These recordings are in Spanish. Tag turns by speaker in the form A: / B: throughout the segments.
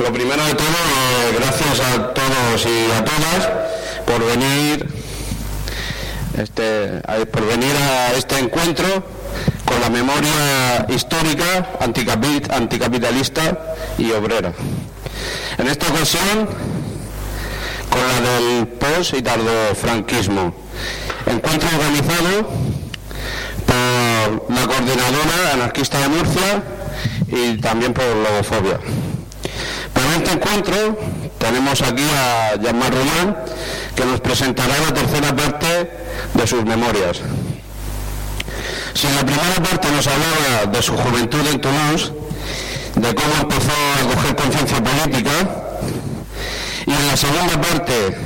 A: lo primero de todo, eh, gracias a todos y a todas por venir, este, por venir a este encuentro con la memoria histórica, anticapitalista y obrera. En esta ocasión, con la del post y franquismo. Encuentro organizado por la coordinadora anarquista de Murcia y también por Logofobia. Para este encuentro tenemos aquí a Jean-Marc que nos presentará la tercera parte de sus memorias. Si en la primera parte nos hablaba de su juventud en Toulouse, de cómo empezó a coger conciencia política, y en la segunda parte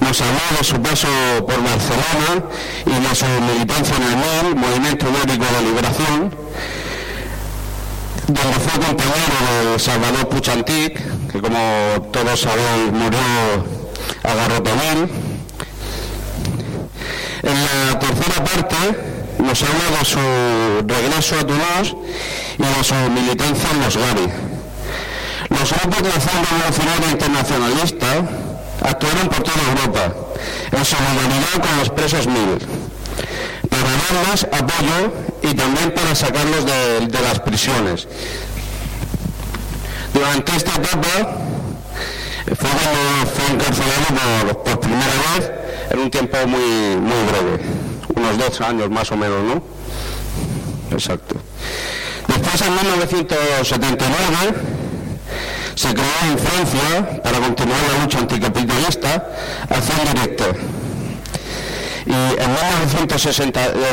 A: nos habló de su paso por Barcelona y de su militancia en el MIL, Movimiento Ibérico de Liberación, donde fue compañero de Salvador Puchantic, que como todos sabéis murió a Garrotomil. En la tercera parte nos habla de su regreso a Toulouse y de su militancia en los Gari. Los grupos de acción revolucionaria internacionalista actuaron por toda Europa en solidaridad con los presos mil, para darles apoyo y también para sacarlos de, las prisiones. Durante esta etapa fue, fue encarcelado por, por primera vez en un tiempo muy, muy breve unos 12 años más o menos, ¿no? Exacto. Después, en 1979, se creó en Francia, para continuar la lucha anticapitalista, Acción Directa. Y en,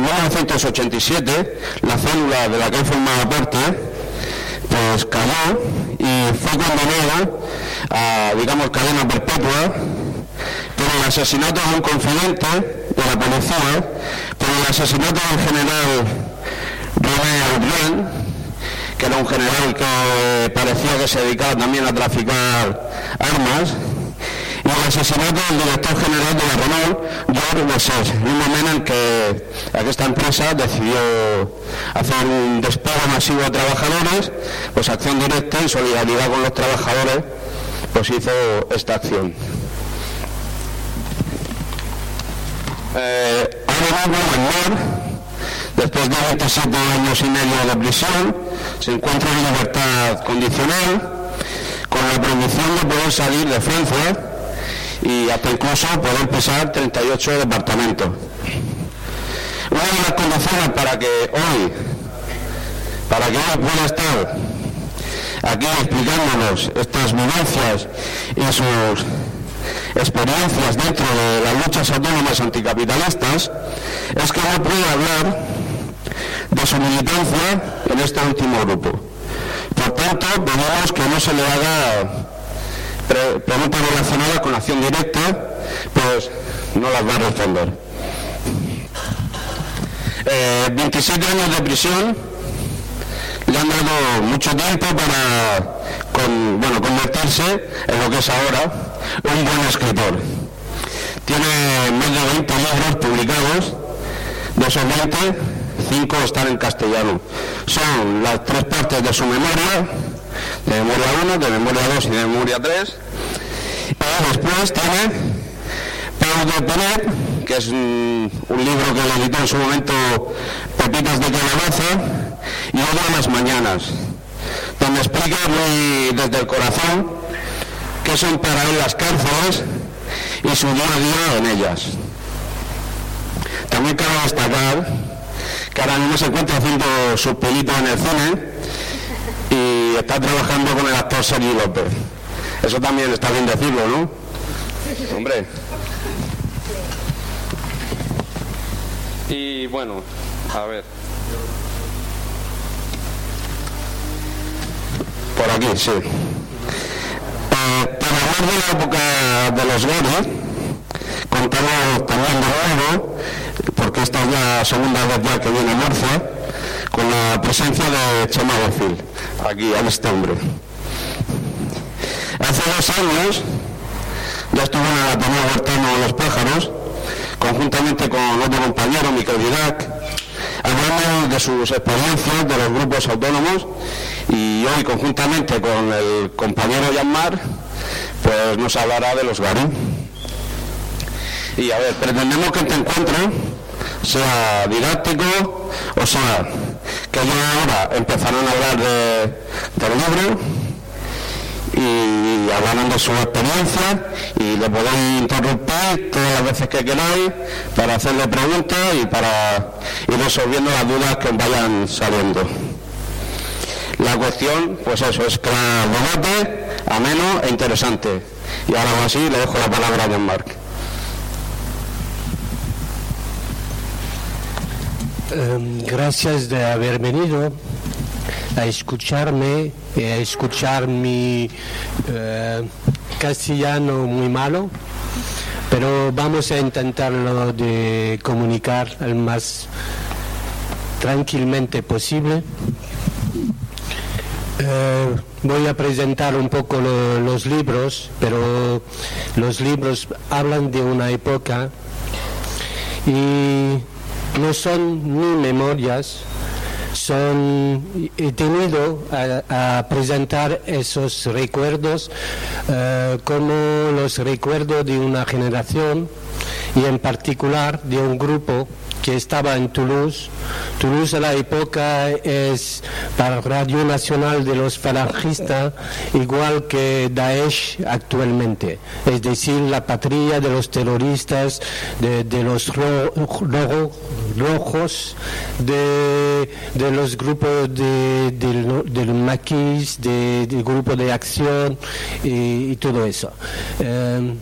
A: 1987, la célula de la que formaba parte, pues cayó y fue condenada a, digamos, cadena perpetua por el asesinato de un confidente de la policía, por el asesinato del general René Albián, que era un general que parecía que se dedicaba también a traficar armas, y el asesinato del director general de la Renault, George Messés, en un momento en que esta empresa decidió hacer un despago masivo de trabajadores, pues acción directa en solidaridad con los trabajadores, pues hizo esta acción. Eh, ahora después de 27 años y medio de prisión, se encuentra en libertad condicional, con la prohibición de poder salir de Francia y hasta incluso poder pisar 38 departamentos. Una de las condiciones para que hoy, para que hoy pueda estar aquí explicándonos estas vivencias y sus experiencias dentro de las luchas autónomas anticapitalistas, es que no puede hablar de su militancia en este último grupo. Por tanto, pedimos que no se le haga preguntas relacionadas con acción directa, pues no las va a responder. 27 eh, años de prisión le han dado mucho tiempo para bueno, convertirse en lo que es ahora un buen escritor. Tiene más de 20 libros publicados, de esos 20, 5 están en castellano. Son las tres partes de su memoria, de memoria 1, de memoria 2 y de memoria 3. Y después tiene Pedro de Penet, que es un, libro que le editó en su momento Pepitas de Calabaza, y de las mañanas, donde explica muy desde el corazón qué son para él las cárceles y su día a día en ellas. También cabe destacar que ahora mismo se encuentra haciendo sus pelitos en el cine está trabajando con el actor Sergi López. Eso también está bien decirlo, ¿no? Hombre. Y bueno, a ver. Por aquí, sí. para hablar de la época de los Gori, contamos también de nuevo, porque esta es la segunda vez ya que viene a Murcia, con la presencia de Chema Bocil, aquí, a este hombre. Hace dos años ya estuvo en el Ateneo Huertano los Pájaros, conjuntamente con otro compañero, Miquel Didac, han hablamos de sus experiencias de los grupos autónomos y hoy conjuntamente con el compañero Yanmar pues nos hablará de los GARI. Y a ver, pretendemos que este encuentro sea didáctico, o sea, que ya ahora empezarán a hablar de, del libro y hablarán de su experiencia y le podéis interrumpir todas las veces que queráis para hacerle preguntas y para ir resolviendo las dudas que vayan saliendo. La cuestión, pues eso, es crear debate ameno e interesante. Y ahora así le dejo la palabra a Jean-Marc.
B: Em, gracias de haber venido a escucharme, a escuchar mi eh, castellano muy malo, pero vamos a intentarlo de comunicar el más tranquilamente posible. Eh, voy a presentar un poco los libros, pero los libros hablan de una época y no son ni memorias, son, he tenido a, presentar esos recuerdos eh, como los recuerdos de una generación y en particular de un grupo que estaba en Toulouse. Toulouse a la época es para Radio Nacional de los Falangistas igual que Daesh actualmente, es decir, la patria de los terroristas, de, los rojos, de, los grupos de, del maquis, del grupo de acción y, todo eso. Eh,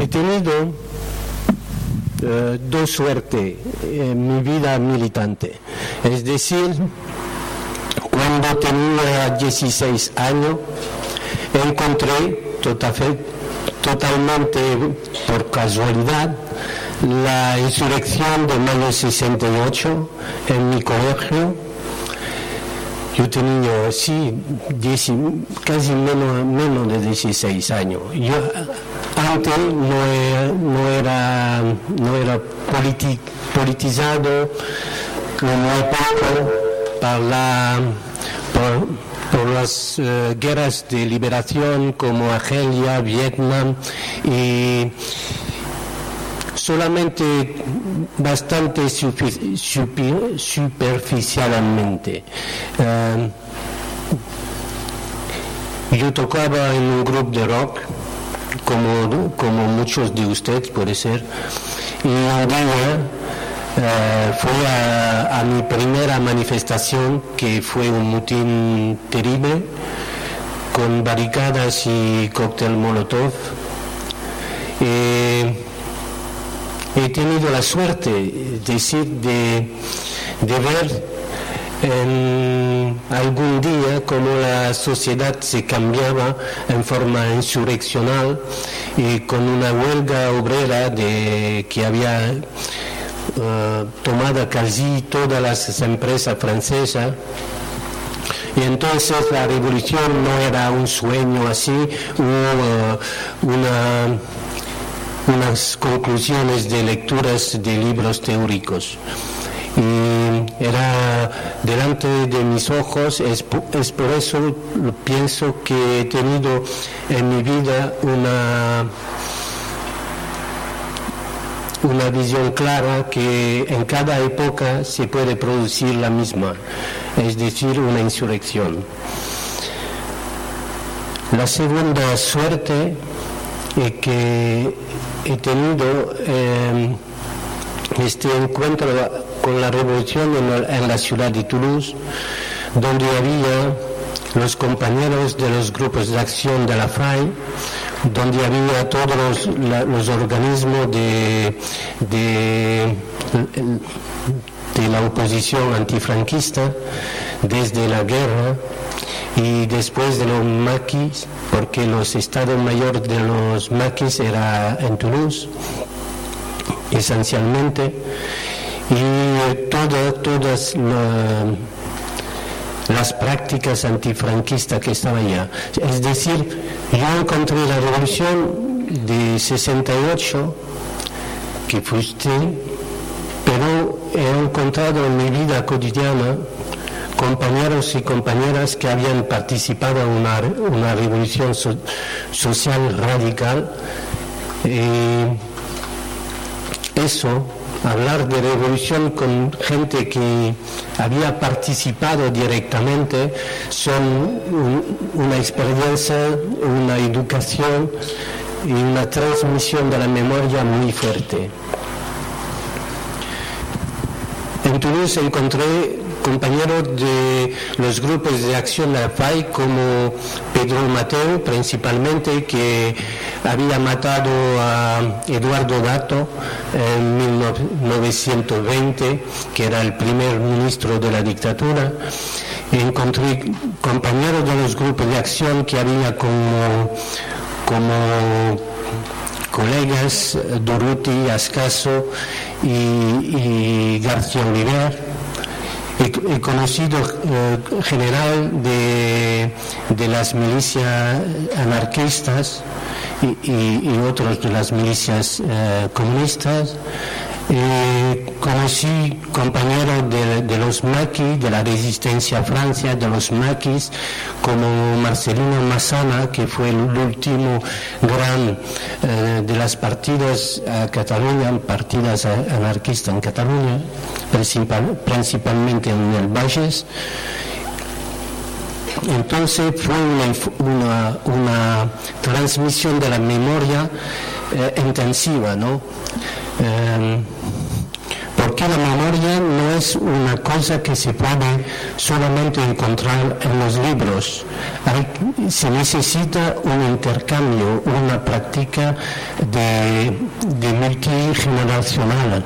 B: he tenido eh, dos suerte en mi vida militante. Es decir, cuando tenía 16 años, encontré tota-, totalmente por casualidad la insurrección de mayo 68 en mi colegio. Yo tenía, casi menos, menos de 16 años. Yo antes no era, no era, politizado como poco por, la, por, las eh, guerras de liberación como Argelia, Vietnam y solamente bastante superficialmente. Eh, yo tocaba en un grupo de rock como, como muchos de ustedes puede ser. Y un día eh, fue a, mi primera manifestación, que fue un mutín terrible, con barricadas y cóctel molotov. he tenido la suerte decir, de, de ver en algún día como la sociedad se cambiaba en forma insurreccional y con una huelga obrera de, que había uh, tomado casi todas las empresas francesas. Y entonces la revolución no era un sueño así, hubo una, unas conclusiones de lecturas de libros teóricos y era delante de mis ojos, es, por eso pienso que he tenido en mi vida una una visión clara que en cada época se puede producir la misma, es decir, una insurrección. La segunda suerte que he tenido eh, este encuentro con la revolución en la, ciudad de Toulouse, donde había los compañeros de los grupos de acción de la FAI, donde había todos los, organismos de, de, la oposición antifranquista desde la guerra y después de los maquis, porque los estados mayores de los maquis era en Toulouse, esencialmente y todas las prácticas antifranquistas que estaban allá. Es decir, yo encontré la revolución de 68 que fuiste, pero encontrado en mi vida cotidiana compañeros y compañeras que habían participado en una, revolución social radical. Y eso, hablar de revolución con gente que había participado directamente, son una experiencia, una educación y una transmisión de la memoria muy fuerte. Entonces encontré compañeros de los grupos de acción FAI como Pedro Mateo principalmente que había matado a Eduardo Dato en 1920 que era el primer ministro de la dictadura. Encontré compañeros de los grupos de acción que había como colegas Doruti, Ascaso y, y García Oliver el, conocido eh, general de, las milicias anarquistas y, otros de las milicias eh, comunistas. Eh, conocí compañeros de, los maquis, de la resistencia a Francia, de los maquis, como Marcelino Massana, que fue el último gran de las partidas a Cataluña, partidas anarquistas en Cataluña principalmente en el Valles. Entonces fue una, transmisión de la memoria eh, intensiva, ¿no? Em, porque la memoria no es una cosa que se puede solamente encontrar en los libros. se necesita un intercambio, una práctica de, de multigeneracional.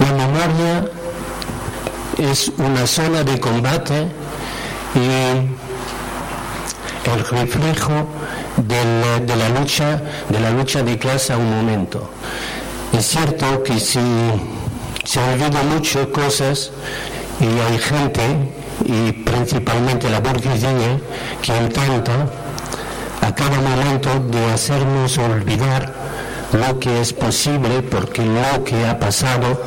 B: La memoria es una zona de combate y el reflejo de la, lucha de la lucha de clase a un momento. Es cierto que si se oído muchas cosas y hay gente y principalmente la burguesía que intenta a cada momento de hacernos olvidar lo que es posible porque lo que ha pasado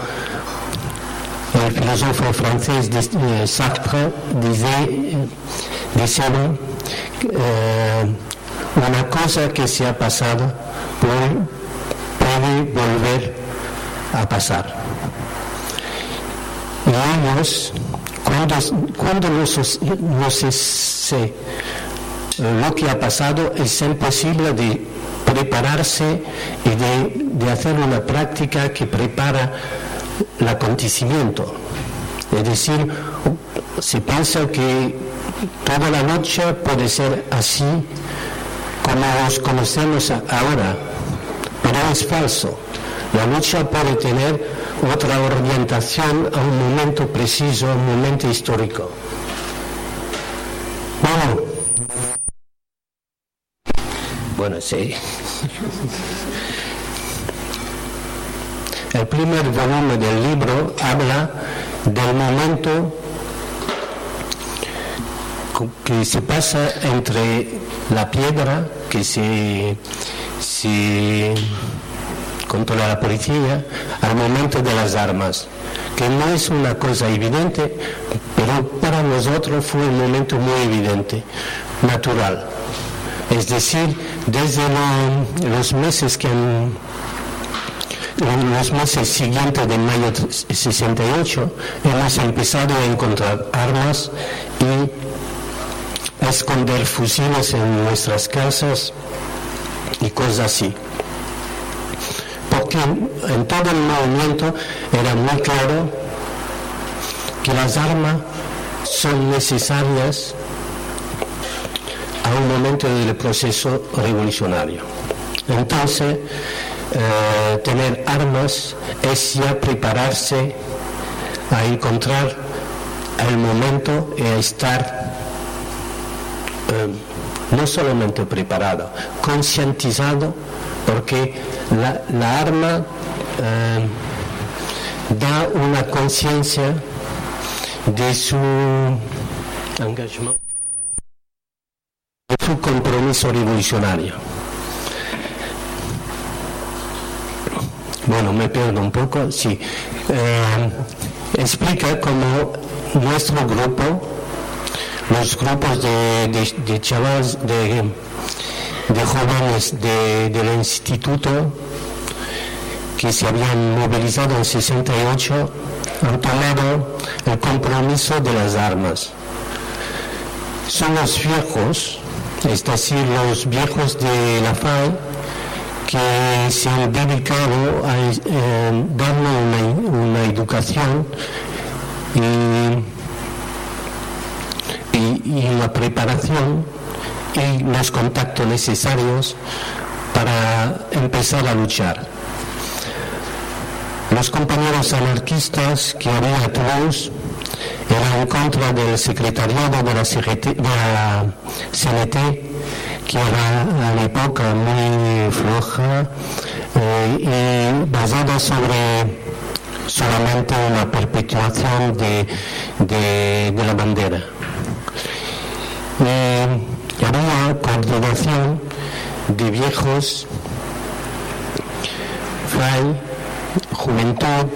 B: el filósofo francés eh, Sartre dice, eh, una cosa que se ha pasado puede, volver a pasar. Y ellos, cuando, cuando no, se sé lo que ha pasado, es imposible de prepararse y de, de hacer una práctica que prepara el acontecimiento. Es decir, se piensa que toda la lucha puede ser así como los conocemos ahora, pero es falso. La lucha puede tener otra orientación a un momento preciso, a un momento histórico. Bueno, bueno sí. El primer volumen del libro habla del momento que se pasa entre la piedra que se, se controla la policía al momento de las armas, que no es una cosa evidente, pero para nosotros fue un momento muy evidente, natural. Es decir, desde los meses que los meses siguientes de mayo 68 hemos empezado a encontrar armas y esconder fusiles en nuestras casas y cosas así. Porque en todo el movimiento era muy claro que las armas son necesarias a un momento del proceso revolucionario. Entonces, eh, tener armas es ya prepararse a encontrar el momento y a estar eh, no solamente preparado, concientizado, porque la, arma eh, da una conciencia de su engagement, de su compromiso revolucionario. bueno, me pierdo un poco, sí, eh, explica cómo nuestro grupo, los grupos de, de, chavales, de, de jóvenes del instituto que se habían movilizado en 68, han tomado el compromiso de las armas. Son los viejos, es decir, los viejos de la FAI, que se han dedicado a eh, darnos una, educación y, y, la preparación y los contactos necesarios para empezar a luchar. Los compañeros anarquistas que había a Toulouse eran en contra del secretariado de la, CNT, que era a la época muy floja eh, y basada sobre solamente una perpetuación de, la bandera. Y había coordinación de viejos, fray, juventud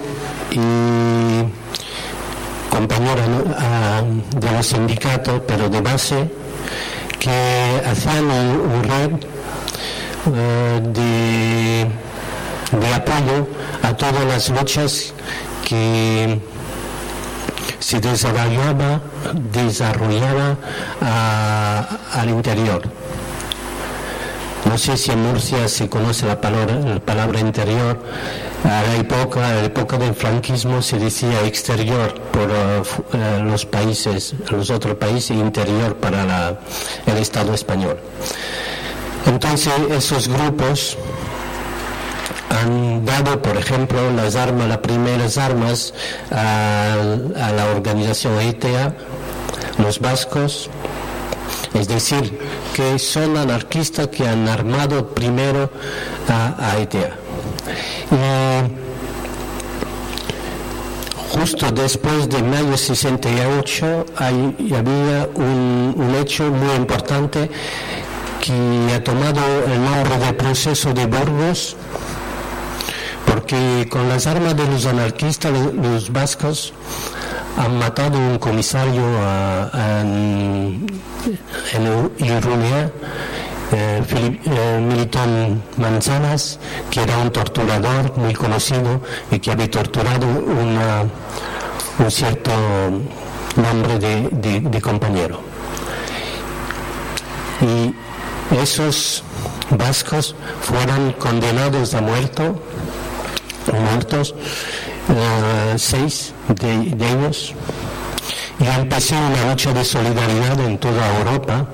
B: y compañeros de los sindicatos, pero de base, que hacían un, red eh, de, apoyo a todas las luchas que se desarrollaba, desarrollaba al interior. No sé si en Murcia se conoce la palabra, la palabra interior, a la época, la época del franquismo se decía exterior por eh, los países, los otros países, interior para el Estado español. Entonces esos grupos han dado, por ejemplo, las armas, las primeras armas a, la organización ETA, los vascos, es decir, que son anarquistas que han armado primero a, a ETA. Y justo después de mayo 68 hay, había un, hecho muy importante que ha tomado el nombre de proceso de Burgos, porque con las armas de los anarquistas, los, vascos, han matado un comisario en, en eh, eh, Milton Manzanas, que era un torturador muy conocido y que había torturado un cierto nombre de, compañero. Y esos vascos fueron condenados a muerto, muertos, eh, seis de, de ellos, y empezó una lucha de solidaridad en toda Europa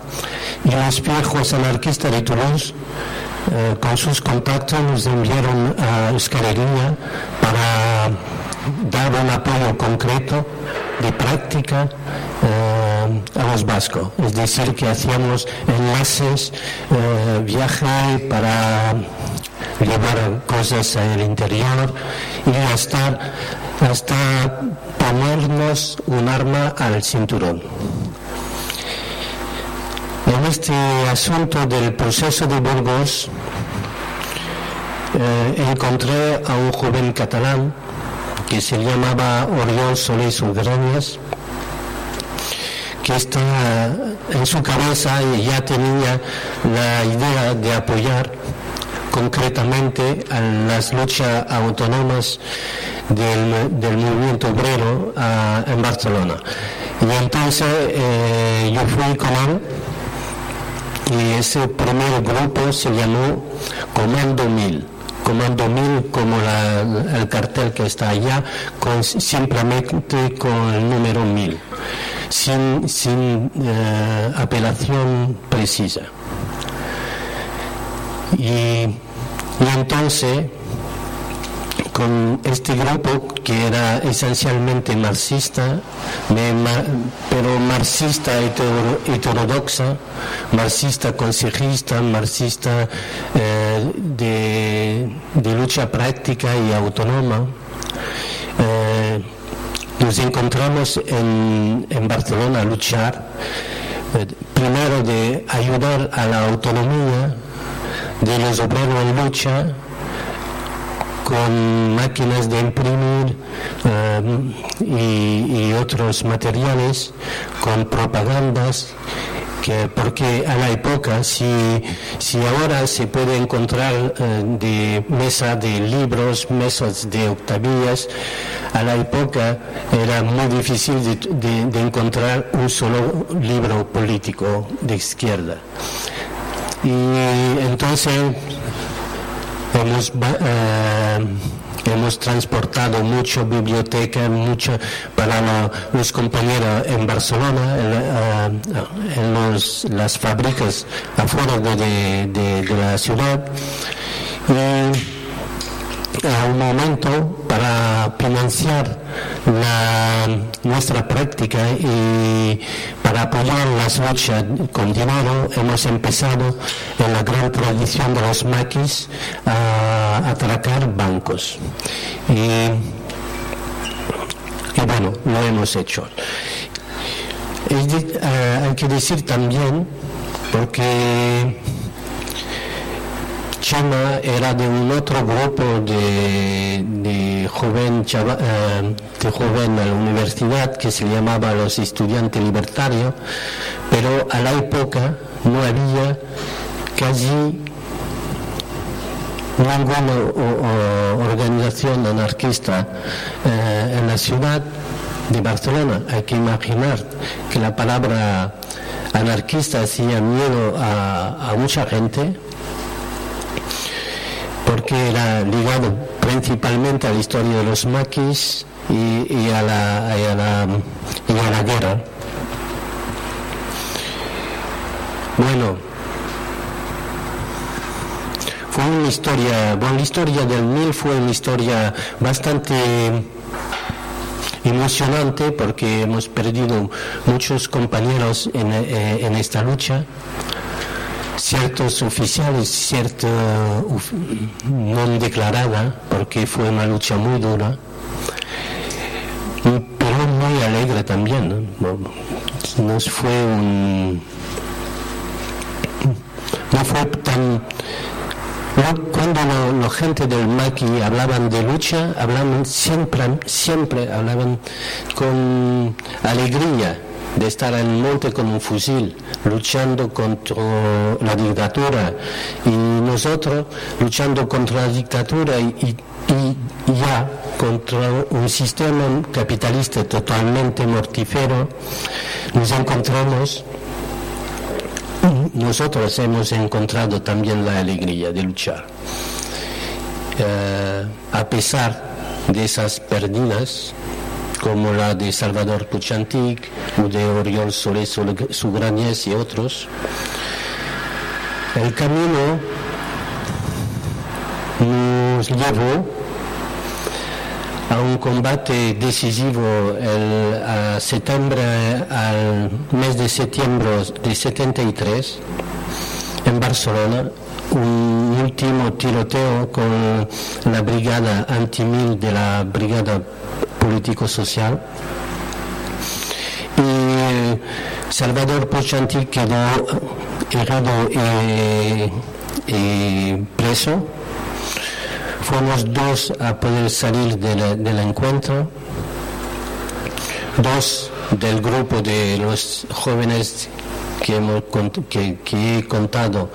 B: y los viejos anarquistas de Toulouse eh, con sus contactos nos enviaron a Euskal para dar un apoyo concreto de práctica eh, a los vascos. Es decir, que hacíamos enlaces, eh, viajes para llevar cosas al interior y hasta, hasta ponernos un arma al cinturón. En este asunto del proceso de Burgos eh, encontré a un joven catalán que se llamaba Oriol Solís Ugrañas, que está en su cabeza y ya tenía la idea de apoyar concretamente a las luchas autónomas del, movimiento obrero ah, en Barcelona. Y entonces eh, yo fui con él y ese primer grupo se llamó Comando Mil. Comando Mil como el cartel que está allá, con, simplemente con el número Mil, sin, sin eh, apelación precisa. Y, entonces con este grupo que era esencialmente marxista, pero marxista heterodoxa, marxista consejista, marxista eh, de, lucha práctica y autónoma. Eh, nos encontramos en, Barcelona a luchar, eh, primero de ayudar a la autonomía de los obreros en lucha, con máquinas de imprimir y, otros materiales, con propagandas que porque a la época si, si ahora se puede encontrar de mesa de libros mesas de octavillas a la época era muy difícil de encontrar un solo libro político de izquierda y entonces hemos, eh, hemos transportado mucho biblioteca, mucho para los compañeros en Barcelona, en, eh, las fábricas afuera de, de la ciudad. Y, a un momento para financiar nuestra práctica y para apoyar las luchas con dinero hemos empezado en la gran tradición de los maquis a atracar bancos. Y, bueno, lo hemos hecho. Eh, hay que decir también, porque Chama era de un otro grupo de, de joven eh, de joven la universidad que se llamaba los estudiantes libertarios, pero a la época no había casi ninguna organización anarquista eh, en la ciudad de Barcelona. Hay que imaginar que la palabra anarquista hacía miedo a mucha gente porque era ligado principalmente a la historia de los maquis y, a, la, y, a, la, a la guerra. Bueno, fue una historia, bueno, la historia del MIL fue una historia bastante emocionante porque hemos perdido muchos compañeros en, eh, en esta lucha ciertos oficiales, cierta no declarada, porque fue una lucha muy dura, pero muy alegre también. ¿no? Nos fue un. No fue tan. Cuando la gente del Maki hablaban de lucha, hablaban siempre, siempre hablaban con alegría de estar en el monte con un fusil, luchando contra la dictadura, y nosotros luchando contra la dictadura y, ya contra un sistema capitalista totalmente mortífero, nos encontramos, nosotros hemos encontrado también la alegría de luchar. Eh, a pesar de esas pérdidas, como la de Salvador Puchantik o de Oriol Solé Sugrañez y otros. El camino nos llevó a un combate decisivo el, septiembre, al mes de septiembre de 73 en Barcelona, un último tiroteo con la brigada antimil de la brigada político-social. Y eh, Salvador Pochanti quedó herido y, preso. Fuimos dos a poder salir del encuentro, dos del grupo de los jóvenes que, hemos, que, he contado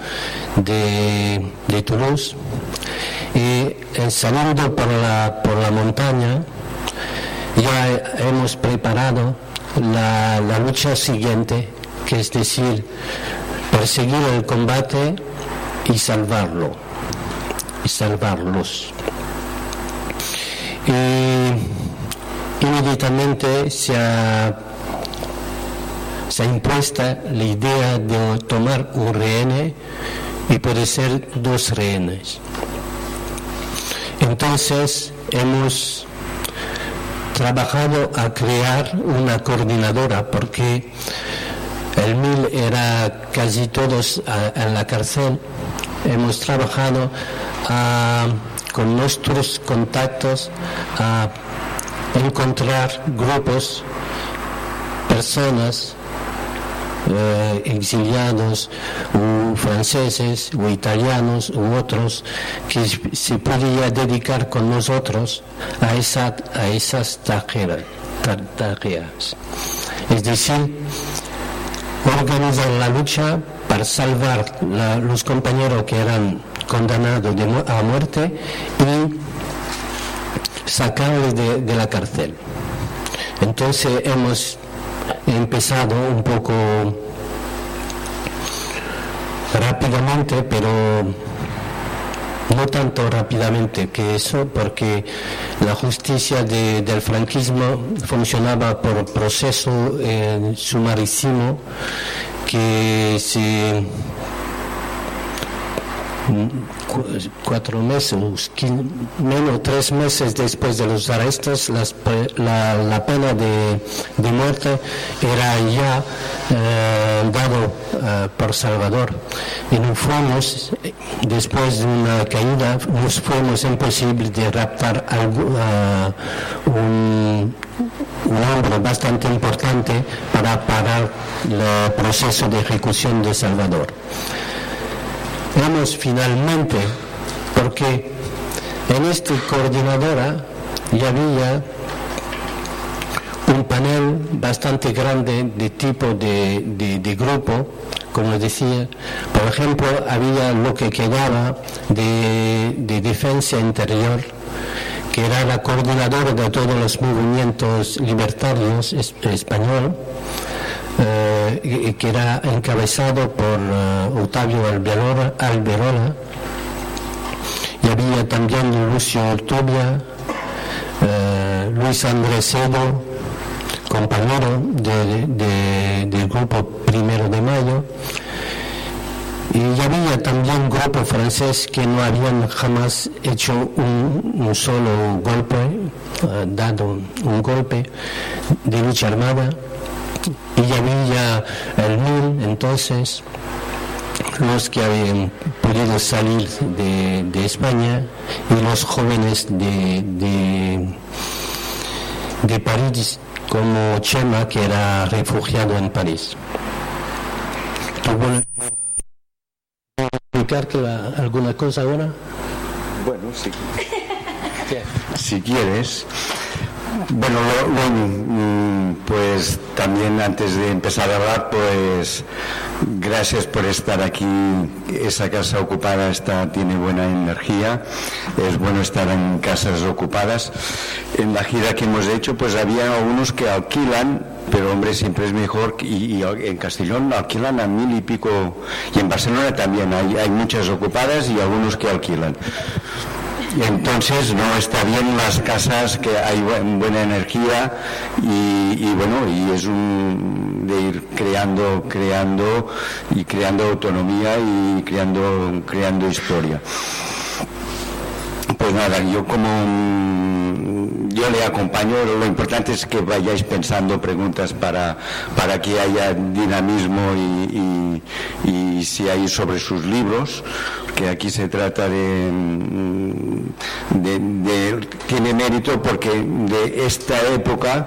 B: de, de Toulouse. Y eh, saliendo por la, por la montaña, ya hemos preparado la, lucha siguiente, que es decir, perseguir el combate y salvarlo, y salvarlos. Y inmediatamente se ha, se ha impuesta la idea de tomar un rehén y puede ser dos rehenes. Entonces hemos trabajado a crear una coordinadora porque el MIL era casi todos en la cárcel. Hemos trabajado con nuestros contactos a encontrar grupos, personas eh, exiliados o franceses o italianos u otros que se podía dedicar con nosotros a, esa, a esas tareas. Es decir, organizar la lucha para salvar los compañeros que eran condenados a muerte y sacarles de la cárcel. Entonces hemos empezado un poco rápidamente, pero no tanto rápidamente que eso, porque la justicia del franquismo funcionaba por proceso eh, sumarísimo que se cuatro meses, menos tres meses después de los arrestos, la, pena de, muerte era ya eh, dado eh, por Salvador. Y nos fuimos, después de una caída, nos fuimos imposible de raptar un, un hombre bastante importante para parar el proceso de ejecución de Salvador vamos finalmente, porque en esta coordinadora ya había un panel bastante grande de tipo de, grupo, como decía, por ejemplo, había lo que quedaba de, defensa interior, que era la coordinadora de todos los movimientos libertarios español, eh, que era encabezado por uh, Octavio Alberola, y había también Lucio Ortubia, uh, Luis Andrés Edo, compañero del grupo Primero de Mayo, y había también grupo francés que no habían jamás hecho un, solo golpe, dado un golpe de lucha armada y había el MIL entonces los que habían podido salir de, España y los jóvenes de, de, París como Chema que era refugiado en París. explicar alguna cosa ahora?
C: Bueno, sí. si quieres. Bueno, mm, pues también antes de empezar a hablar, pues gracias por estar aquí. Esa casa ocupada está, tiene buena energía. Es bueno estar en casas ocupadas. En la gira que hemos hecho, pues había unos que alquilan, pero hombre, siempre es mejor. Y, en Castellón alquilan a mil y pico. Y en Barcelona también hay muchas ocupadas y algunos que alquilan y entonces no está bien las casas que hay buena energía y, bueno y es un de ir creando creando y creando autonomía y creando creando historia pues nada yo como yo le acompaño lo importante es que vayáis pensando preguntas para para que haya dinamismo y, y si hay sobre sus libros que aquí se trata de, de, tiene mérito porque de esta época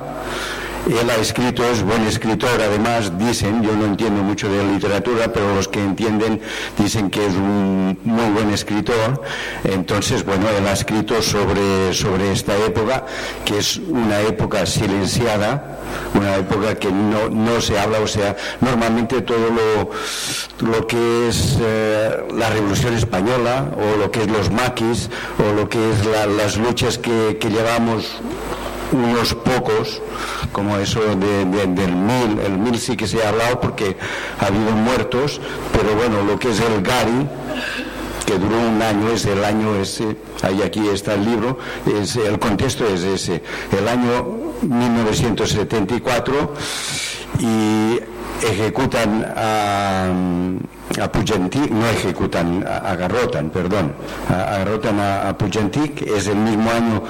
C: él ha escrito, es buen escritor, además dicen, yo no entiendo mucho de literatura, pero los que entienden dicen que es un muy buen escritor. Entonces, bueno, él ha escrito sobre, sobre esta época, que es una época silenciada, una época que no, no se habla, o sea, normalmente todo lo, lo que es eh, la Revolución Española, o lo que es los maquis, o lo que es las luchas que, que llevamos unos pocos, como eso de, del mil, el mil sí que se ha hablado porque ha habido muertos, pero bueno, lo que es el Gari, que duró un año, es el año ese, ahí aquí está el libro, es, el contexto es ese, el año 1974 y ejecutan a a Pugentic, no ejecutan, agarrotan, perdón, agarrotan a, a Pugentic, es el mismo año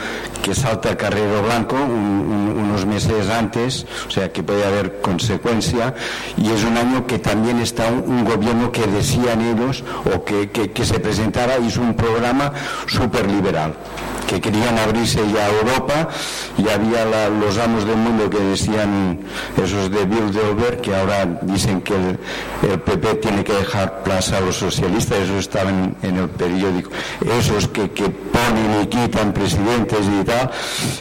C: que salta Carrero Blanco, unos meses antes, o sea que puede haber consecuencia, y es un año que también está un, gobierno que decían ellos, o que, que, se presentara, hizo un programa súper liberal que querían abrirse ya a Europa y había los amos del mundo que decían, esos de Bilderberg, que ahora dicen que el, PP tiene que dejar plaza a los socialistas, eso estaba en, el periódico, esos que, ponen y quitan presidentes y tal,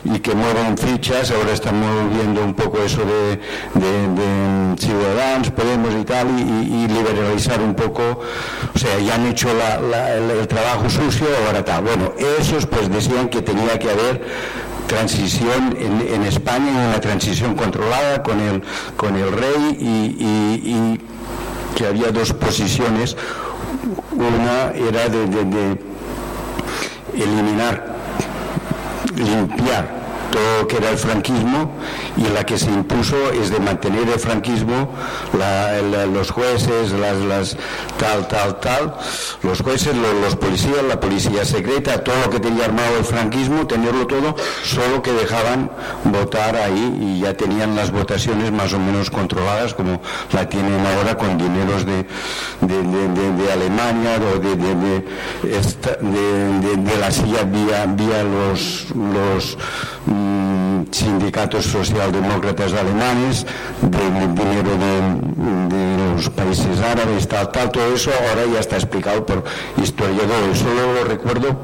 C: y que mueven fichas, ahora estamos viendo un poco eso de, Ciudadanos, Podemos y tal, y, liberalizar un poco, o sea, ya han hecho el, trabajo sucio, ahora tal. Bueno, esos pues decían que tenía que haber transición en, España, una transición controlada con el, con el rey y, que había dos posiciones. Una era de, eliminar, limpiar todo que era el franquismo y la que se impuso es de mantener el franquismo, los jueces, las, tal, tal, tal, los jueces, los, policías, la policía secreta, todo lo que tenía armado el franquismo, tenerlo todo, solo que dejaban votar ahí y ya tenían las votaciones más o menos controladas como la tienen ahora con dineros de, de, Alemania o de, de, la silla vía, vía los, los mm, sindicatos socialdemócratas alemanes, del dinero de, de los países árabes, tal, tal, todo eso ahora ya está explicado por historiadores. Solo lo recuerdo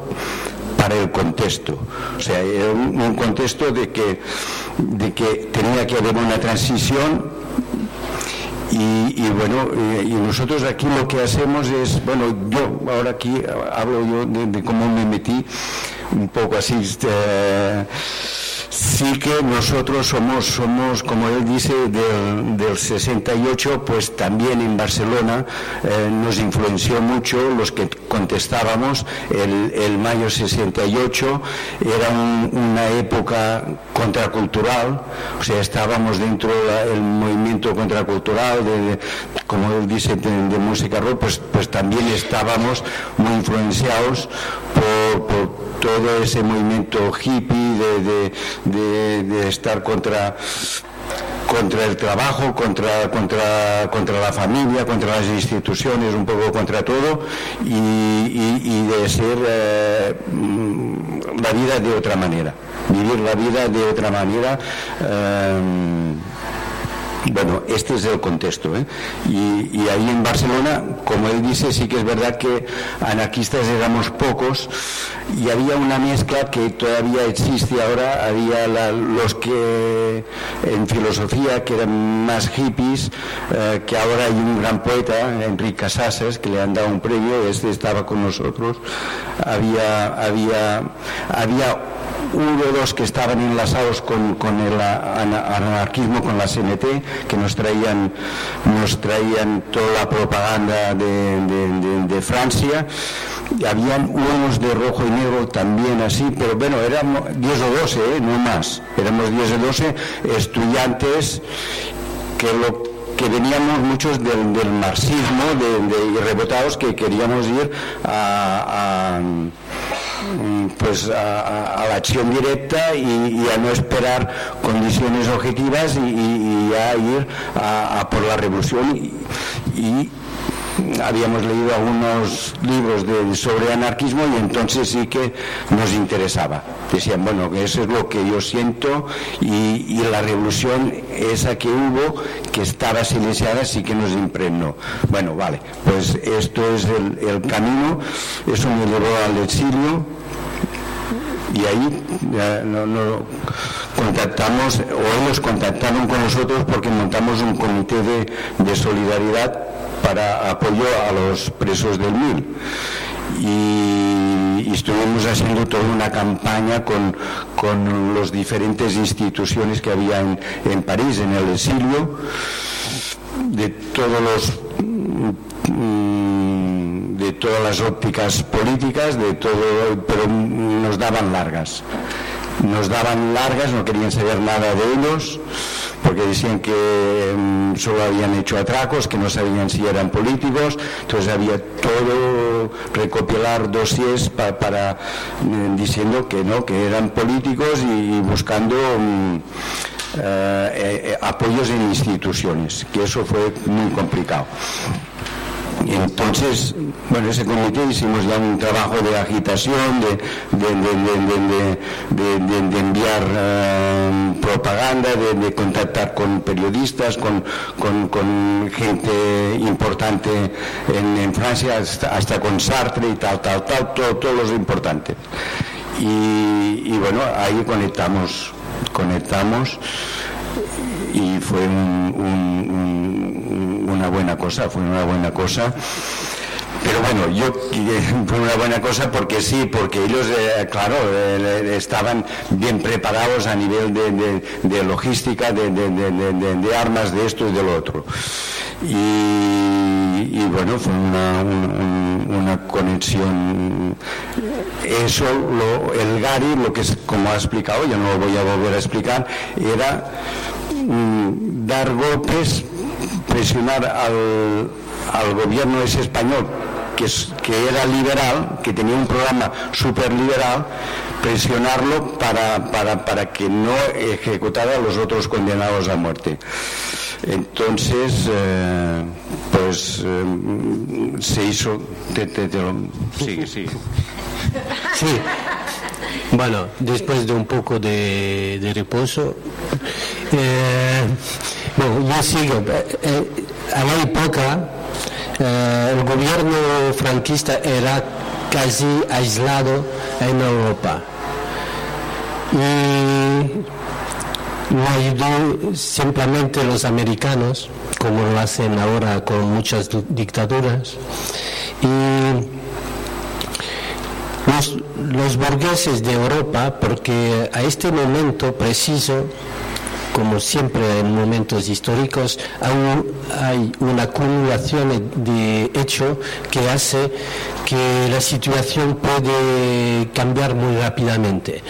C: para el contexto. O sea, un, un contexto de que, de que tenía que haber una transición y, y, bueno, y, y, nosotros aquí lo que hacemos es, bueno, yo ahora aquí hablo yo de, de cómo me metí un poco así. Eh, sí que nosotros somos, somos como él dice, del, 68, pues también en Barcelona eh, nos influenció mucho los que contestábamos. El, mayo 68 era una época contracultural, o sea, estábamos dentro del movimiento contracultural, de, como él dice, de, música rock, pues, pues también estábamos muy influenciados por todo ese movimiento hippie de, estar contra contra el trabajo, contra, contra, contra la familia, contra las instituciones, un poco contra todo, y, de ser eh, la vida de otra manera, vivir la vida de otra manera. Eh, bueno, este es el contexto. ¿eh? Y, ahí en Barcelona, como él dice, sí que es verdad que anarquistas éramos pocos y había una mezcla que todavía existe ahora. Había los que en filosofía, que eran más hippies, eh, que ahora hay un gran poeta, Enrique Casasas, que le han dado un premio, este estaba con nosotros. Había, había, había uno o dos que estaban enlazados con, el anarquismo, con la CNT, que nos traían, nos traían toda la propaganda de, Francia. Y habían unos de rojo y negro también así, pero bueno, éramos 10 o 12, ¿eh? no más. Éramos 10 o 12 estudiantes que lo que veníamos muchos del, marxismo, de, rebotados que queríamos ir a pues a, la acción directa y, a no esperar condiciones objetivas y, a ir a, por la revolución y, habíamos leído algunos libros de, sobre anarquismo y entonces sí que nos interesaba. Decían, bueno, eso es lo que yo siento y, la revolución esa que hubo, que estaba silenciada, sí que nos impregnó. Bueno, vale, pues esto es el, el camino, eso me llevó al exilio y ahí no, contactamos, o ellos contactaron con nosotros porque montamos un comité de, solidaridad para apoyo a los presos del MIL. Y, estuvimos haciendo toda una campaña con, con las diferentes instituciones que había en, en París, en el exilio, de todos los de todas las ópticas políticas, de todo, pero nos daban largas. Nos daban largas, no querían saber nada de ellos, porque decían que mm, solo habían hecho atracos, que no sabían si eran políticos, entonces había todo recopilar dossiers para mm, diciendo que no, que eran políticos y, buscando mm, eh, eh, apoyos en instituciones, que eso fue muy complicado. Entonces, bueno, ese comité hicimos ya un trabajo de agitación, de, enviar propaganda, de, contactar con periodistas, con, gente importante en, Francia, hasta, con Sartre y tal, tal, tal, todo, todo lo importante. Y, bueno, ahí conectamos, conectamos y fue una buena cosa, fue una buena cosa. Pero bueno, yo fue una buena cosa porque sí, porque ellos, eh, claro, eh, estaban bien preparados a nivel de, logística, de, armas, de esto y de lo otro. Y, bueno, fue una, conexión. Eso, el Gary, lo que es, como ha explicado, yo no lo voy a volver a explicar, era mm, dar golpes, presionar al, al gobierno ese español que, que era liberal, que tenía un programa súper liberal, presionarlo para, para, para, que no ejecutara a los otros condenados a muerte. Entonces, eh, pues eh, se hizo... Te,
B: sí, sí. Sí. Bueno, después de un poco de, reposo, eh, bueno, yo sigo. a la época el gobierno franquista era casi aislado en Europa. Y no ayudó simplemente los americanos, como lo hacen ahora con muchas dictaduras. Y los, los burgueses de Europa, porque a este momento preciso como siempre en momentos históricos, hay una acumulación de hecho que hace que la situación puede cambiar muy rápidamente.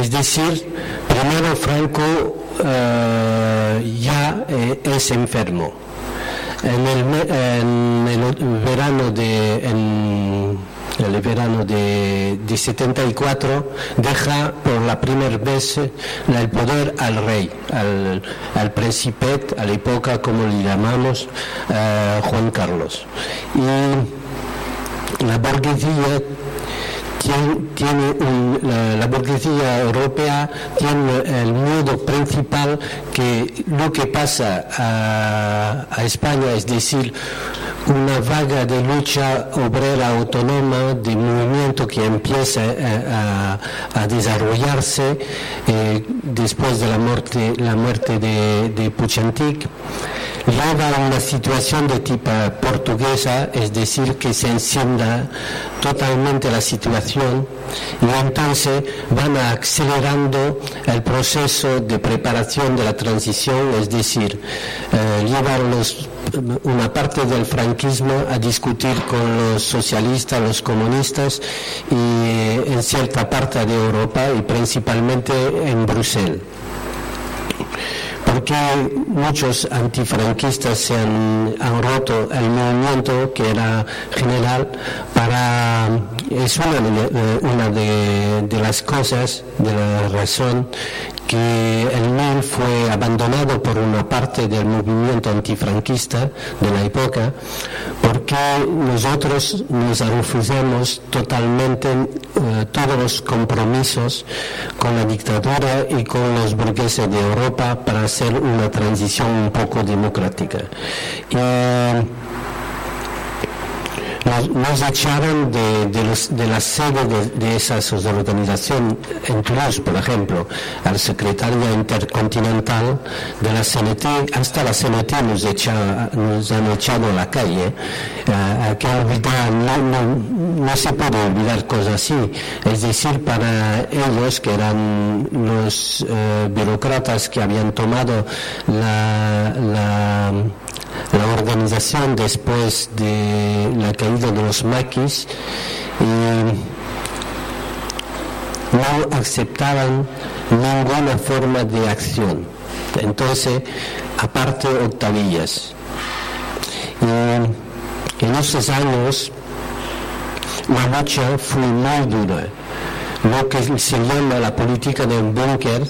B: Es decir, primero Franco eh, ya eh, es enfermo. En el, verano de el verano de, 74, deja por la primera vez el poder al rey, al, al príncipe, a la época como le llamamos, eh, Juan Carlos. Y la burguesía tiene, la, burguesía europea tiene el miedo principal que lo que pasa a, a España, es decir, una vaga de lucha obrera autónoma, de movimiento que empieza eh, a, desarrollarse eh, después de la muerte, la muerte de, de Puchantik lleva a una situación de tipo portuguesa, es decir, que se encienda totalmente la situación y entonces van acelerando el proceso de preparación de la transición, es decir, eh, llevar una parte del franquismo a discutir con los socialistas, los comunistas y eh, en cierta parte de Europa y principalmente en Bruselas porque muchos antifranquistas se han, roto el movimiento que era general para es una de, una de las cosas de la razón que el MIL fue abandonado por una parte del movimiento antifranquista de la época porque nosotros nos refusamos totalmente eh, todos los compromisos con la dictadura y con los burgueses de Europa para hacer una transición un poco democrática nos, echaron de, la sede de, esas organizaciones, en Toulouse, por ejemplo, al secretario intercontinental de la CNT, hasta la CNT nos, nos han echado a la calle. hay que olvidar, no, se puede olvidar cosas así. Es decir, para ellos, que eran los eh, burócratas que habían tomado la la organización después de la caída de los maquis no aceptaban ninguna forma de acción. Entonces, aparte octavillas. Y en esos años la lucha fue muy dura. lo que se llama la política del búnker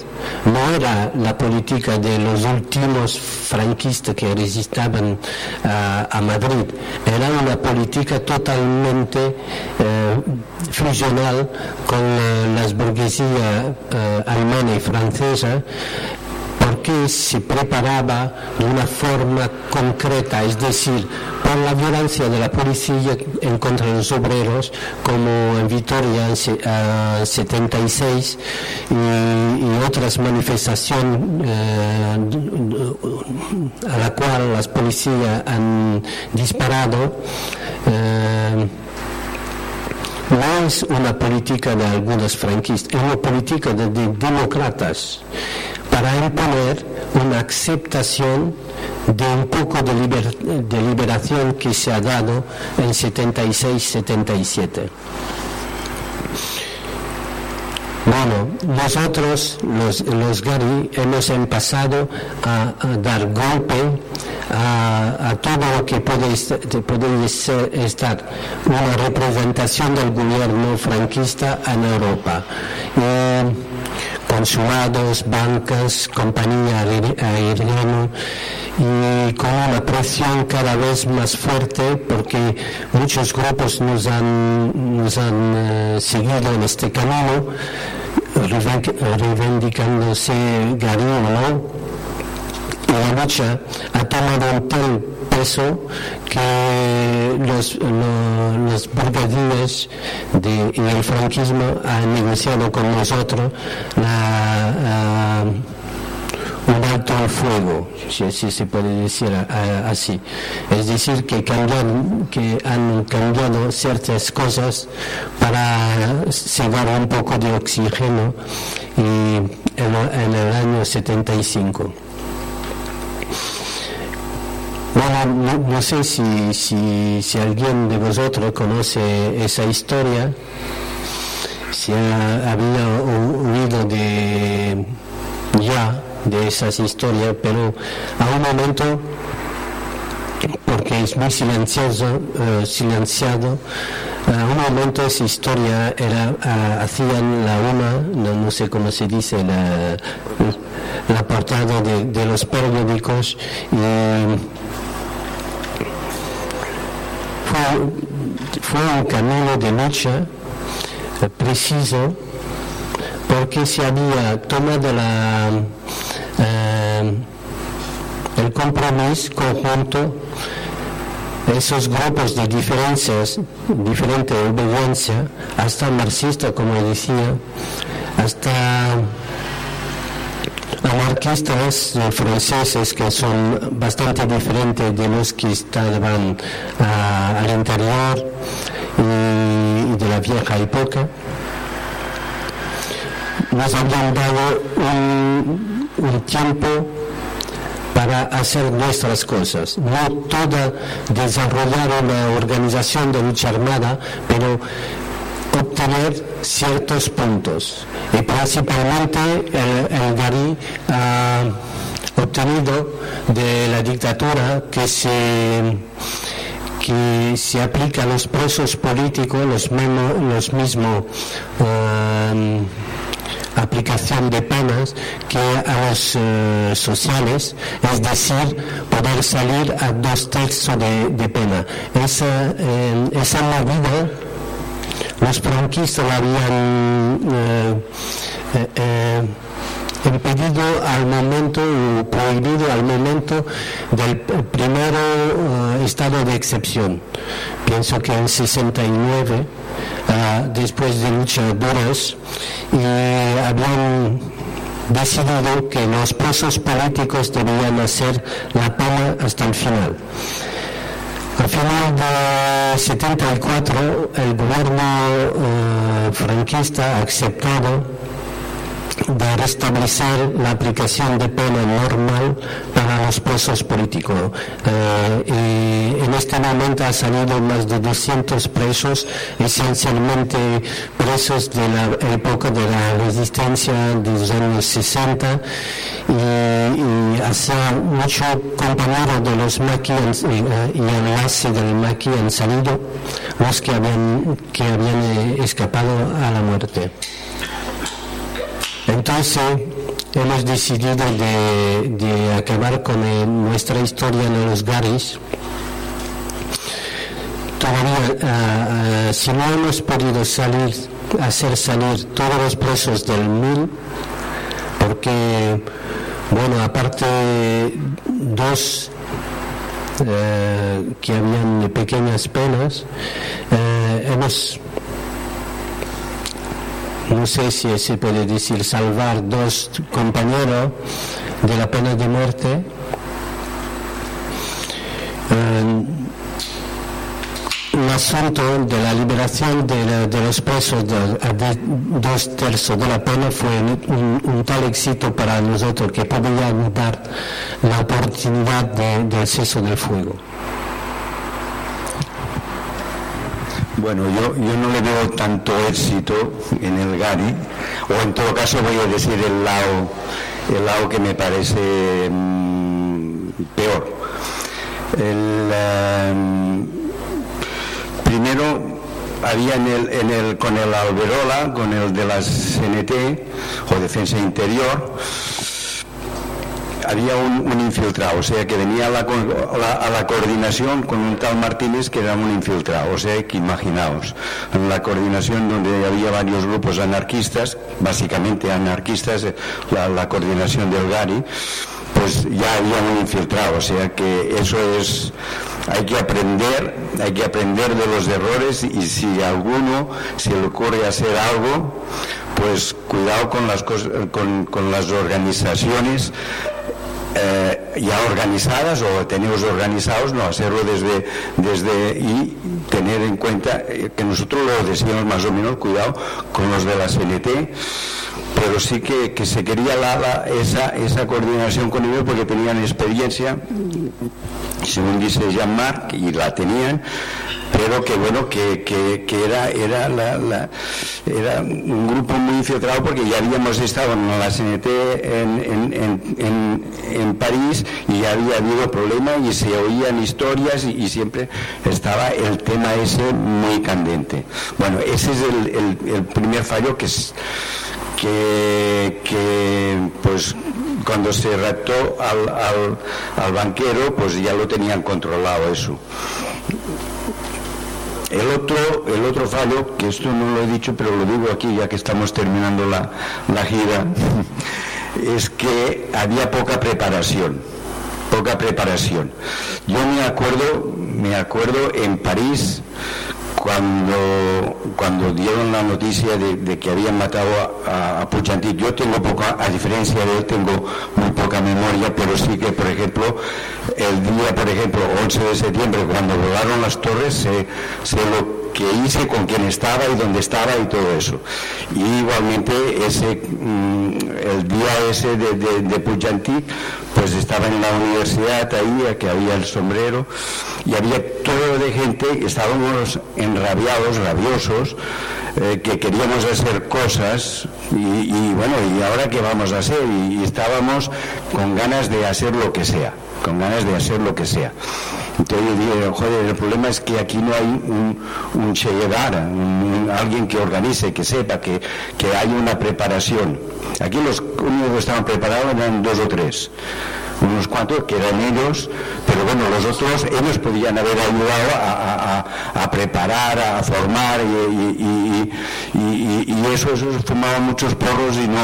B: no era la política de los últimos franquistas que resistían a, Madrid, era una política totalmente eh, fusional con la, las burguesías eh, alemana y francesa porque se preparaba de una forma concreta, es decir, por la violencia de la policía en contra de los obreros, como en Vitoria en 76 y, otras manifestaciones eh, a la cual las policías han disparado. Eh, no es una política de algunos franquistas, es una política de demócratas para imponer una aceptación de un poco de, liberación que se ha dado en 76-77. Bueno, nosotros, los, los Gary, hemos empezado a, dar golpe a, todo lo que puede, estar. Una representación del gobierno franquista en Europa. Consulados, bancas, compañía aérea y con una presión cada vez más fuerte porque muchos grupos nos han, nos han eh, seguido en este camino reivindicándose Garino y la lucha ha tomado un tal peso que los, los, los y el franquismo han negociado con nosotros la, un alto al fuego, si así se puede decir así. Es decir, que, cambian, que han cambiado ciertas cosas para cegar un poco de oxígeno y en, el año 75. Bueno, no, sé si, si, alguien de vosotros conoce esa historia, si había oído de ya de esas historias, pero a un momento, porque es muy silencioso, eh, silenciado, a un momento esa historia era, hacían la una, no, sé cómo se dice, la, la portada de, los periódicos y fue, un camino de lucha preciso porque se había tomado la, eh, el compromiso conjunto esos grupos de diferencias, diferente obediencia, hasta marxista, como decía, hasta anarquistas franceses que son bastante diferentes de los que estaban ah, al interior y, de la vieja época, nos habían dado un, un tiempo para hacer nuestras cosas. No toda desarrollar una organización de lucha armada, pero obtener ciertos puntos y principalmente el, Gari ha obtenido de la dictadura que se que se aplica a los presos políticos los mismos los mismos um, aplicación de penas que a los uh, sociales, es decir, poder salir a dos tercios de, pena. Esa, eh, esa medida los franquistas habían eh, eh, eh, impedido al momento prohibido al momento del primer estado de excepción. Pienso que en 69, ah, después de luchas duras, habían decidido que los presos políticos debían hacer la pena hasta el final. Al final de 74, el gobierno eh, franquista ha aceptado de restablecer la aplicación de pena normal para los presos políticos. Eh, y en este momento ha salido más de 200 presos, esencialmente presos de la época de la resistencia de los años 60 y, y muchos compañeros de los maquis eh, y enlace del maquis han salido, los que habían, que habían eh, escapado a la muerte. Entonces, hemos decidido de, acabar con eh, nuestra historia en los garis. Todavía, ah, ah, si no hemos podido salir, hacer salir todos los presos del MIL, porque, bueno, aparte dos eh, que habían pequeñas penas, eh, hemos no sé si se puede decir salvar dos compañeros de la pena de muerte. Eh, el asunto de la liberación de, los presos de, dos tercios de la pena fue un, tal éxito para nosotros que podía dar la oportunidad del cese del fuego.
C: Bueno, yo, yo no le veo tanto éxito en el Gari, o en todo caso voy a decir el lado, el lado que me parece mm, peor. Em, primero había en el, en el, con el Alberola, con el de las CNT o Defensa Interior, había un, infiltrado, o sea que venía a la, a la, coordinación con un tal Martínez que era un infiltrado, o sea que imaginaos, en la coordinación donde había varios grupos anarquistas, básicamente anarquistas, eh, la, coordinación del GARI, pues ya había un infiltrado, o sea que eso es, hay que aprender, hay que aprender de los errores y si alguno se le ocurre hacer algo, pues cuidado con las, con, con las organizaciones eh, ya organizadas o tenerlos organizados, no hacerlo desde, desde y tener en cuenta eh, que nosotros lo decíamos más o menos, cuidado con los de la CNT, pero sí que, se quería esa, esa coordinación con ellos porque tenían experiencia, según dice Jean-Marc, y la tenían, pero que bueno, que, que, era, era, la, era un grupo muy infiltrado porque ya habíamos estado en la CNT en, en, en, París y ya había habido problemas y se oían historias y, siempre estaba el tema ese muy candente. Bueno, ese es el, el, primer fallo que es que pues cuando se raptó al, al, al banquero pues ya lo tenían controlado eso el otro, el otro fallo, que esto no lo he dicho, pero lo digo aquí ya que estamos terminando la, la gira, es que había poca preparación, poca preparación. Yo me acuerdo, me acuerdo en París, cuando, cuando dieron la noticia de, que habían matado a, a, yo tengo poca, a diferencia de él, tengo muy memoria, pero sí que, por ejemplo, el día, por ejemplo, 11 de septiembre, cuando volaron las torres, se, se lo que hice, con quién estaba y dónde estaba y todo eso. Y igualmente ese, mm, el día ese de, de, pues estaba en la universidad ahí, que había el sombrero, y había todo de gente, estábamos enrabiados, rabiosos, eh, que queríamos hacer cosas y, bueno, ¿y ahora qué vamos a hacer? y estábamos con ganas de hacer lo que sea, con ganas de hacer lo que sea. Entonces yo digo, joder, el problema es que aquí no hay un, un alguien que organice, que sepa, que, que hay una preparación. Aquí los únicos que estaban preparados eran dos o tres unos cuantos que eran ellos, pero bueno, los otros, ellos podían haber ayudado a, preparar, a formar y, eso, fumaban muchos porros y no,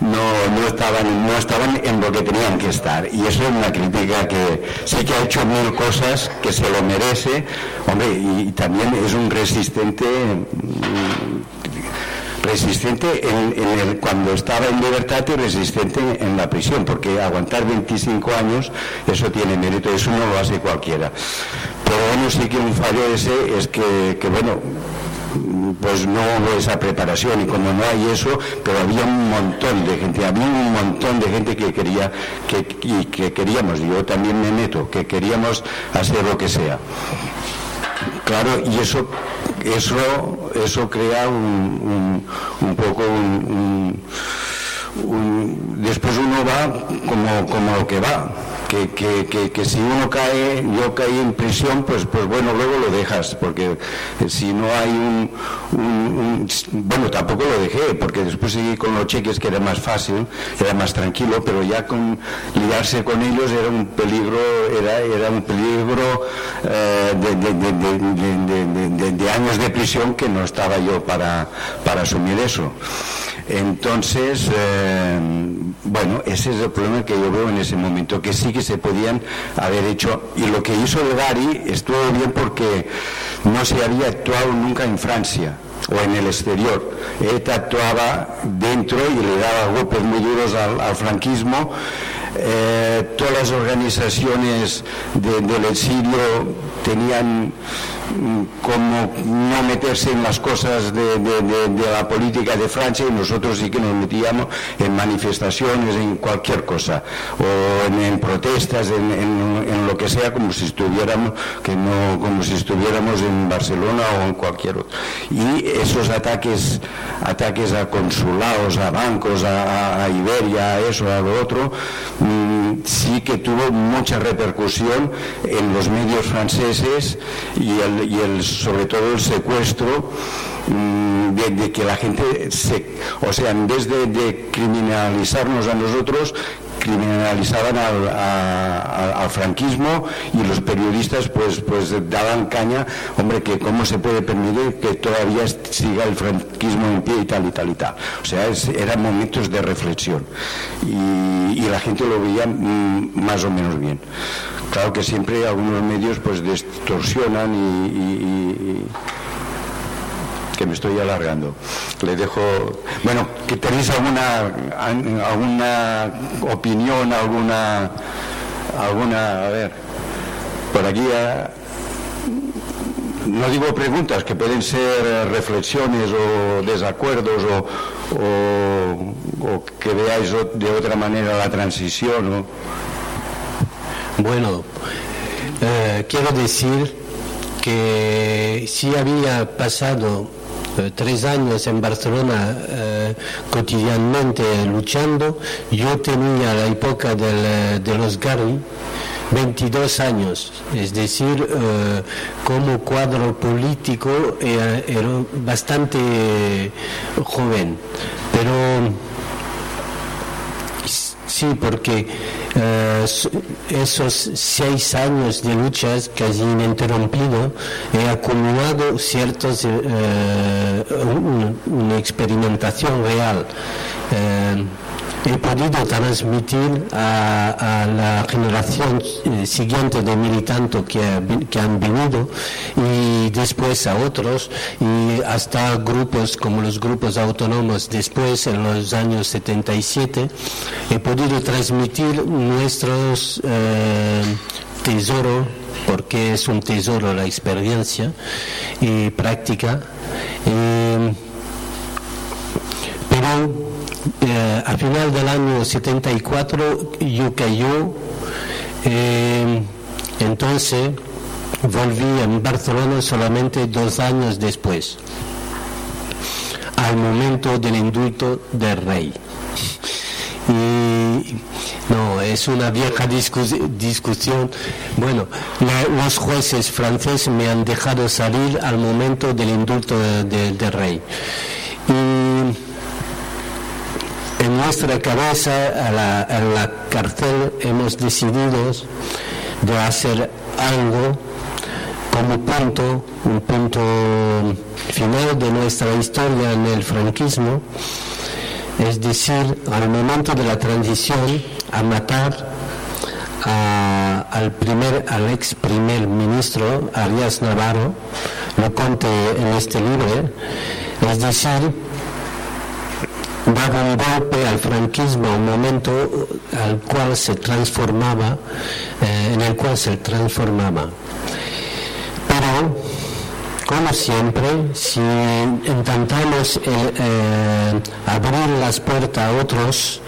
C: no, estaban, no estaban en lo que tenían que estar. Y eso es una crítica que sí que ha hecho mil cosas, que se lo merece, hombre, y también es un resistente resistente en, cuando estaba en libertad y resistente en la prisión, porque aguantar 25 años, eso tiene mérito, eso no lo hace cualquiera. Pero bueno, sí que un fallo ese es que, bueno, pues no hubo esa preparación y como no hay eso, pero había un montón de gente, había un montón de gente que quería, que, y que queríamos, yo también me meto, que queríamos hacer lo que sea. Claro, y eso eso eso crea un, un, poco un, después uno va como, como lo que va que, que, si uno cae, yo caí en prisión, pues, pues bueno, luego lo dejas, porque si no hay un, Bueno, tampoco lo dejé, porque después seguí con los cheques, que era más fácil, era más tranquilo, pero ya con liarse con ellos era un peligro, era, era un peligro de, años de prisión que no estaba yo para, para asumir eso. Entonces, eh, bueno, ese es el problema que yo veo en ese momento, que sí que se podían haber hecho. Y lo que hizo Gary estuvo bien porque no se había actuado nunca en Francia o en el exterior. Él actuaba dentro y le daba golpes muy duros al, franquismo. Eh, todas las organizaciones del exilio tenían como no meterse en las cosas de, la política de Francia y nosotros sí que nos metíamos en manifestaciones, en cualquier cosa, o en, protestas, en, lo que sea, como si estuviéramos, que no, como si estuviéramos en Barcelona o en cualquier otro. Y esos ataques, ataques a consulados, a bancos, a, Iberia, a eso, a lo otro, mm, sí que tuvo mucha repercusión en los medios franceses y el sobre todo el secuestro mm, de, que la gente se, o sea, en vez de, criminalizarnos a nosotros, criminalizaban al, franquismo y los periodistas pues pues daban caña, hombre, que cómo se puede permitir que todavía siga el franquismo en pie y tal y tal y tal. O sea, eran momentos de reflexión y, la gente lo veía mm, más o menos bien. Claro que siempre algunos medios pues distorsionan y, que me estoy alargando. Le dejo, bueno, que tenéis alguna alguna opinión, alguna alguna, a ver, por aquí no digo preguntas, que pueden ser reflexiones o desacuerdos o, o que veáis de otra manera la transición. ¿no?
B: Bueno, eh, quiero decir que si había pasado tres años en Barcelona eh, cotidianamente luchando, yo tenía la época de los Gary 22 años, es decir, como cuadro político era, era bastante joven, pero sí, porque eh, esos seis años de luchas casi ininterrumpido he acumulado ciertos eh, una experimentación real. Eh, he podido transmitir a, la generación eh, siguiente de militantes que, han venido y después a otros y hasta grupos como los grupos autónomos después en los años 77 he podido transmitir nuestros eh, tesoros porque es un tesoro la experiencia y práctica pero eh, a final del año 74 yo cayó, entonces volví en Barcelona solamente dos años después, al momento del indulto del rey. Y no, es una vieja discusión. Bueno, los jueces franceses me han dejado salir al momento del indulto del rey. En nuestra cabeza, en la cárcel, hemos decidido de hacer algo como punto, un punto final de nuestra historia en el franquismo, es decir, al momento de la transición, a matar al, primer, al ex primer ministro, Arias Navarro, lo conté en este libro, es decir, daba un golpe al franquismo, un momento al cual se transformaba, eh, en el cual se transformaba. Pero como siempre, si intentamos eh, abrir las puertas a otros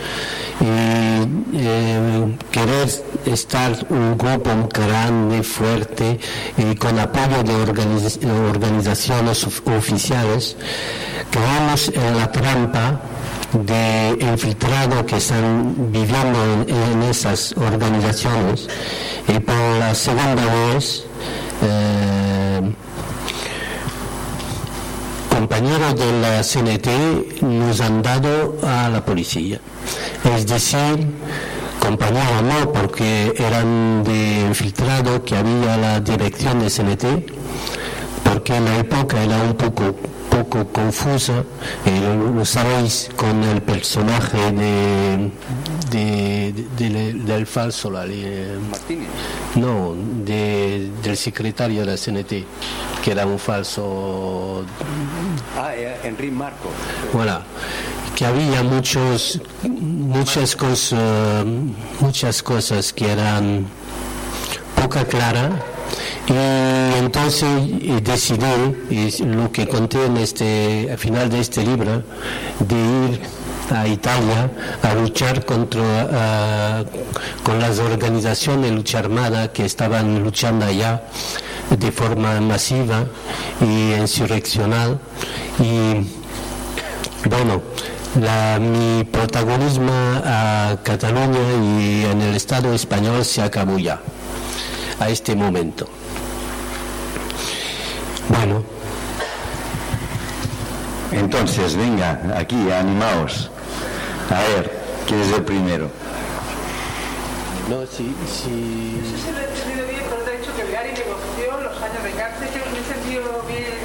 B: y querer estar un grupo grande, fuerte y con apoyo de organizaciones oficiales, caemos en la trampa de infiltrados que están viviendo en, esas organizaciones y por la segunda vez eh, compañeros de la CNT nos han dado a la policía. Es decir, compañeros no, porque eran de infiltrado que había la dirección de CNT, porque en la época era un poco poco confusa, eh, lo sabéis, con el personaje de, del falso, la,
D: Martínez.
B: No, del secretario de la CNT, que era un falso...
D: Ah, eh, Enrique Marco.
B: Voilà que había muchos muchas cosas muchas cosas que eran poca clara y entonces decidí, lo que conté en este, al final de este libro, de ir a Italia a luchar contra con las organizaciones de lucha armada que estaban luchando allá de forma masiva y insurreccional. Y bueno mi protagonismo a Cataluña y en el Estado español se acabó ya a este momento bueno.
C: Entonces, venga, aquí, animaos. A ver, ¿quién es el primero?
B: No, sí, sí.
E: Eso se lo he entendido bien, pero te he dicho que el Gary negoció los años de cárcel, que no he entendido bien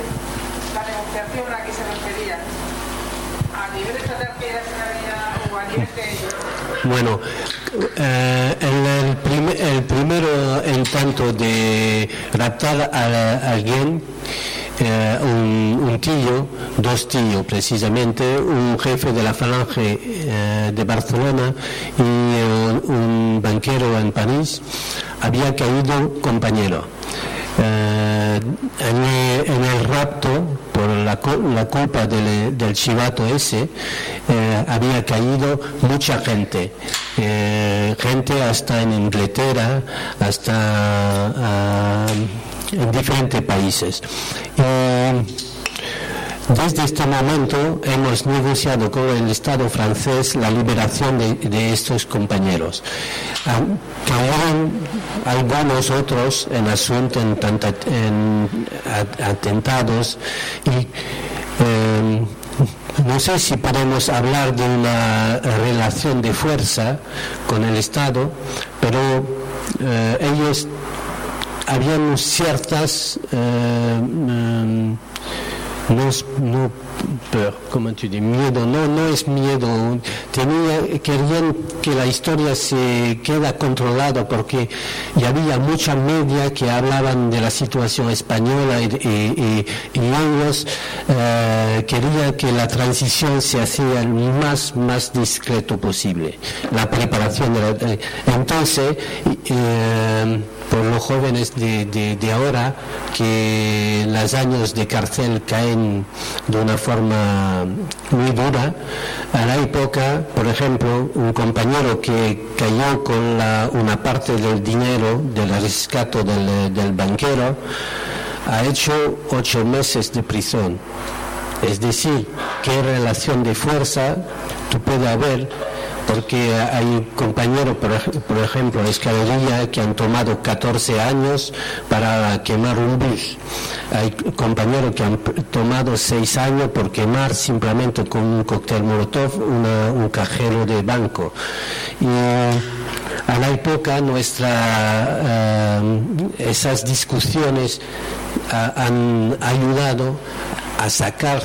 E: la negociación a la que se refería. A nivel estatal que ya se había, o a nivel de...
B: Bueno, eh, el, el, primero en tanto de raptar a, alguien, eh, un, tío, dos tíos precisamente, un jefe de la falange eh, de Barcelona y un banquero en París, había caído compañero. En, el rapto, por la, culpa del, chivato ese, había caído mucha gente. Eh, gente hasta en Inglaterra, hasta ah, en diferentes países. Desde este momento hemos negociado con el Estado francés la liberación de, estos compañeros. Cayeron algunos otros en asuntos, en, atentados y eh, no sé si podemos hablar de una relación de fuerza con el Estado, pero eh, ellos habían ciertas eh, no, no como tú dices, miedo, no, no es miedo, tenía, querían que la historia se queda controlada porque había mucha media que hablaban de la situación española y, ellos eh, querían que la transición se hacía lo más, más discreto posible, la preparación de la... Eh, entonces, eh, por los jóvenes de, ahora que los años de cárcel caen de una forma muy dura. A la época, por ejemplo, un compañero que cayó con una parte del dinero del rescate del, del banquero ha hecho ocho meses de prisión. Es decir, qué relación de fuerza tú puedes haber porque hay compañeros, por, ejemplo, escalería, que han tomado 14 años para quemar un bus. Hay compañeros que han tomado 6 años por quemar simplemente con un cóctel molotov un cajero de banco. Y a la época nuestra, eh, esas discusiones ah, han ayudado a sacar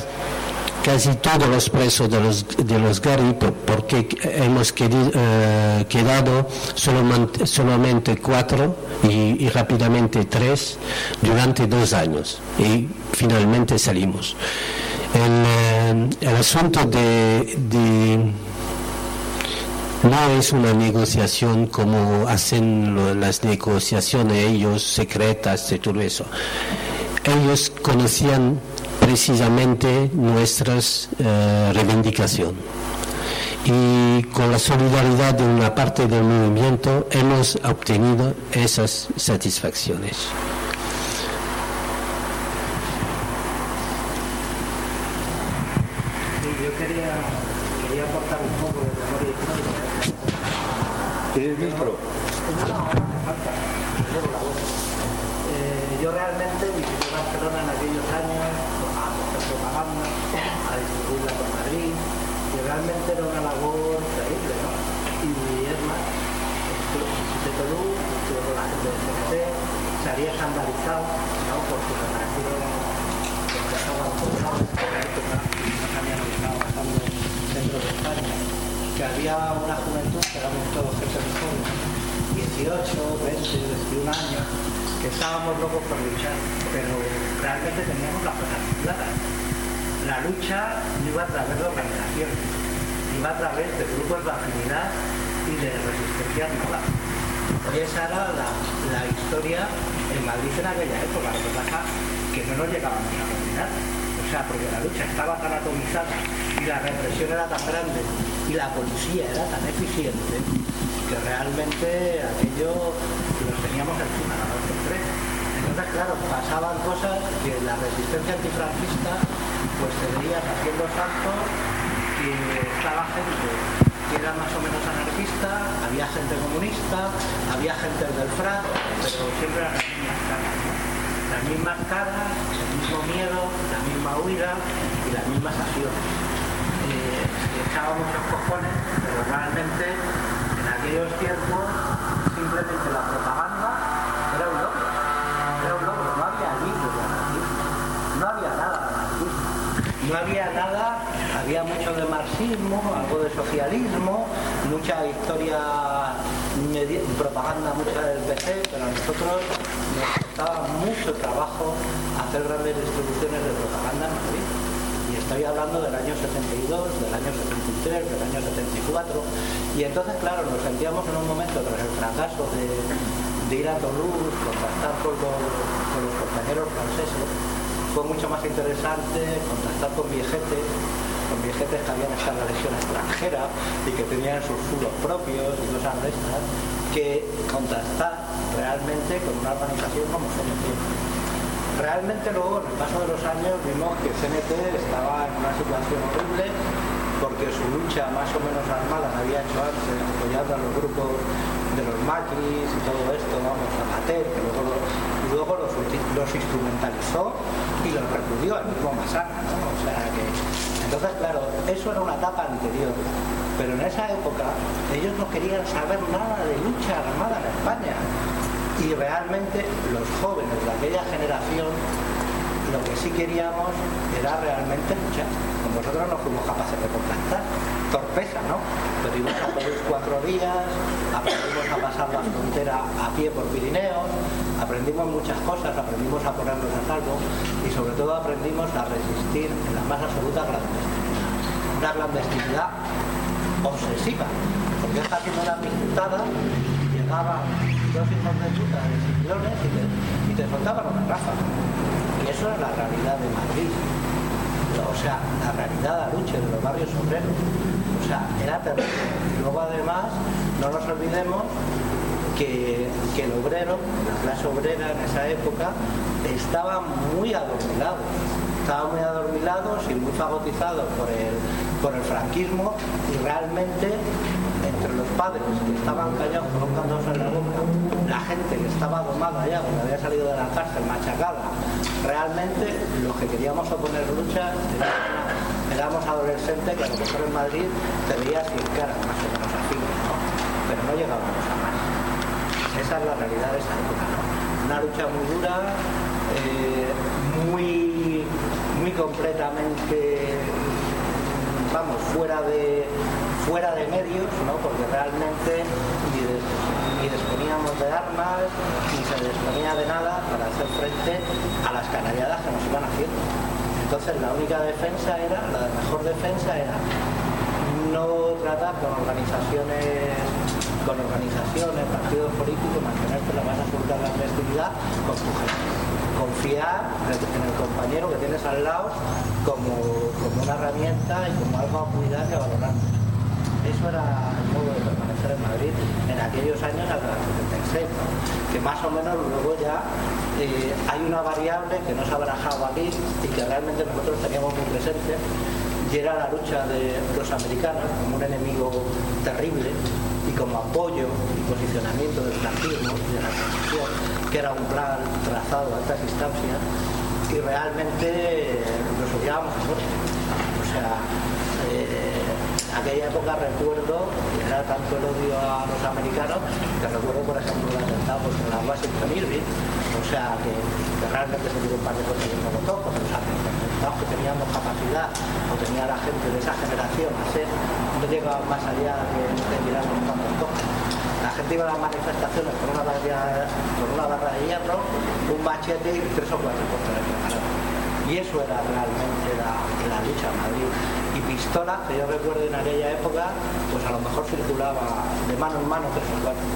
B: casi todos los presos de los, de los Gary, porque hemos eh, quedado solamente, cuatro y, rápidamente tres durante dos años y finalmente salimos. El, eh, asunto de, no es una negociación como hacen las negociaciones ellos secretas y todo eso ellos conocían precisamente nuestras eh, reivindicaciones. Y con la solidaridad de una parte del movimiento hemos obtenido esas satisfacciones.
F: 74. Y entonces, claro, nos sentíamos en un momento tras el fracaso de, ir a Toulouse, contactar con los, con los compañeros franceses. Fue mucho más interesante contactar con viejetes, con viejetes que habían estado en la legión extranjera y que tenían sus furos propios y cosas de estas, que contactar realmente con una organización como CNT. Realmente luego, en el paso de los años, vimos que CNT estaba en una situación horrible porque su lucha más o menos armada la había hecho antes, apoyando a los grupos de los macris y todo esto, vamos, a Mater, que luego, los instrumentalizó y los repudió, el mismo Masana, ¿no? O sea que... Entonces, claro, eso era una etapa anterior. Pero en esa época ellos no querían saber nada de lucha armada en España. Y realmente los jóvenes de aquella generación lo que sí queríamos era realmente luchar. Con vosotros no fuimos capaces de contactar. Torpeza, ¿no? Pero íbamos a todos cuatro días, aprendimos a pasar la frontera a pie por Pirineos, aprendimos muchas cosas, aprendimos a ponernos a salvo y sobre todo aprendimos a resistir en la más absoluta clandestinidad. Una clandestinidad obsesiva, porque esta una pintada llegaban dos hijos de puta de y te, y te soltaban una ráfaga. Y eso es la realidad de Madrid. O sea, la realidad de lucha de los barrios obreros. O sea, era terrible. Luego además, no nos olvidemos que, el obrero, la clase obrera en esa época, estaba muy adormilado. Estaba muy adormilado y muy fagotizado por el, por el franquismo y realmente entre los padres que estaban callados candazo en la boca, la gente que estaba domada ya, porque había salido de la cárcel machacada, realmente los que queríamos oponer lucha éramos- adolescentes que a lo mejor en Madrid te veías sin cara, más o menos así, pero no llegábamos a más. Esa es la realidad de esa época. Una lucha muy dura, eh, muy, muy completamente, vamos, fuera de, fuera de medios, ¿no? porque realmente ni, disponíamos de armas, ni se disponía de nada para hacer frente a las canariadas que nos iban haciendo. Entonces la única defensa era, la mejor defensa era no tratar con organizaciones con organizaciones, partidos políticos, mantenerte la más absoluta clandestinidad con tu gente. confiar en el compañero que tienes al lado como, como una herramienta y como algo a cuidar y a valorar. Eso era el modo de permanecer en Madrid en aquellos años hasta el 76, ¿no? que más o menos luego ya eh, hay una variable que no se ha barajado aquí y que realmente nosotros teníamos muy presente y era la lucha de los americanos como un enemigo terrible y como apoyo y posicionamiento del franquismo y de la transición, que era un plan trazado a altas instancias y realmente los odiábamos a eh, aquella época recuerdo, y era tanto el odio a los americanos, que recuerdo por ejemplo el atentado en la Washington Irving, o sea que, que realmente se dio un par de cosas en Molotov, porque los atentados que teníamos capacidad, o tenía la gente de esa generación a ser, no llegaban más allá de, mirar cuantos toques. La gente iba a las manifestaciones con una barra, con una barra de hierro, un machete y tres o cuatro cosas Y eso era realmente la, lucha en Madrid y pistolas que yo recuerdo en aquella época, pues a lo mejor circulaba de mano en mano tres o cuatro,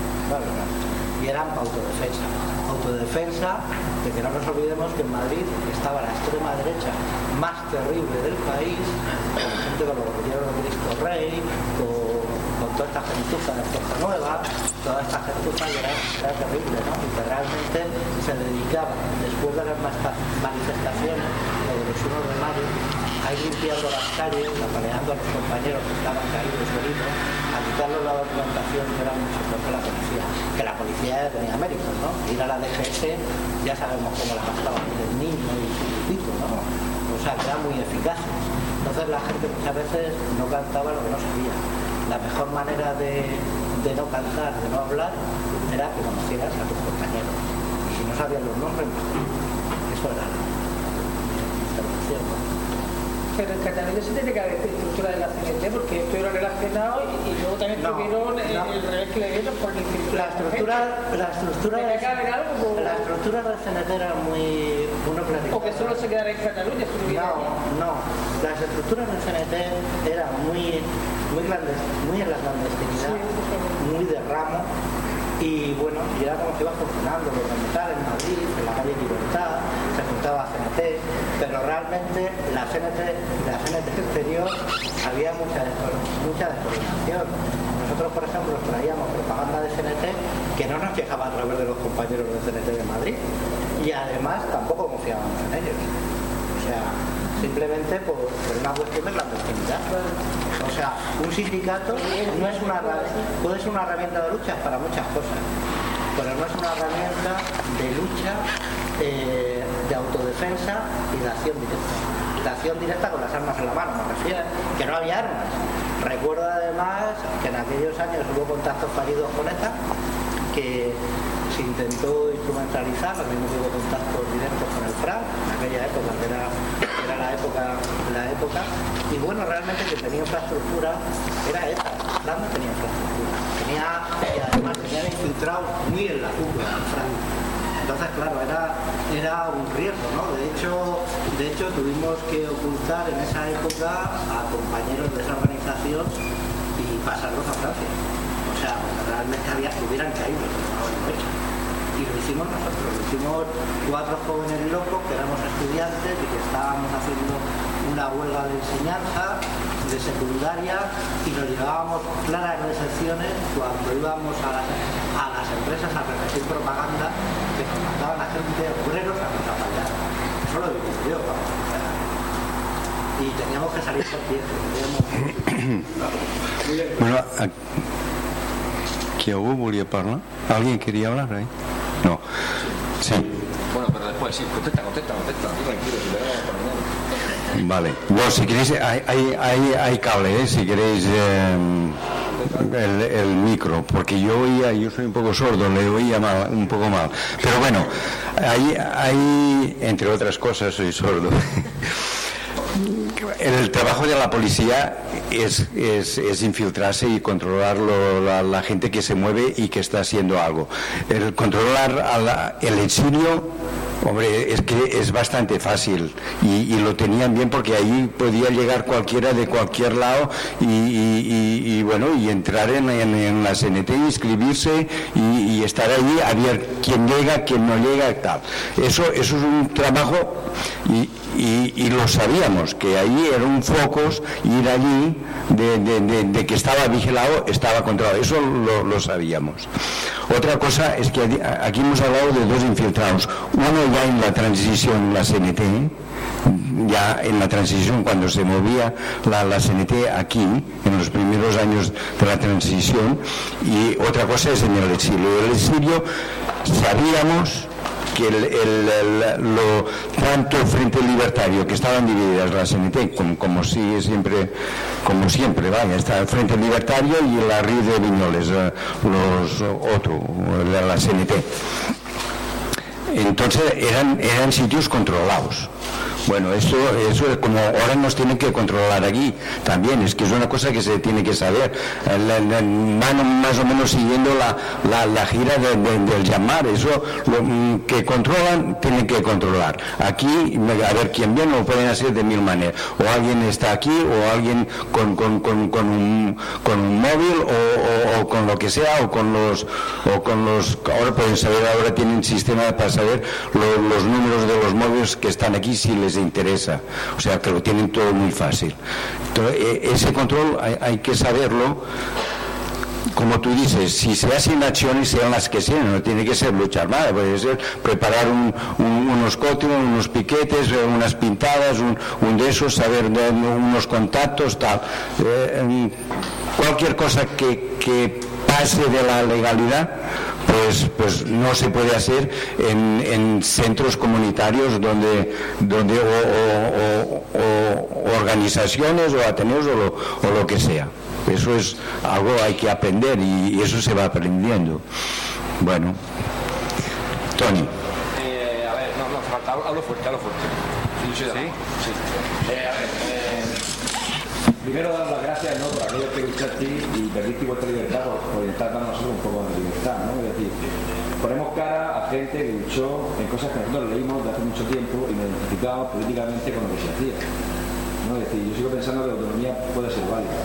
F: y eran autodefensa. Autodefensa de que no nos olvidemos que en Madrid estaba la extrema derecha más terrible del país, con gente con los de Cristo Rey, con toda esta gentuza de Fuerza Nueva, toda esta gentuza era, era terrible, ¿no? Y que realmente se dedicaba, después de las manifestaciones, o de los 1 de mayo, a ir limpiando las calles, apaleando a los compañeros que estaban caídos heridos, a quitarles la documentación que era mucho mejor que la policía. Que la policía ya tenía méritos, ¿no? Ir a la DGS ya sabemos cómo la gastaban, el niño y su grupito, ¿no? O sea, que era muy eficaz. Entonces la gente muchas veces no cantaba lo que no sabía. La mejor manera de, de no cantar, de no hablar, era que conocieras a tus compañeros. Y si no sabías los nombres, eso era la intervención.
E: Pero en Cataluña se tiene que haber estructura de la CNT porque estuvieron relacionados y, y luego también
F: No,
E: tuvieron el,
F: no.
E: el revés que le dieron por
F: La estructura, la estructura,
E: como-
F: la estructura del CNT era muy, muy.
E: O que solo se quedara en Cataluña,
F: No, no. Las estructuras del CNT eran muy, muy muy en la clandestinidad, muy de ramo. Y bueno, y era como que iba funcionando lo tal en Madrid, en la calle Libertad, se juntaba CNT, pero realmente la CNT, la CNT exterior había mucha, mucha descoordinación. Nosotros, por ejemplo, traíamos propaganda de CNT que no nos llegaba a través de los compañeros del CNT de Madrid y además tampoco confiábamos en ellos. O sea, simplemente por, una cuestión de clandestinidad. O sea, un sindicato no es una, puede ser una herramienta de lucha para muchas cosas, pero no es una herramienta de lucha, eh, de autodefensa y de acción directa. De acción directa con las armas en la mano, me refiero, que no había armas. Recuerdo además que en aquellos años hubo contactos fallidos con ETA, que se intentó instrumentalizar, que hubo contactos directos con el FRA, en aquella época, que era, era la época, la época, y bueno, realmente que tenía infraestructura era ETA, FRA no tenía infraestructura, tenía, y además tenía infiltrado muy en la cúpula del FRA. Entonces, claro, era, era un riesgo, ¿no? De hecho, de hecho, tuvimos que ocultar en esa época a compañeros de esa organización y pasarlos a Francia. O sea, realmente había, hubieran caído no. Y lo hicimos nosotros, lo hicimos cuatro jóvenes locos que éramos estudiantes y que estábamos haciendo una huelga de enseñanza, de secundaria, y nos llevábamos claras decepciones cuando íbamos a las, a las empresas a repetir propaganda que nos mandaban a gente, obreros, a nos apoyar. Eso lo visto yo. Y teníamos que salir por pie. teníamos-
C: Bueno, a- qui algú volia parlar? ¿Alguien quería hablar ahí? No. Sí,
D: Bueno, pero después sí, contesta, contesta, contesta. Tranquilo, si
C: vale. Bueno, si queréis, hay, hay, hay, cable, ¿eh? si queréis eh, el, el micro, porque yo oía, yo soy un poco sordo, le oía mal, un poco mal. Pero bueno, hay, hay entre otras cosas, soy sordo. El trabajo de la policía es, infiltrarse y controlar lo- la, gente que se mueve y que está haciendo algo. El controlar a la- el exilio, hombre, es que es bastante fácil y, y lo tenían bien porque ahí podía llegar cualquiera de cualquier lado y, y- y- bueno, y entrar en, en- en la CNT, inscribirse y, estar allí a ver quién llega, quién no llega tal. Eso, eso es un trabajo y, y- y lo sabíamos, que allí era un ir allí de, de- de- de que estaba vigilado, estaba controlado. Eso lo, lo sabíamos. Otra cosa es que aquí hemos hablado de dos infiltrados. Uno ya en la transición, la CNT, ya en la transición cuando se movía la, la CNT aquí, en los primeros años de la transición, y otra cosa es en el exilio. El exilio sabíamos que el, el- el- lo, tanto Frente Libertario, que estaban divididas la CNT, como, como sigue siempre, como siempre, vaya, está el Frente Libertario y la RI de Viñoles, eh, los otro, la, CNT. Entonces eran, eran sitios controlados. Bueno, eso, eso es como ahora nos tienen que controlar aquí también, es que es una cosa que se tiene que saber. La- la- más o menos siguiendo la, la- la gira de- de- del llamar, eso lo, mm, que controlan, tienen que controlar. Aquí, a ver quién viene, lo pueden hacer de mil maneras. O alguien está aquí, o alguien con, con- con- con un, con un móvil, o, o- con lo que sea, o con los, o con los, ahora pueden saber, ahora tienen sistema para saber lo- los números de los móviles que están aquí si les interesa. O sea, que lo tienen todo muy fácil. Entonces, e- ese control hay, hay que saberlo como tú dices, si se hacen acciones, sean las que sean, no tiene que ser lucha armada, puede ser preparar un- un- unos cótigos, unos piquetes, eh, unas pintadas, un, un de esos, saber de unos contactos, tal. Eh, cualquier cosa que, que pase de la legalidad, pues, pues no se puede hacer en, en centros comunitarios donde, donde o, o- o- o organizaciones o ateneos o lo, o lo que sea. Eso es algo hay que aprender y, y eso se va aprendiendo. Bueno, Tony.
D: Eh, a ver, no, falta, hablo, fuerte, hablo fuerte. Sí, la- sí. Eh, a ver, eh, primero dar las gracias ¿no? por aquellos que luchasteis y perdisteis vuestra libertad por, por intentar darnos a nosotros un poco de libertad, ¿no? Es decir, ponemos cara a gente que luchó en cosas que nosotros leímos de hace mucho tiempo y nos identificábamos políticamente con lo que se hacía. ¿no? Es decir, yo sigo pensando que la autonomía puede ser válida.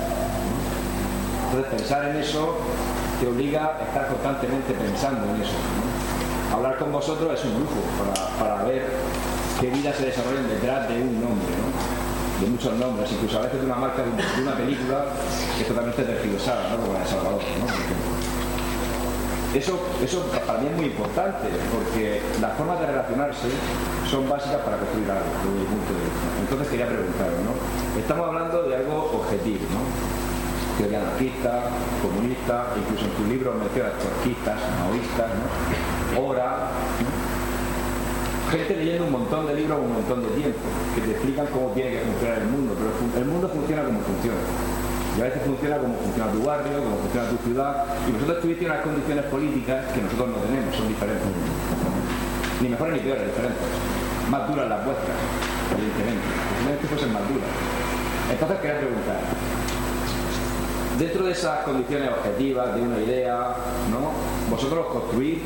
D: Entonces pensar en eso te obliga a estar constantemente pensando en eso. Hablar con vosotros es un lujo para, ver qué vidas se desarrollan detrás de un nombre, ¿no? de muchos nombres, incluso a veces de una marca de una película que es totalmente tergiversada, ¿no? como la de Salvador. ¿no? Eso, eso para mí es muy importante, porque las formas de relacionarse son básicas para construir algo, desde mi punto de vista. Entonces quería preguntaros, ¿no? Estamos hablando de algo objetivo, ¿no? Teoría anarquista, comunista, incluso en tu libro mencionas trotskistas, maoístas, ¿no? Hora, ¿no? gente leyendo un montón de libros un montón de tiempo, que te explican cómo tiene que funcionar el mundo, pero el mundo funciona como funciona. Y a veces funciona como funciona tu barrio, como funciona tu ciudad, y vosotros tuvisteis unas condiciones políticas que nosotros no tenemos, son diferentes. Ni mejores ni peores, diferentes. Más duras las vuestras, evidentemente. Posiblemente fuesen más duras. Entonces quería preguntar, dentro de esas condiciones objetivas, de una idea, ¿no? Vosotros os construís,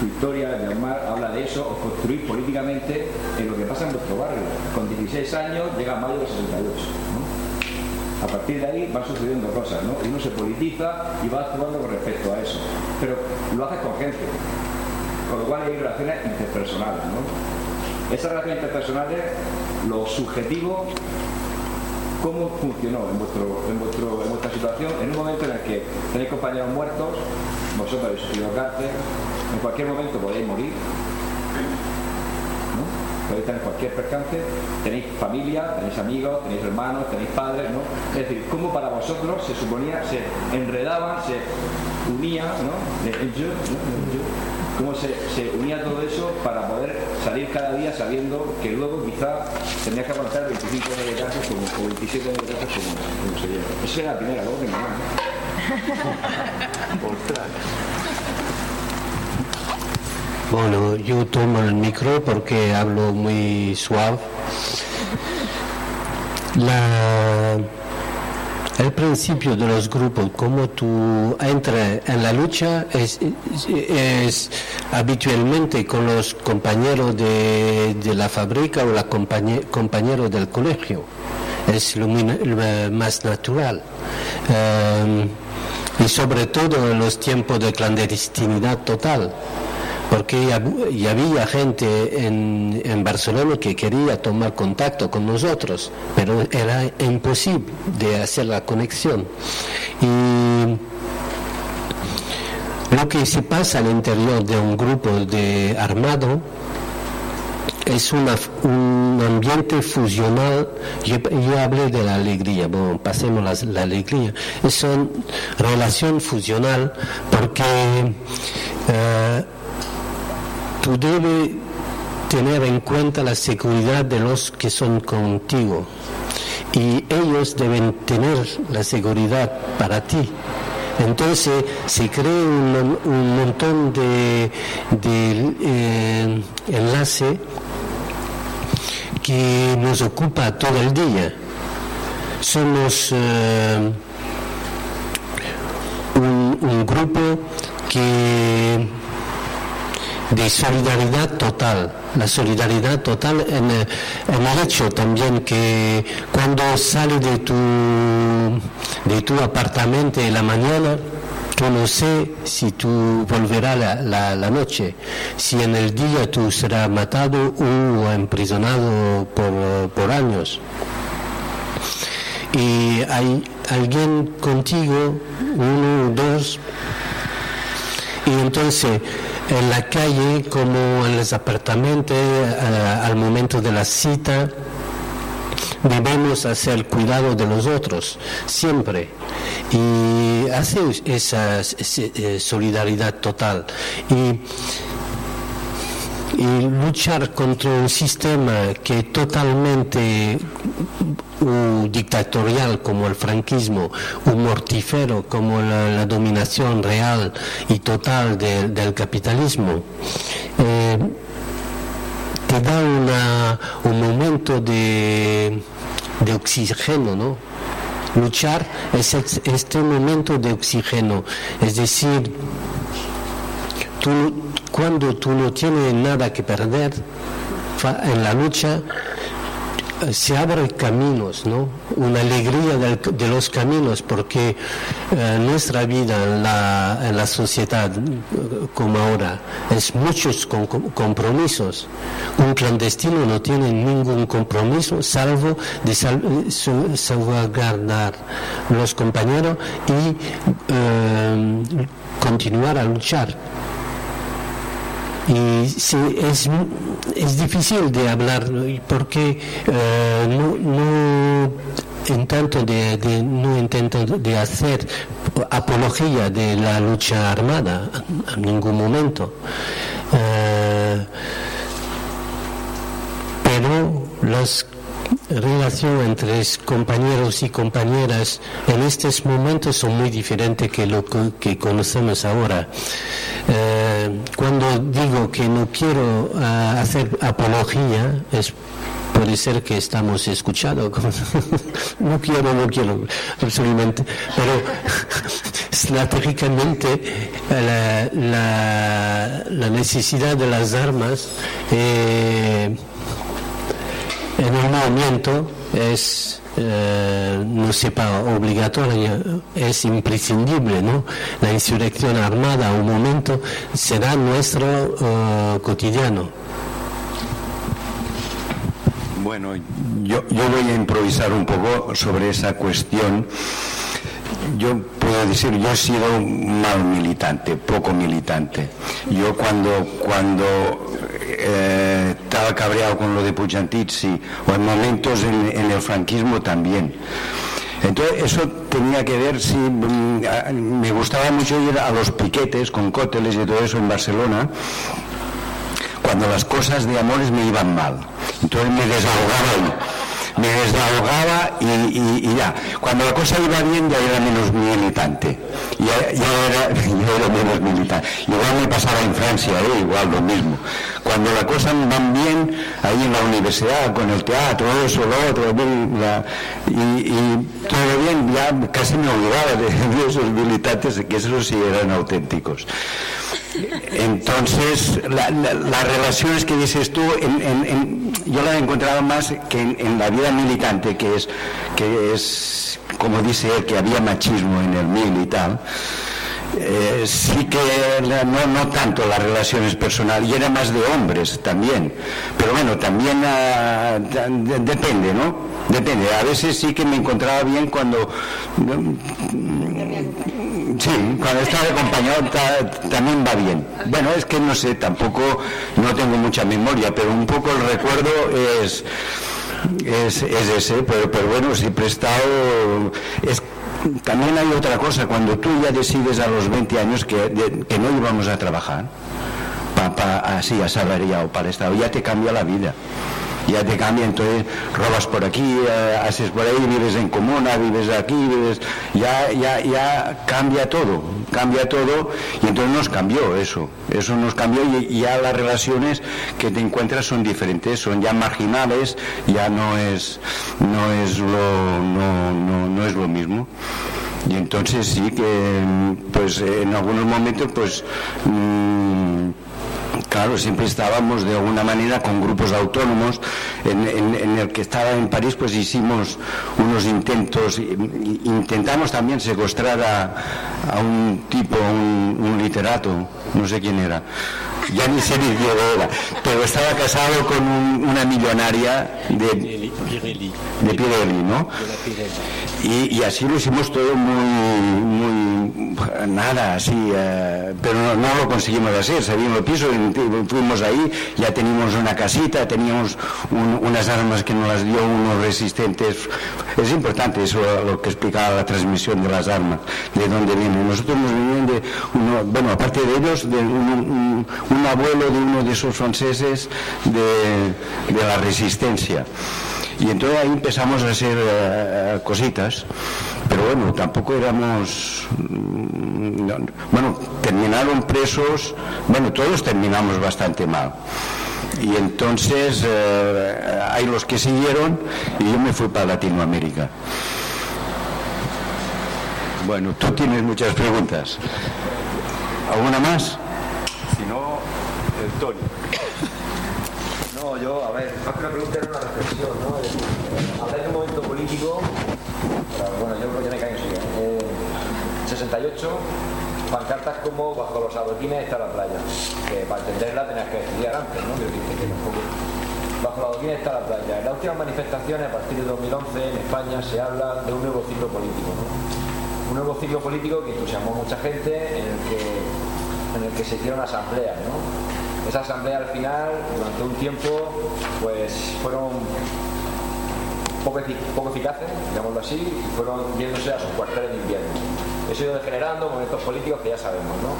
D: tu historia de Omar habla de eso, os construís políticamente en lo que pasa en vuestro barrio. Con 16 años llega mayo del 68, ¿no? A partir de ahí van sucediendo cosas, ¿no? Uno se politiza y va actuando con respecto a eso. Pero lo haces con gente, con lo cual hay relaciones interpersonales, ¿no? Esas relaciones interpersonales, lo subjetivo cómo funcionó en, vuestro, en, vuestro, en vuestra situación en un momento en el que tenéis compañeros muertos, vosotros habéis sufrido cárcel, en cualquier momento podéis morir, ¿no? podéis tener cualquier percance, tenéis familia, tenéis amigos, tenéis hermanos, tenéis padres, ¿no? Es decir, cómo para vosotros se suponía, se enredaban, se unía, ¿no? ¿no? Yo. cómo se, se unía todo eso para poder salir cada día sabiendo que luego quizá tendrías que aguantar 25 años de cárcel como, o 27 años de cárcel como, como se. Esa era la primera, luego que me
B: Bueno, yo tomo el micro porque hablo muy suave. La- el principio de los grupos, como tú entras en la lucha, es, habitualmente con los compañeros de, la fábrica o los compañeros del colegio. Es lo, lo más natural. Em, y sobre todo en los tiempos de clandestinidad total porque ya, había gente en, Barcelona que quería tomar contacto con nosotros, pero era imposible de hacer la conexión. Y lo que se pasa al interior de un grupo de armado es un ambiente fusional. Yo, hablé de la alegría, bueno, pasemos la, la alegría. Es una relación fusional porque eh, tú debes tener en cuenta la seguridad de los que son contigo y ellos deben tener la seguridad para ti. Entonces se crea un, montón de, eh, enlace que nos ocupa todo el día. Somos eh, un, grupo que de solidaridad total. La solidaridad total en, en, el hecho también que cuando sales de tu, de tu apartamento en la mañana, tú no sé si tú volverás la, la, noche, si en el día tú serás matado o emprisonado por, por años. Y hay alguien contigo, uno, dos, y entonces en la calle como en los apartamentos eh, al momento de la cita debemos hacer cuidado de los otros siempre. Y hacer esa, eh, solidaridad total. Y y luchar contra un sistema que es totalmente dictatorial como el franquismo, un mortífero como la, dominación real y total del capitalismo, eh, te da un momento de, oxígeno, ¿no? Luchar es este momento de oxígeno, es decir, tú, cuando tú no tienes nada que perder en la lucha, eh, se abren caminos, ¿no? Una alegría de los caminos, porque eh, nuestra vida en la, sociedad como ahora es muchos compromisos. Un clandestino no tiene ningún compromiso salvo de salvaguardar los compañeros y eh, continuar a luchar y sí, es, es difícil de hablar porque eh, no, no en tanto de, no intento de hacer apología de la lucha armada en ningún momento. Eh, pero las relación entre compañeros y compañeras en estos momentos son muy diferentes que lo que conocemos ahora. Eh, cuando digo que no quiero ah, hacer apología, es puede ser que estamos escuchados. no quiero, no quiero, absolutamente. Pero estratégicamente la, la, necesidad de las armas eh, en el movimiento es eh, no sepa obligatoria, es imprescindible, ¿no? La insurrección armada un momento será nuestro eh, cotidiano.
C: Bueno, yo, yo voy a improvisar un poco sobre esa cuestión. Yo puedo decir, yo he sido mal militante, poco militante. Yo cuando, cuando eh, estaba cabreado con lo de Puchantizzi o en momentos en, el franquismo también. Entonces eso tenía que ver si mm, me gustaba mucho ir a los piquetes con cóteles y todo eso en Barcelona cuando las cosas de amores me iban mal. Entonces me desahogaba me desahogaba y, ya. Cuando la cosa iba bien ya era menos militante. Ya, ya, era, menos militante. Igual me pasaba en Francia, ¿eh? igual lo mismo. Cuando la cosa va bien, ahí en la universidad, con el teatro, eso, lo otro, y, todo bien, ya casi me olvidaba de, esos militantes, que esos sí eran auténticos. Entonces, las relaciones que dices tú, yo las he encontrado más que en, la vida militante, que es, que es, como dice él, que había machismo en el mil. Eh, sí que no, no tanto las relaciones personales, y era más de hombres también. Pero bueno, también ah, depende, ¿no? Depende, a veces sí que me encontraba bien cuando... Sí, cuando estaba acompañado también va bien. Bueno, es que no sé, tampoco no tengo mucha memoria, pero un poco el recuerdo es, es, ese, pero, pero bueno, siempre he estado... Es, también hay otra cosa, cuando tú ya decides a los 20 años que, que no íbamos a trabajar, para, así asalariado para el Estado, ya te cambia la vida ya te cambia, entonces robas por aquí, eh, haces por ahí, vives en comuna, vives aquí, vives, ya, ya, ya cambia todo, cambia todo y entonces nos cambió eso, eso nos cambió y, ya las relaciones que te encuentras son diferentes, son ya marginales, ya no es, no es lo, no, no, no es lo mismo. Y entonces sí que, pues en algunos momentos, pues... Mm, Claro, siempre estábamos de alguna manera con grupos autónomos. En, el que estaba en París, pues hicimos unos intentos, intentamos también secuestrar a, un tipo, un, un literato, no sé quién era, ya ni sé ni quién era, pero estaba casado con una millonaria de Pirelli, de Pirelli ¿no? Y, así lo hicimos todo muy, muy nada así, eh, pero no, lo conseguimos hacer, salimos el piso, fuimos ahí, ya teníamos una casita, teníamos unas armas que nos las dio unos resistentes, es importante eso lo que explicaba la transmisión de las armas, de dónde vienen. Nosotros nos venían de, uno, bueno, aparte de ellos, de un, abuelo de uno de esos franceses de la resistencia. Y entonces ahí empezamos a hacer eh, cositas, pero bueno, tampoco éramos, mm, bueno, terminaron presos, bueno, todos terminamos bastante mal. Y entonces eh, hay los que siguieron y yo me fui para Latinoamérica. Bueno, tú tienes muchas preguntas. ¿Alguna más?
D: Si no, el Tony. Yo, a ver, más que una pregunta era una reflexión, ¿no? Hablar de un momento político, bueno, yo creo que me caen en 68, pancartas como bajo los adoquines está la playa, que para entenderla tenías que estudiar antes, ¿no? Bajo los adoquines está la playa. En las últimas manifestaciones, a partir de 2011, en España se habla de un nuevo ciclo político, ¿no? Un nuevo ciclo político que entusiasmó a mucha gente, en el que, en el que se hicieron asambleas, ¿no? Esa asamblea al final, durante un tiempo, pues fueron poco, eficaces, digámoslo así, y fueron yéndose a sus cuarteles de invierno. Eso ha ido degenerando momentos políticos que ya sabemos, ¿no?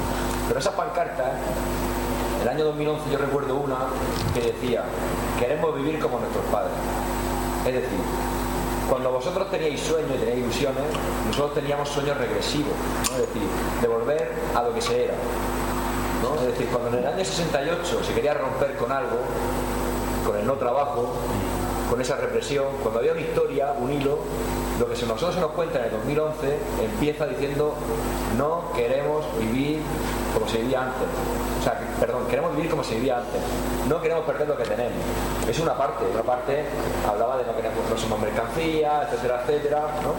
D: Pero esas pancartas, el año 2011 yo recuerdo una que decía, queremos vivir como nuestros padres. Es decir, cuando vosotros teníais sueños y teníais ilusiones, nosotros teníamos sueños regresivos, es decir, de volver a lo que se era, es decir, cuando en el año 68 se quería romper con algo, con el no trabajo, con esa represión, cuando había una historia, un hilo, lo que nosotros se nos cuenta en el 2011 empieza diciendo no queremos vivir como se vivía antes. O sea, perdón, queremos vivir como se vivía antes. No queremos perder lo que tenemos. Es una parte. Otra parte hablaba de no queremos, no somos mercancía, etcétera, etcétera, ¿no?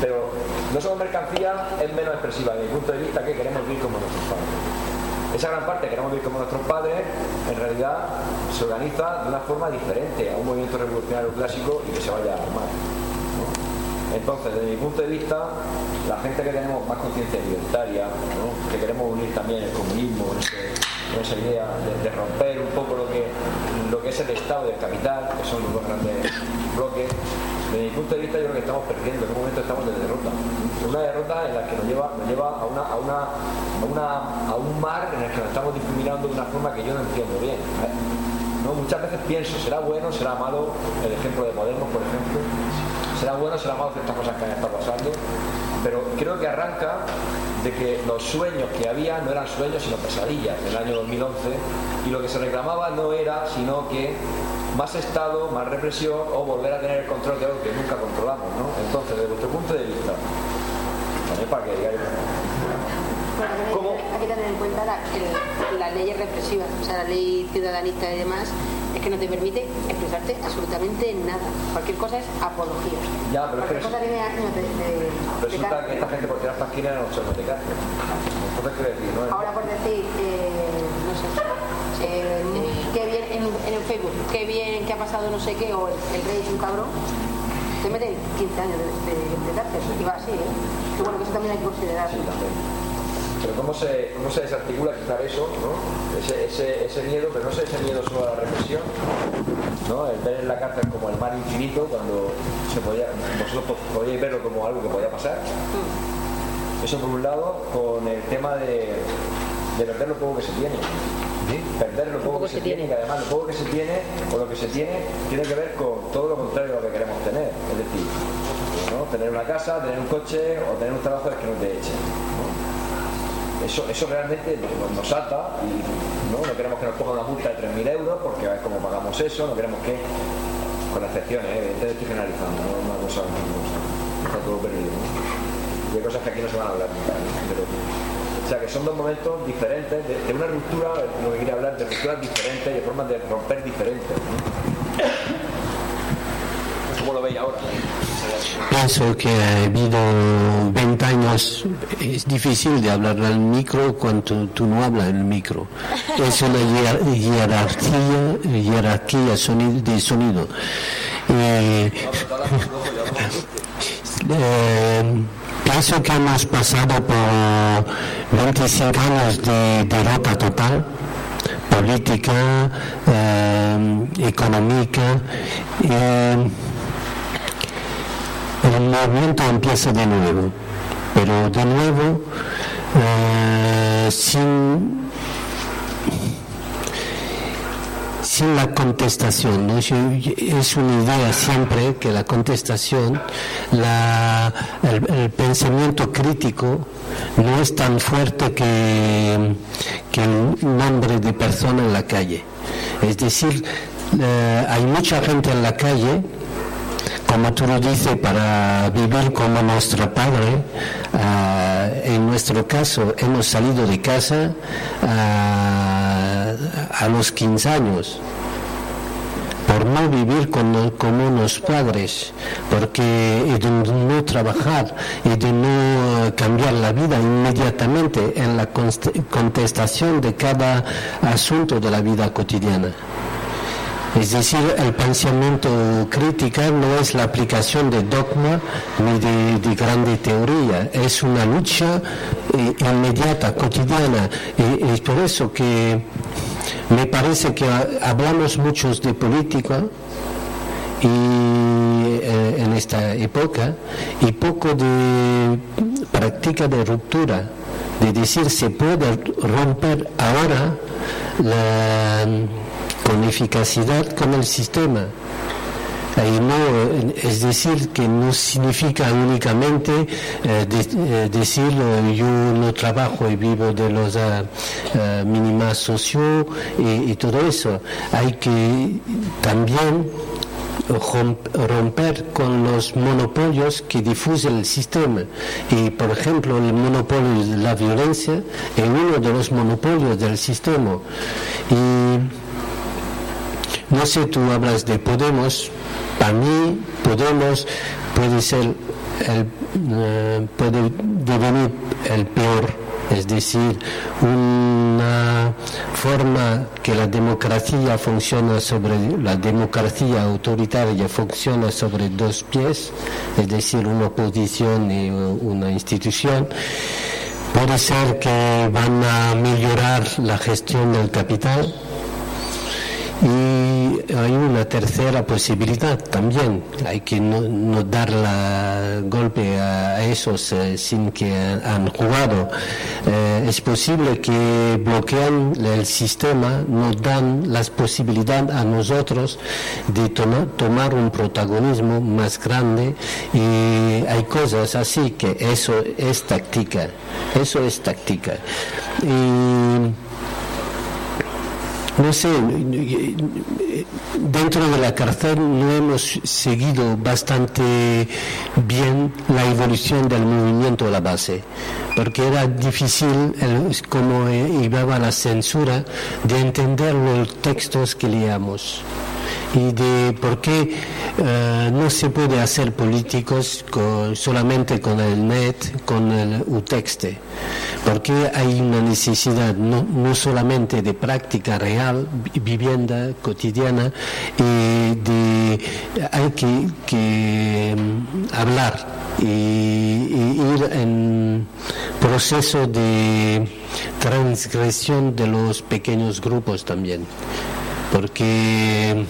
D: Pero no somos mercancía es menos expresiva desde mi punto de vista que queremos vivir como nuestros padres. Esa gran parte que queremos vivir como nuestros padres, en realidad se organiza de una forma diferente a un movimiento revolucionario clásico y que se vaya a armar. Entonces, desde mi punto de vista, la gente que tenemos más conciencia libertaria, que queremos unir también el comunismo en, esa idea de, romper un poco lo que, lo que es el Estado y el capital, que son los dos grandes bloques, desde mi punto de vista yo creo que estamos perdiendo, en un momento estamos de derrota. Una derrota en la que nos lleva, nos lleva a, una, a, una, a, una, a un mar en el que nos estamos difuminando de una forma que yo no entiendo bien. ¿No? Muchas veces pienso, ¿será bueno, será malo el ejemplo de Podemos, por ejemplo? ¿Será bueno, será malo ciertas cosas que han estado pasando? Pero creo que arranca de que los sueños que había no eran sueños sino pesadillas en el año 2011 y lo que se reclamaba no era sino que más Estado, más represión o volver a tener el control de algo que nunca controlamos. ¿no? Entonces, desde vuestro punto de vista, también para que digáis.
G: Hay que tener en cuenta la- el- las leyes represivas, o sea, la ley ciudadanista y demás, es que no te permite expresarte absolutamente nada. Cualquier cosa es apología.
D: Ya, pero es que
G: Cualquier cosa de, de,
D: Resulta que esta gente por tirar pasquina no se mete cárcel. Entonces, quiero decir, no es...
G: Ahora por decir, eh, no sé, eh, qué bien en, en el Facebook, qué bien que ha pasado no sé qué, o el, el rey es un cabrón, te meten 15 años de, de, de cárcel. Y va así, ¿eh? Que bueno, que eso también hay que considerar.
D: Sí, también. Pero cómo se, cómo se desarticula quitar eso, ¿no? Ese, ese, ese miedo, pero no es ese miedo solo a la represión, ¿no? El ver en la cárcel como el mar infinito cuando se podía, vosotros po- podíais verlo como algo que podía pasar. Eso por un lado, con el tema de, de perder lo poco que se tiene. Perder lo poco que se tiene, y además lo poco que se tiene o lo que se tiene tiene que ver con todo lo contrario a lo que queremos tener. Es decir, ¿no? tener una casa, tener un coche o tener un trabajo que no te echen. Eso, eso realmente nos, ata y ¿no? queremos que nos pongan una multa de 3.000 euros porque a ver cómo pagamos eso, no queremos que, con excepciones, ¿eh? evidentemente estoy generalizando, no una cosa, una cosa, está todo perdido. Y hay cosas que aquí no se van a hablar nunca. Pero, o sea que son dos momentos diferentes, de, una ruptura, lo que quería hablar, de rupturas diferentes y de formas de romper diferentes. ¿Cómo lo veis ahora?
B: Pienso que ha habido 20 años, es difícil de hablar al micro cuando tú no hablas el micro. Es una jerarquía, jerarquía de sonido. Eh, eh, pienso que hemos pasado por 25 años de derrota total política, eh, económica. El movimiento empieza de nuevo, pero de nuevo eh, sin, sin la contestación. es una idea siempre que la contestación, la- el, el pensamiento crítico no es tan fuerte que, que el nombre de persona en la calle. Es decir, eh, hay mucha gente en la calle como tú lo dices, para vivir como nuestro padre, ah, en nuestro caso hemos salido de casa ah, a los 15 años por no vivir con- como unos padres, porque y de no trabajar y de no cambiar la vida inmediatamente en la contestación de cada asunto de la vida cotidiana. Es decir, el pensamiento crítico no es la aplicación de dogma ni de, de grande teoría, es una lucha eh, inmediata, cotidiana. Y es por eso que me parece que ha- hablamos muchos de política y eh, en esta época y poco de práctica de ruptura, de decir se puede romper ahora la, con eficacidad con el sistema. Y no, es decir, que no significa únicamente eh, eh, decir eh, yo no trabajo y vivo de los ah, ah, mínimas socios y, todo eso. Hay que también rom- romper con los monopolios que difuye el sistema. Y, por ejemplo, el monopolio de la violencia es uno de los monopolios del sistema. No sé, tú hablas de Podemos. Para mí, Podemos puede ser, el, eh, puede devenir el peor, es decir, una forma que la democracia funciona sobre, la democracia autoritaria funciona sobre dos pies, es decir, una oposición y una institución. Puede ser que van a mejorar la gestión del capital, y hay una tercera posibilidad también, hay que no, no dar la golpe a esos eh, sin que han jugado. Eh, es posible que bloquean el sistema, nos dan las posibilidades a nosotros de toma- tomar un protagonismo más grande y hay cosas así que eso es táctica, eso es táctica. No sé, dentro de la cárcel no hemos seguido bastante bien la evolución del movimiento a la base, porque era difícil, como iba la censura, de entender los textos que leíamos y de por qué eh, no se puede hacer políticos solamente con el net, con el UTEXTE, porque hay una necesidad no, no solamente de práctica real, vivienda cotidiana, y de, hay que, mm, hablar y, ir en proceso de transgresión de los pequeños grupos también, porque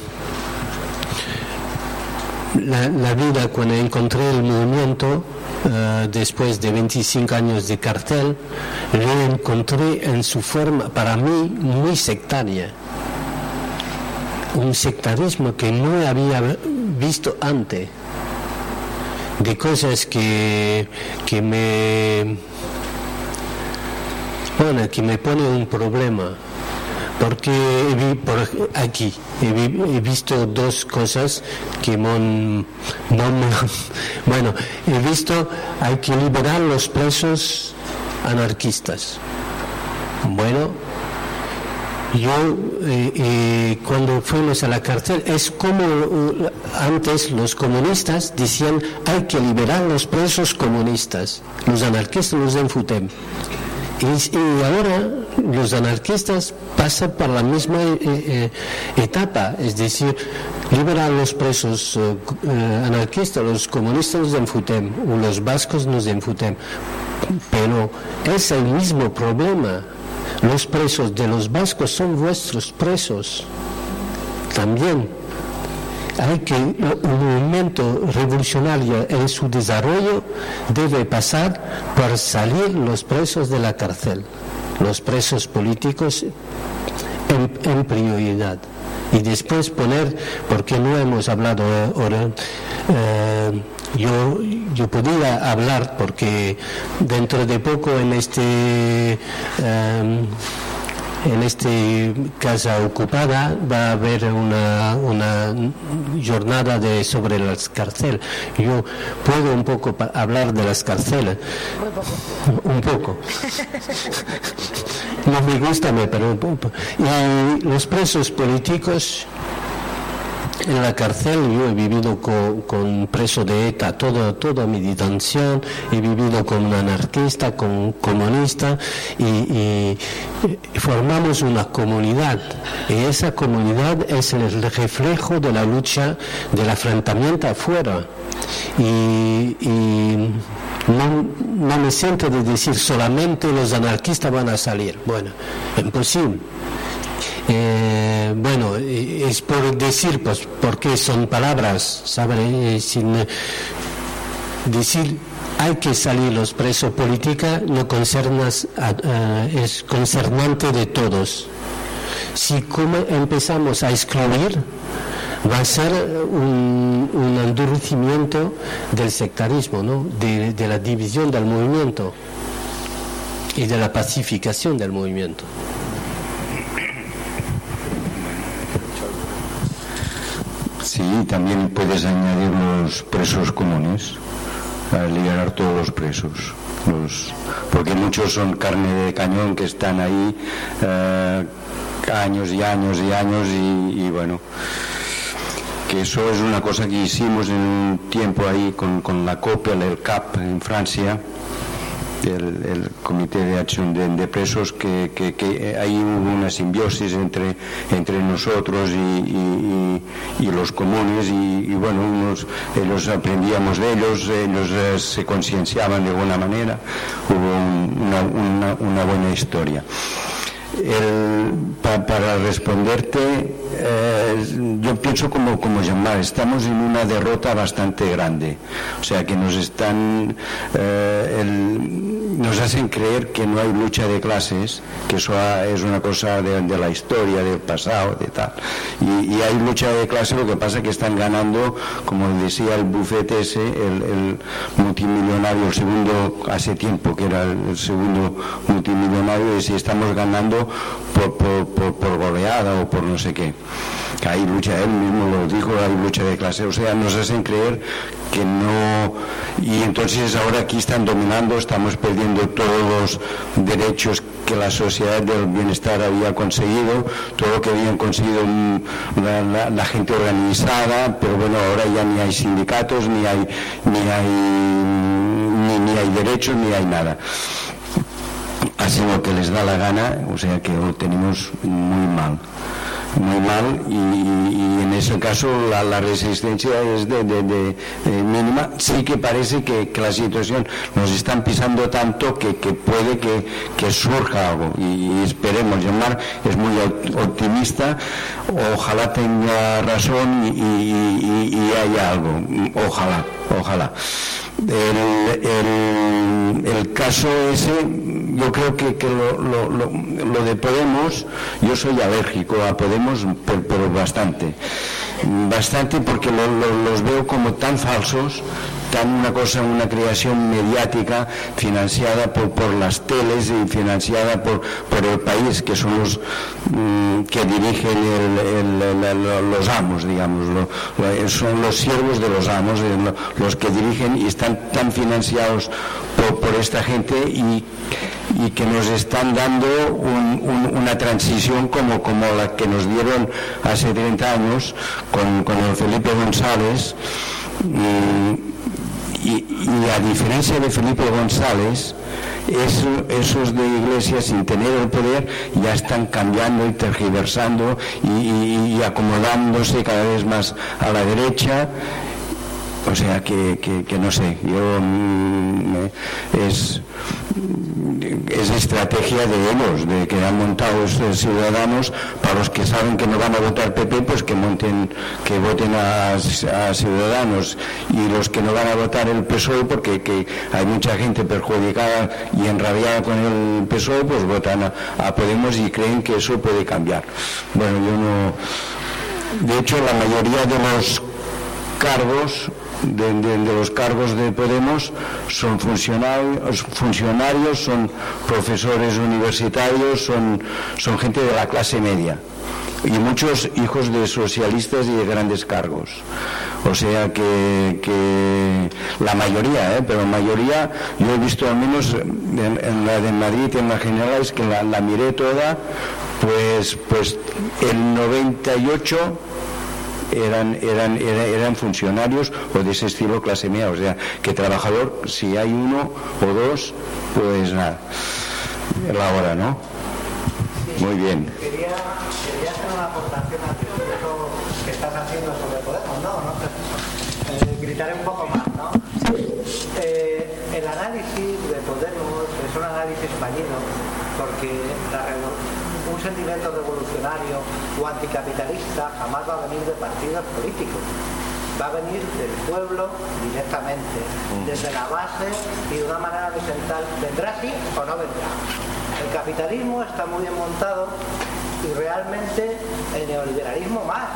B: la, vida cuando encontré el movimiento, eh, después de 25 años de cartel, lo encontré en su forma, para mí, muy sectaria. Un sectarismo que no había visto antes, de cosas que, que me... Bueno, que me pone un problema porque vi por aquí he, visto dos cosas que no bueno he visto hay que liberar los presos anarquistas. Bueno yo eh, eh, cuando fuimos a la cárcel es como uh, antes los comunistas decían hay que liberar los presos comunistas los anarquistas los enfutem. Y, ahora los anarquistas pasan por la misma eh, eh, etapa, es decir, liberar los presos eh, anarquistas, los comunistas nos enfutem, o los vascos nos enfutem. Pero es el mismo problema. Los presos de los vascos son vuestros presos también hay que un movimiento revolucionario en su desarrollo debe pasar por salir los presos de la cárcel, los presos políticos en, prioridad. Y después poner, porque no hemos hablado ahora, eh, yo, yo podría hablar porque dentro de poco en este eh, en esta casa ocupada va a haber una, una jornada de, sobre las cárceles. Yo puedo un poco hablar de las cárceles. Un poco. no me gusta, pero un poco. Y los presos políticos en la cárcel yo he vivido con, preso de ETA toda, toda mi detención, he vivido con un anarquista, con un comunista y, formamos una comunidad y esa comunidad es el reflejo de la lucha del afrontamiento afuera y, no, no, me siento de decir solamente los anarquistas van a salir. Bueno, imposible. Eh, bueno, eh, es por decir, pues, porque son palabras, ¿sabes? Eh, sin decir hay que salir los presos política no concernas, es concernante de todos. Si como empezamos a excluir, va a ser un, endurecimiento del sectarismo, ¿no? de la división del movimiento y de la pacificación del movimiento.
C: Sí, también puedes añadir los presos comunes, a liberar todos los presos. Los, porque muchos son carne de cañón que están ahí eh, años y años y años y, bueno, que eso es una cosa que hicimos en un tiempo ahí con, con la COPE, el CAP en Francia el, Comité de Acción de, Presos, que, que, ahí hubo una simbiosis entre, entre nosotros y, los comunes y, bueno, unos, ellos aprendíamos de ellos, ellos eh, se concienciaban de alguna manera, hubo una, una buena historia para responderte, eh, yo pienso como, como llamar, estamos en una derrota bastante grande. O sea que nos están, eh, nos hacen creer que no hay lucha de clases, que eso es una cosa de, la historia, del pasado, de tal. Y, hay lucha de clases, lo que pasa es que están ganando, como decía el bufete ese, el, multimillonario, el segundo, hace tiempo que era el, segundo multimillonario, y si estamos ganando por, por, goleada o por no sé qué. Que hay lucha, él mismo lo dijo, hay lucha de clases, o sea, nos hacen creer que no... Y entonces ahora aquí están dominando, estamos perdiendo todos los derechos que la sociedad del bienestar había conseguido, todo lo que habían conseguido la, gente organizada, pero bueno, ahora ya ni hay sindicatos, ni hay, ni hay, ni hay derechos, ni hay nada hacen lo que les da la gana, o sea que lo tenemos muy mal muy mal y, en ese caso la, resistencia es de, mínima. Sí que parece que, la situación nos están pisando tanto que, puede que, surja algo y, esperemos. Llamar es muy optimista, ojalá tenga razón y, haya algo, ojalá, ojalá. El, caso ese, yo creo que, lo, de Podemos, yo soy alérgico a Podemos, pero, bastante. Bastante porque los veo como tan falsos, tan una cosa, una creación mediática financiada por, por las teles y financiada por, por el país, que son los mm, que dirigen los amos, digamos, son los siervos de los amos, los que dirigen y están tan financiados por, esta gente y, que nos están dando una transición como, como la que nos dieron hace 30 años con, con el Felipe González. Y, y, a diferencia de Felipe González, esos de Iglesia, sin tener el poder, ya están cambiando y tergiversando y, acomodándose cada vez más a la derecha. O sea que, no sé, yo mm, es es estrategia de ellos, de que han montado ciudadanos, para los que saben que no van a votar PP, pues que monten, que voten a, ciudadanos, y los que no van a votar el PSOE, porque que hay mucha gente perjudicada y enrabiada con el PSOE, pues votan a, a Podemos y creen que eso puede cambiar. Bueno, yo no. De hecho, la mayoría de los cargos de, los cargos de Podemos son funcionarios, funcionarios son profesores universitarios, son, son gente de la clase media y muchos hijos de socialistas y de grandes cargos. O sea que, la mayoría, ¿eh? pero mayoría, yo he visto al menos en, la de Madrid en la general, es que la, la miré toda, pues, pues el 98 eran, eran, eran, funcionarios o de ese estilo clase media. O sea, que trabajador, si hay uno o dos, pues nada, la hora, ¿no? Muy bien.
F: Quería, quería hacer una aportación al discurso que estás haciendo sobre Podemos, ¿no? ¿No? Eh, gritaré un poco más, ¿no? Eh, el análisis de Podemos es un análisis fallido porque la un sentimiento revolucionario o anticapitalista jamás va a venir de partidos políticos. Va a venir del pueblo directamente, mm. desde la base y de una manera horizontal. ¿Vendrá así o no vendrá? El capitalismo está muy bien montado y realmente el neoliberalismo más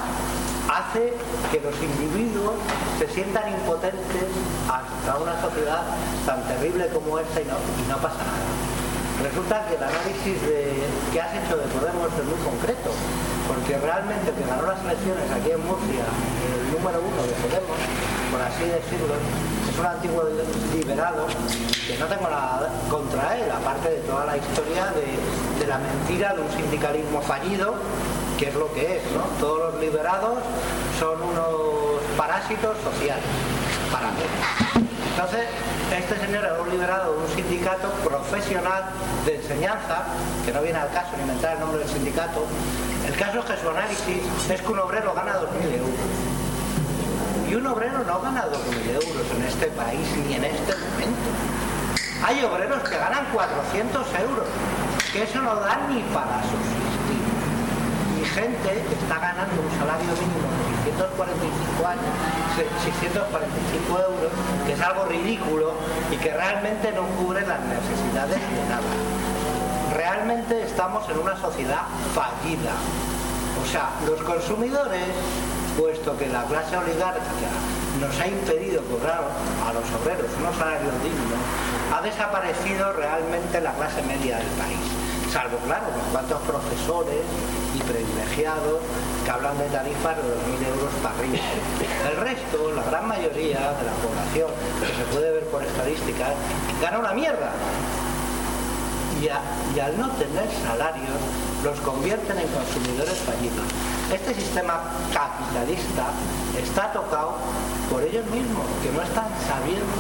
F: hace que los individuos se sientan impotentes hasta una sociedad tan terrible como esta y no, y no pasa nada. Resulta que el análisis que has hecho de Podemos es muy concreto, porque realmente que ganó las elecciones aquí en Murcia, el número uno de Podemos, por así decirlo, es un antiguo liberado, que no tengo nada contra él, aparte de toda la historia de, de la mentira de un sindicalismo fallido, que es lo que es, ¿no? Todos los liberados son unos parásitos sociales, para mí. Entonces, este señor era un liberado de un sindicato profesional de enseñanza, que no viene al caso ni inventar el nombre del sindicato. El caso es que su análisis es que un obrero gana 2.000 euros. Y un obrero no gana 2.000 euros en este país ni en este momento. Hay obreros que ganan 400 euros, que eso no da ni para subsistir. Mi gente está ganando un salario mínimo de 645 años, 645 euros, que es algo ridículo y que realmente no cubre las necesidades de nada. Realmente estamos en una sociedad fallida. O sea, los consumidores, puesto que la clase oligárquica nos ha impedido cobrar a los obreros unos salarios dignos, ha desaparecido realmente la clase media del país. Salvo, claro, unos cuantos profesores y privilegiados que hablan de tarifas de 2.000 euros para arriba. El resto, la gran mayoría de la población, que se puede ver por estadísticas, gana una mierda y, y al no tener salarios los convierten en consumidores fallidos. Este sistema capitalista está tocado por ellos mismos, que no están sabiendo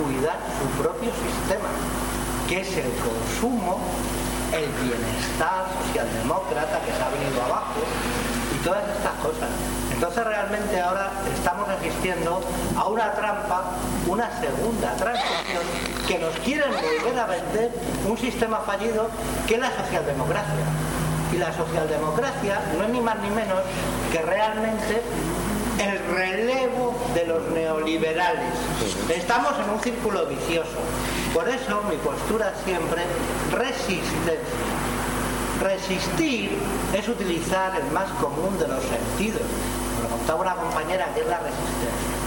F: cuidar su propio sistema, que es el consumo, el bienestar socialdemócrata que se ha venido abajo y todas estas cosas. Entonces realmente ahora estamos asistiendo a una trampa, una segunda transición que nos quieren volver a vender un sistema fallido que es la socialdemocracia. Y la socialdemocracia no es ni más ni menos que realmente el relevo de los neoliberales. Estamos en un círculo vicioso. Por eso mi postura siempre resistencia. Resistir es utilizar el más común de los sentidos. Me lo contaba una compañera que es la resistencia.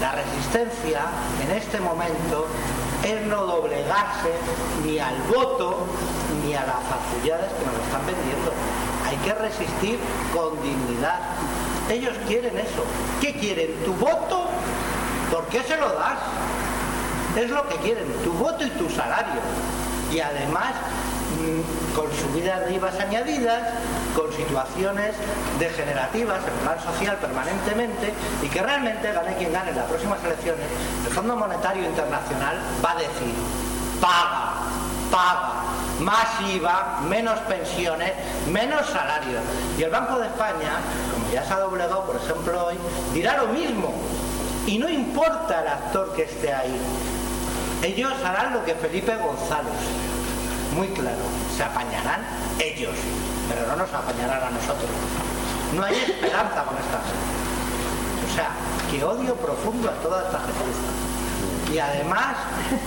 F: La resistencia en este momento es no doblegarse ni al voto ni a las faculdades que nos están vendiendo. Hay que resistir con dignidad. Ellos quieren eso. ¿Qué quieren? ¿Tu voto? ¿Por qué se lo das? Es lo que quieren, tu voto y tu salario. Y además mm, con subidas de IVAs añadidas, con situaciones degenerativas en plan social permanentemente y que realmente gane quien gane en las próximas elecciones, el Fondo Monetario Internacional va a decir, paga, paga, más IVA, menos pensiones, menos salarios. Y el Banco de España, como ya se ha doblegado, por ejemplo, hoy, dirá lo mismo. Y no importa el actor que esté ahí. Ellos harán lo que Felipe González. Muy claro, se apañarán ellos, pero no nos apañarán a nosotros. No hay esperanza con esta gente. O sea, que odio profundo a toda esta gente. Y además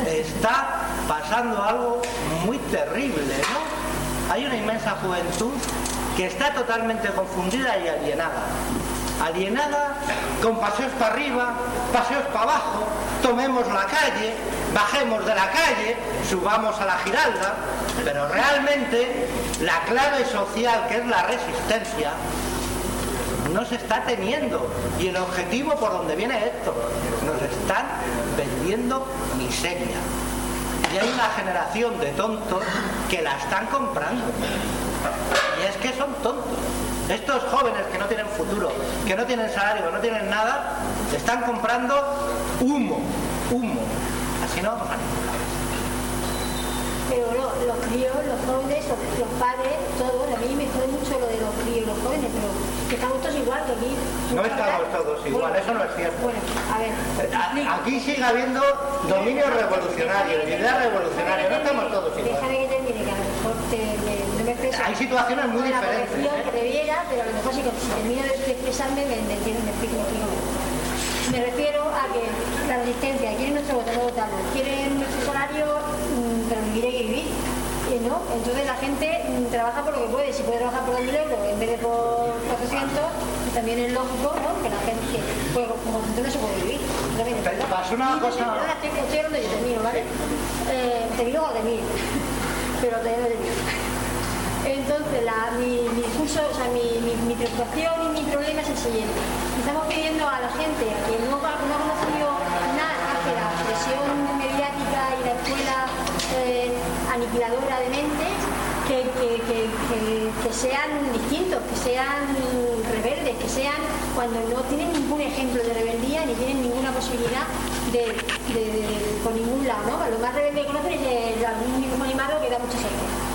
F: está pasando algo muy terrible, ¿no? Hay una inmensa juventud que está totalmente confundida y alienada. Alienada con paseos para arriba, paseos para abajo, tomemos la calle, bajemos de la calle, subamos a la giralda, pero realmente la clave social que es la resistencia no se está teniendo. Y el objetivo por donde viene esto, nos están vendiendo miseria. Y hay una generación de tontos que la están comprando. Y es que son tontos. Estos jóvenes que no tienen futuro, que no tienen salario, no tienen nada, están comprando humo, humo. Así no vamos a ningún lado.
H: Pero no, los críos, los jóvenes, los, padres, todos, a mí me jode mucho lo de los críos los jóvenes, pero que estamos todos igual que aquí.
F: No estamos todos igual, eso no es cierto.
H: Bueno, a ver.
F: A- Aquí sigue habiendo dominio revolucionario, ideas revolucionarias, no estamos todos
H: Déjame
F: igual.
H: que termine, que
F: Hay situaciones muy
H: la
F: diferentes, ¿eh?
H: que debiera, pero a lo mejor si, termino de expresarme me, me entiendo, me me refiero a que la resistencia, quieren nuestro voto, no votarlo, quieren nuestro salario, mm, pero vivir hay que vivir. eh, ¿no? Entonces la gente mm, trabaja por lo que puede, si puede trabajar por 2.000 euros en vez de por 400, pues también es lógico ¿no? que la gente, pues como gente no se puede vivir.
F: Pasó una cosa-
H: Estoy, estoy hablando yo, termino, ¿vale? Eh, termino o termino, pero termino, termino. Entonces, mi, mi o sea, mi, preocupación y mi problema es el siguiente. Estamos pidiendo a la gente que no, no ha conocido nada que la presión mediática y la escuela eh, aniquiladora de mentes, que, sean distintos, que sean rebeldes, que sean cuando no tienen ningún ejemplo de rebeldía ni tienen ninguna posibilidad de, de, por ningún lado. ¿no? Lo más rebelde que conocen es el mismo animado que da mucha sorpresa.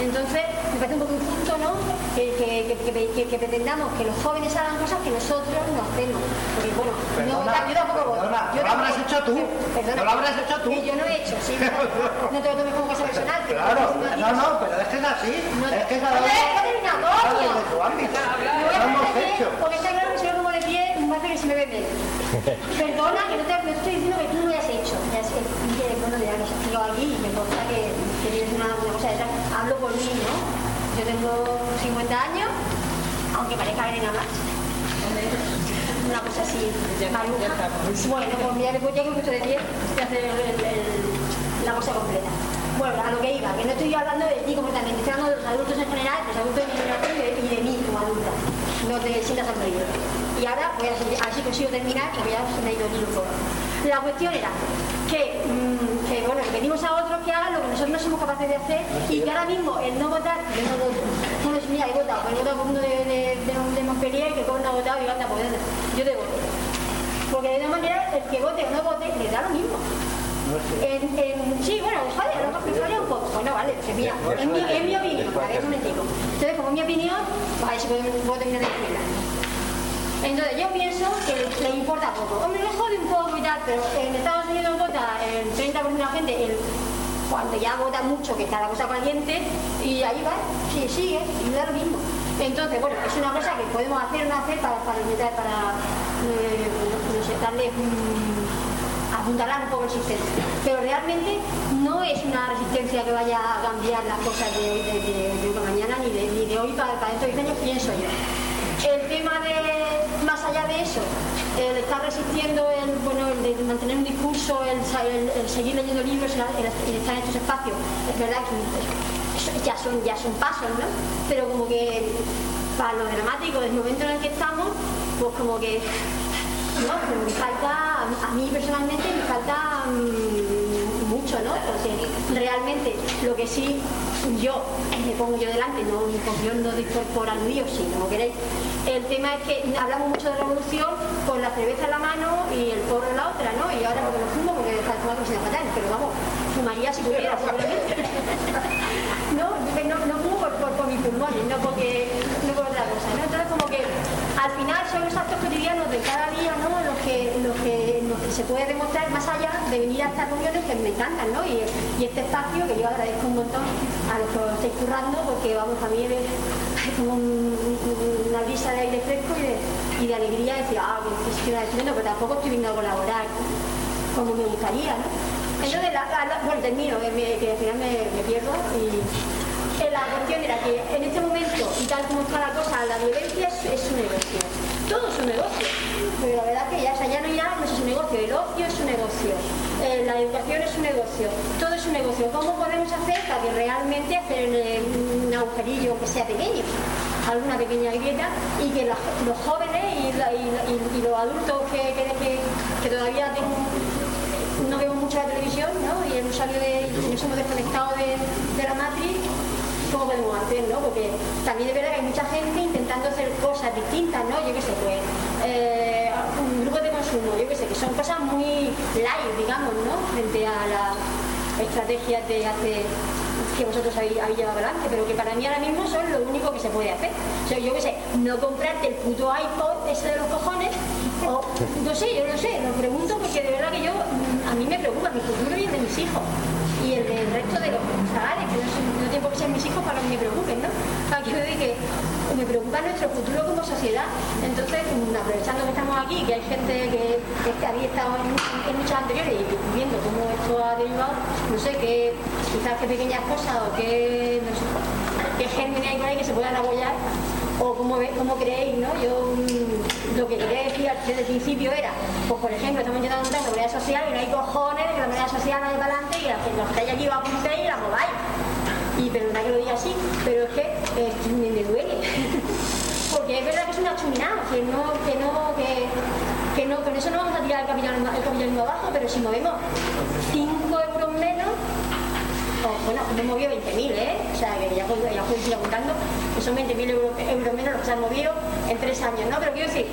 H: Entonces, me parece un poco injusto, ¿no? Que, que, que, pretendamos que los jóvenes hagan cosas que nosotros no hacemos. Porque, bueno, no,
F: Perdona,
H: yo tampoco
F: perdona,
H: Yo
F: no lo habrás hecho tú.
H: Perdona,
F: No lo habrás hecho tú.
H: Que yo no he hecho, sí. No, no te lo tomes como cosa personal.
F: Claro, no, no, pero es que es así.
H: No,
F: es que es
H: no,
F: algo
H: coño.
F: de tu ámbito.
H: No
F: hemos
H: pie,
F: hecho.
H: porque está claro que si yo no pone pie, me parece que se me. Perdona, que no te, no estoy diciendo que tú no lo hayas hecho. Ya es que, bueno, ya lo aquí me consta que, que tienes una, una cosa detrás. Hablo por mí, ¿no? Yo tengo 50 años, aunque parezca que tenga más. Una cosa así, maluca. Bueno, pues mira, ya que me he puesto de pie y hacer la cosa completa. Bueno, a lo que iba, que no estoy hablando de ti completamente, estoy hablando de los adultos en general, de los adultos de mi generación y de, y mí como adulta. No te sientas aburrido. Y ahora voy a, a ver si consigo terminar, ya me ha ido el hilo todo. La cuestión era que, mm, que, bueno, pedimos a otros que hagan lo que nosotros no somos capaces de hacer y que ahora mismo el no votar, yo no voto, no es mía, he votado, pero he votado por uno de, de, de, de Montpellier que como no ha votado y anda, pues yo te voto. Porque de todas maneras, el que vote o no vote, le da lo mismo. En, en- sí, bueno, falla, lo que me falla un poco. Bueno, vale, pues mira, es mi, es mi opinión, ver, un. Entonces, como es mi opinión, pues a ver si puedo, puedo terminar de explicar. Entonces, yo pienso que le importa poco. Hombre, le jode un poco y tal, pero en Estados Unidos vota el 30% de la gente, cuando ya vota mucho, que está la cosa caliente, y ahí va, sí, sigue, y da lo mismo. Entonces, bueno, es una cosa que podemos hacer o no hacer para, para, intentar- para eh, no apuntalar un poco el sistema. Pero realmente no es una resistencia que vaya a cambiar las cosas de, mañana ni de, hoy para, para dentro de 10 años, pienso yo. El tema de, más allá de eso, el estar resistiendo, el, bueno, el de mantener un discurso, el, seguir leyendo libros, el, estar en estos espacios, es verdad que ya, son, ya son pasos, ¿no? Pero como que para lo dramático del momento en el que estamos, pues como que no, pero me falta, a mí personalmente me falta mm, mucho, ¿no? Porque realmente lo que sí yo me pongo yo delante, no, yo no doy por, por aludido, si no queréis. El tema es que hablamos mucho de revolución con la cerveza en la mano y el porro en la otra, ¿no? Y ahora porque no fumo, porque está fumando sin fatal, pero vamos, fumaría si pudiera, seguramente. no, no, no fumo por, por, por mis pulmones, no porque no por otra cosa, ¿no? Entonces como que al final son los actos cotidianos de cada día, ¿no? Los que, los que, que se puede demostrar más allá de venir a estas reuniones que me encantan, ¿no? Y, este espacio que yo agradezco un montón a los que lo estáis currando porque vamos a mí es es como un- un- una brisa de aire fresco y de, alegría de decir, ah, que estupendo, pero tampoco estoy viendo a colaborar como me gustaría, ¿no? Entonces, la- bueno, termino, que, al final me, pierdo y eh, la cuestión era que en este momento, y tal como está la cosa, la violencia es, es un. Todo es un negocio. Pero la verdad que ya, o sea, ya no ya no es un negocio, el ocio es un negocio, eh, la educación es un negocio, todo es un negocio. ¿Cómo podemos hacer para que realmente hacer eh, un agujerillo que sea pequeño? alguna pequeña grieta y que los jóvenes y, los adultos que, que, todavía no vemos mucho la televisión ¿no? y hemos salido de, nos hemos desconectado de, de la matriz ¿cómo podemos hacer? ¿no? porque también es verdad que hay mucha gente intentando hacer cosas distintas ¿no? yo qué sé pues eh, un grupo de consumo yo qué sé que son cosas muy light digamos ¿no? frente a las estrategias de hace que vosotros habéis, llevado adelante, pero que para mí ahora mismo son lo único que se puede hacer. O sea, yo qué sé, no comprarte el puto iPod ese de los cojones, o no sé, yo no sé, lo pregunto porque de verdad que yo, a mí me preocupa mi futuro y el de mis hijos, y el del resto de los chavales, que no, no tengo que ser mis hijos para que me preocupen, ¿no? Para que que me preocupa nuestro futuro como sociedad. Entonces, mm, aprovechando que estamos aquí, que hay gente que, que había estado en, en muchas anteriores y viendo cómo esto ha derivado, no sé, qué, quizás qué pequeñas cosas o qué, no sé, qué gérmenes hay por ahí que se puedan apoyar o cómo, cómo creéis, ¿no? Yo mm, lo que quería decir desde el principio era, pues por ejemplo, estamos intentando montar moneda social y no hay cojones de que la moneda social vaya para adelante y la que que estáis aquí os apuntéis y la mováis. Y perdona que lo diga así, pero es que eh, me, me duele. Porque es verdad que es una chuminada, que no, que no, que, que no, con eso no vamos a tirar el capitalismo, el capitalismo abajo, pero si movemos 5 euros menos, o, bueno, hemos movido 20.000, ¿eh? O sea, que ya, puedo- ya ir apuntando, que son 20.000 euros, euros menos los que se han movido en tres años, ¿no? Pero quiero decir,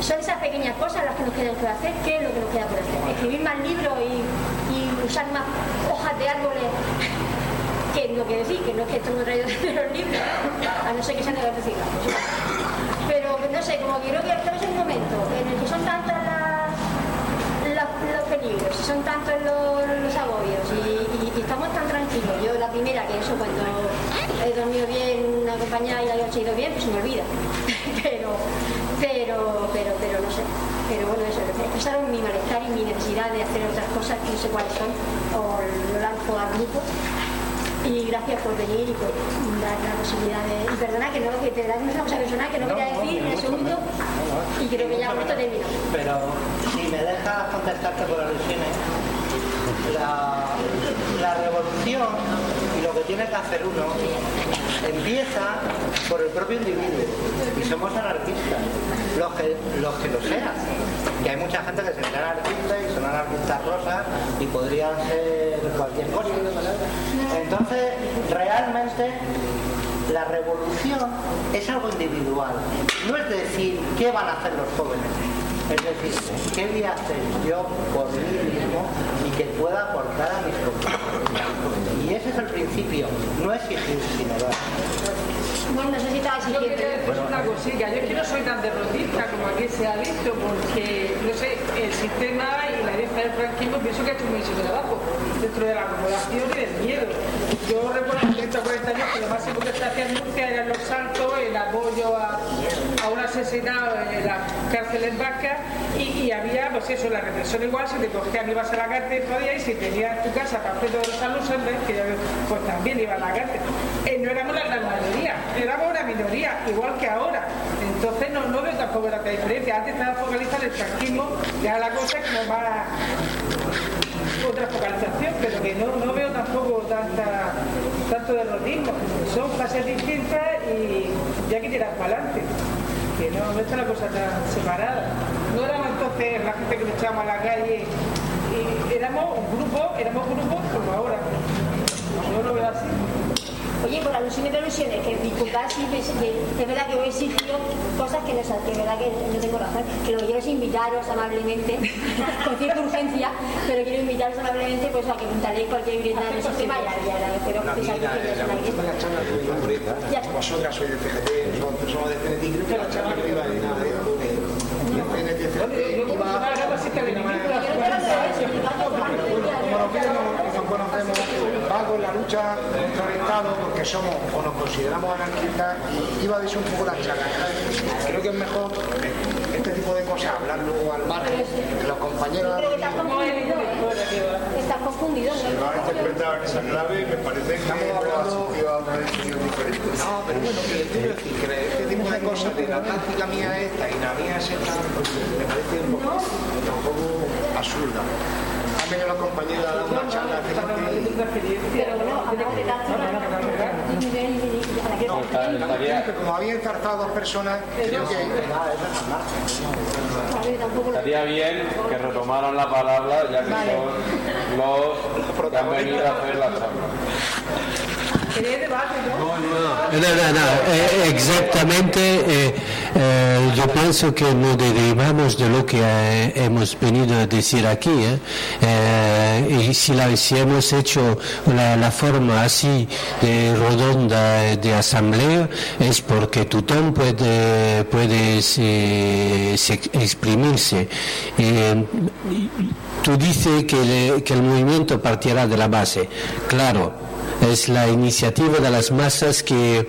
H: son esas pequeñas cosas las que nos quedan por hacer. ¿Qué es lo que nos queda por hacer? Escribir más libros y, usar más hojas de árboles que no que decir, que no es que esto no traído de los libros, a no ser que sean de cigarros. Pero no sé, como que creo que estamos en un momento en el que son tantas las, las- los peligros, son tantos los, los agobios y estamos tan tranquilos. Yo la primera que eso cuando he dormido bien acompañada y la noche he ido bien, pues se me olvida. pero, pero, pero, pero no sé. Pero bueno, eso, expresaron mi malestar y mi necesidad de hacer otras cosas que no sé cuáles son, o lo lanzo al grupo. Y gracias por venir y por dar la posibilidad de. Y perdona que no, que te das una cosa personal que no voy a decir en absoluto. Y creo que ya esto termino.
F: Pero si me dejas contestarte por alusiones, la, revolución y lo que tiene que hacer uno empieza por el propio individuo. Y somos anarquistas, los que, que lo sean. Que hay mucha gente que se cree anarquista y son anarquistas rosas y podrían ser cualquier cosa. Entonces, realmente la revolución es algo individual. No es decir qué van a hacer los jóvenes. Es decir, qué voy a hacer yo por mí mismo y que pueda aportar a mis compañeros. Y ese es el principio. No exigir, sino dar.
H: Bueno, no
E: quería
H: exigiendo.
E: decir una cosilla, yo es que no soy tan derrotista como aquí se ha dicho, porque, no sé, el sistema y la herencia del franquismo pienso que ha hecho un mucho trabajo dentro de la acumulación y del miedo. Yo recuerdo en 140 años que lo máximo que se hacía en Murcia eran los saltos, el apoyo a, a un asesinado en la cárcel en Vasca y, había, pues eso, la represión igual, si te cogían ibas a la cárcel todavía y si tenías tu casa hacer todos los alusiones, que pues también iba a la cárcel. Eh, no éramos la gran mayoría, éramos una minoría, igual que ahora. Entonces no, no veo tampoco la diferencia. Antes estaba focalizada en el franquismo, ya la cosa es como más otra focalización, pero que no, no veo tampoco tanta, tanto derrotismo. Son fases distintas y ya que tirar para adelante. No, no está la cosa tan separada. No éramos entonces la gente que nos echábamos a la calle y éramos un grupo, éramos grupos como ahora. Yo lo veo así.
H: Oye, por alusiones de alusiones, que disculpad si es verdad que os he exigido cosas que no sé, que es verdad que no tengo razón, que lo que quiero es invitaros amablemente, con cierta urgencia, pero quiero invitaros amablemente pues a que instaléis cualquier grieta en ese tema y y agradeceros que seáis aquí. Ya.
I: Vosotras sois nosotros somos de CNT, creo que la charla que iba a decir nada, CNT,
E: Yo como una gama sí que le
I: como nos vemos y nos conocemos, vago en la lucha contra el Estado porque somos o nos consideramos anarquistas y iba a decir un poco la charla. Creo que es mejor este tipo de cosas hablarlo al margen, que los compañeros
H: Creo que estás confundido. Estás confundido.
J: va a interpretar esa clave me parece que
I: Estamos hablando-
J: surgido a una decisión diferente.
I: No, pero bueno, que quiero decir que este tipo de cosas, de la táctica mía esta y la mía es esta, me parece un poco, tampoco absurda. Una charla
H: Pero bueno.
I: No, que como había encartado dos personas, creo que
K: Estaría bien que retomaran la palabra ya que son los que han venido a hacer la charla.
E: Quería debate, ¿no?
B: No, no, no, eh, exactamente. eh, eh, yo pienso que nos derivamos de lo que eh, hemos venido a decir aquí. eh. Eh, y si, la, si hemos hecho la, la forma así de redonda de asamblea es porque Tutón puede, puede se- se exprimirse. Tú dices que, le- que el movimiento partirá de la base. Claro es la iniciativa de las masas que,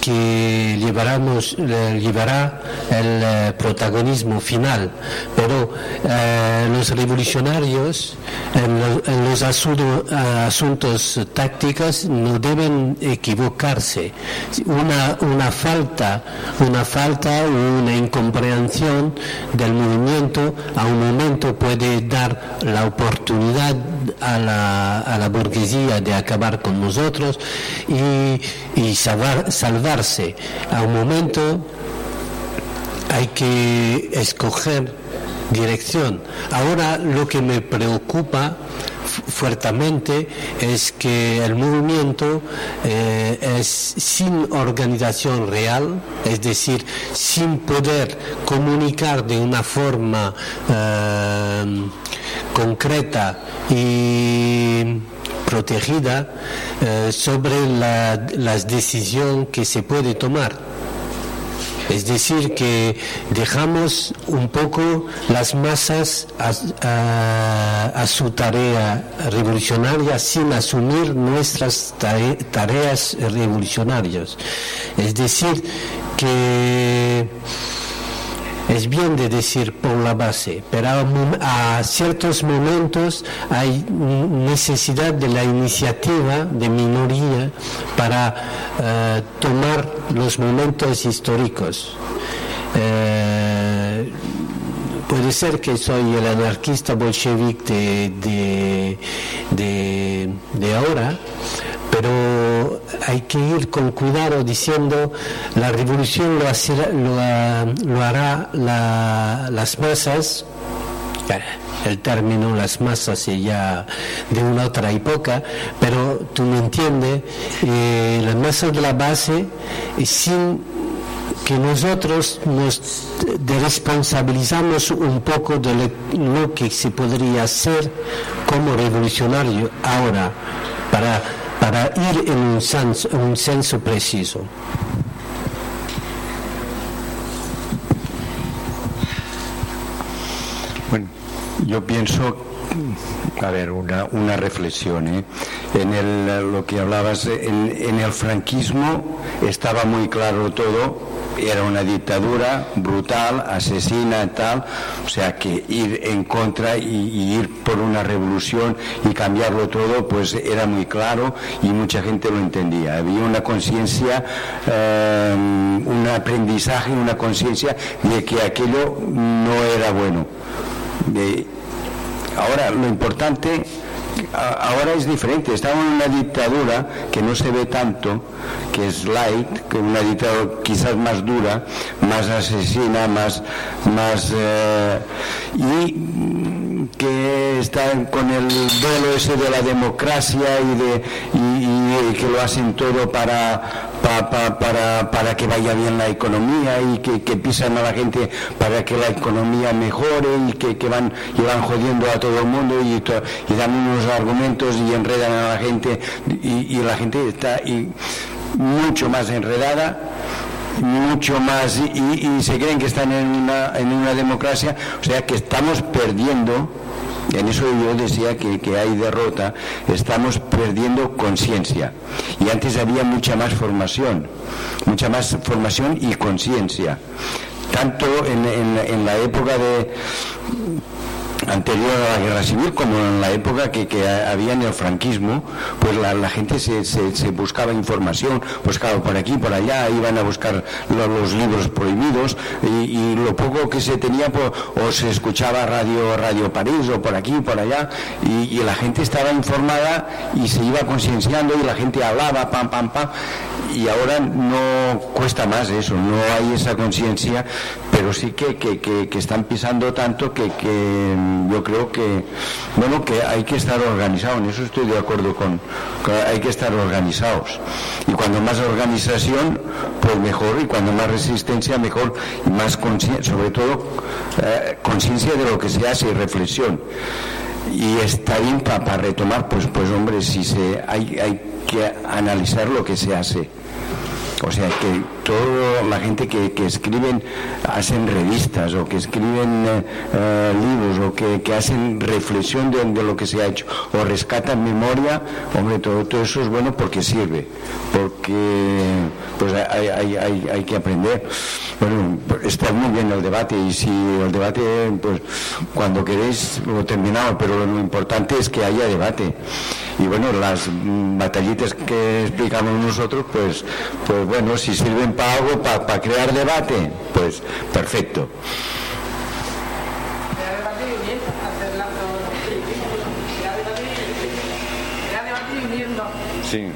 B: que eh, llevará el eh, protagonismo final. Pero eh, los revolucionarios en, lo- en los asunto- asuntos tácticos no deben equivocarse. Una, una falta, una falta una incomprensión del movimiento a un momento puede dar la oportunidad a la, a la burguesía de acabar con nosotros y, y salvar- salvarse. A un momento hay que escoger dirección. Ahora lo que me preocupa fu- fuertemente es que el movimiento eh, es sin organización real, es decir, sin poder comunicar de una forma eh, concreta y protegida eh, sobre la, las decisiones que se puede tomar. Es decir, que dejamos un poco las masas a, su tarea revolucionaria sin asumir nuestras tare- tareas revolucionarias. Es decir, que es bien de decir por la base, pero a, ciertos momentos hay necesidad de la iniciativa de minoría para eh, tomar los momentos históricos. Eh, puede ser que soy el anarquista bolchevique de, de- de ahora, pero hay que ir con cuidado diciendo la revolución lo, hará la- las masas. El término las masas es ya de una otra época, pero tú me entiendes, eh, las masas de la base eh, sin que nosotros nos responsabilizamos un poco de lo que se podría hacer como revolucionario ahora para, para ir en un senso, un senso preciso.
C: Bueno, yo pienso, a ver, una, una reflexión, ¿eh? En el, lo que hablabas, en, el franquismo estaba muy claro todo, era una dictadura brutal, asesina, tal, o sea que ir en contra y, y ir por una revolución y cambiarlo todo, pues era muy claro y mucha gente lo entendía. Había una conciencia, eh, un aprendizaje, una conciencia de que aquello no era bueno. De- ahora, lo importante, ahora es diferente. Estamos en una dictadura que no se ve tanto, que es light, que una dictadura quizás más dura, más asesina, más, más eh, y que está con el velo ese de la democracia y de y, y que lo hacen todo para pa- pa- para, para que vaya bien la economía y que, que pisan a la gente para que la economía mejore y que, que van y van jodiendo a todo el mundo y, y dan unos argumentos y enredan a la gente y, y la gente está y mucho más enredada mucho más y- y se creen que están en una, en una democracia, o sea que estamos perdiendo, en eso yo decía que, que hay derrota, estamos perdiendo conciencia. Y antes había mucha más formación, mucha más formación y conciencia. Tanto en, en- en la época de anterior a la guerra civil como en la época que, que había en el franquismo, pues la, la gente se, se- buscaba información, buscaba por aquí, por allá, iban a buscar lo- los libros prohibidos y, y lo poco que se tenía, pues, o se escuchaba radio, radio París o por aquí, por allá, y, y la gente estaba informada y se iba concienciando y la gente hablaba, pam, pam, pam, y ahora no cuesta más eso, no hay esa conciencia, pero sí que, que- que- están pisando tanto que, que yo creo que, bueno, que hay que estar organizado, en eso estoy de acuerdo con, con- hay que estar organizados. Y cuando más organización, pues mejor, y cuando más resistencia, mejor, y más conciencia, sobre todo eh, conciencia de lo que se hace y reflexión. Y está bien para retomar, pues, pues hombre, si se, hay, hay que analizar lo que se hace. O sea, que toda la gente que, que escriben, hacen revistas o que escriben eh, eh, libros o que, que hacen reflexión de, de lo que se ha hecho o rescatan memoria, hombre, todo, todo eso es bueno porque sirve, porque pues hay, hay, hay, hay que aprender. Bueno, está muy bien el debate y si el debate, pues cuando queréis lo terminamos, pero lo importante es que haya debate. Y bueno, las batallitas que explicamos nosotros, pues, pues bueno, si sirven para algo, para crear debate, pues perfecto. Sí.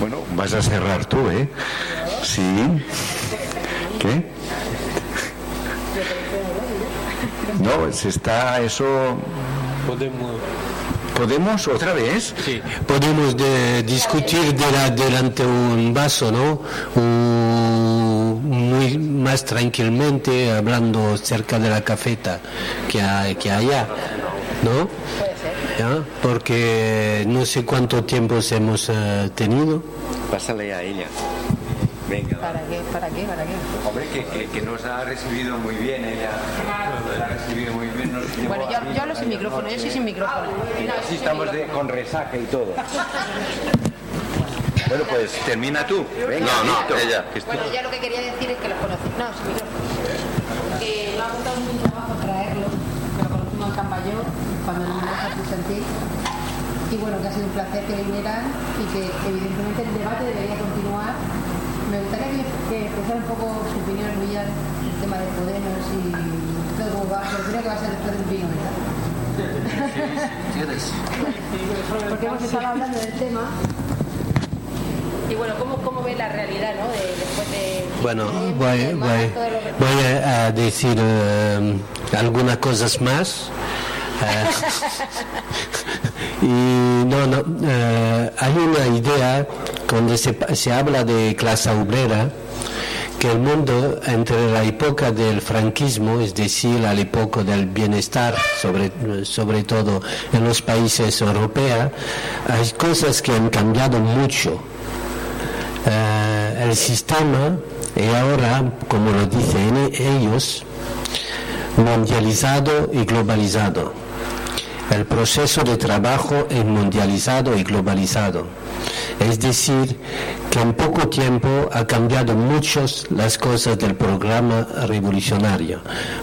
C: Bueno, vas a cerrar tú, ¿eh? Sí. ¿Qué? No, se está eso.
B: Podemos
C: ¿Podemos otra vez?
B: Sí, podemos de- discutir de la- delante un vaso, ¿no? Un- muy más tranquilamente, hablando cerca de la cafeta que, hay, que allá, ¿no? ¿Ya? Porque no sé cuánto tiempo hemos eh, tenido.
C: Pásale a ella. Venga.
G: ¿Para qué? ¿Para qué? ¿Para qué?
C: Hombre, que, que- que nos ha recibido muy bien ella. Nos ha recibido muy bien. Nos
G: Bueno, yo, yo hablo sin micrófono, yo soy sin micrófono.
C: Y
G: No,
C: así estamos de- con resaca y todo. Bueno, pues termina tú. Venga,
A: No, no, ella.
G: Bueno, ya lo que quería decir es que los conocí. No, sin micrófono. Que no ha costado mucho trabajo traerlo, que lo conocimos en Cambayó, cuando nos a Santi. Y bueno, que ha sido un placer que vinieran y que evidentemente el debate debería continuar. Me gustaría que, que expresara un poco su opinión, Villar, el tema de Podemos y todo cómo va, pero creo que va a ser después del vino, ¿verdad? Porque hemos estado hablando del tema. Y bueno, ¿cómo, cómo ve la realidad, ¿no? De, después de...
B: Bueno, voy, voy- voy a, decir eh, algunas cosas más. Eh, y no, no, eh, hay una idea cuando se, se habla de clase obrera que el mundo entre la época del franquismo, es decir, la época del bienestar, sobre, sobre todo en los países europeos, hay cosas que han cambiado mucho. Eh, el sistema y ahora, como lo dicen ellos, mundializado y globalizado. El proceso de trabajo es mundializado y globalizado. Es decir, que en poco tiempo ha cambiado muchas las cosas del programa revolucionario.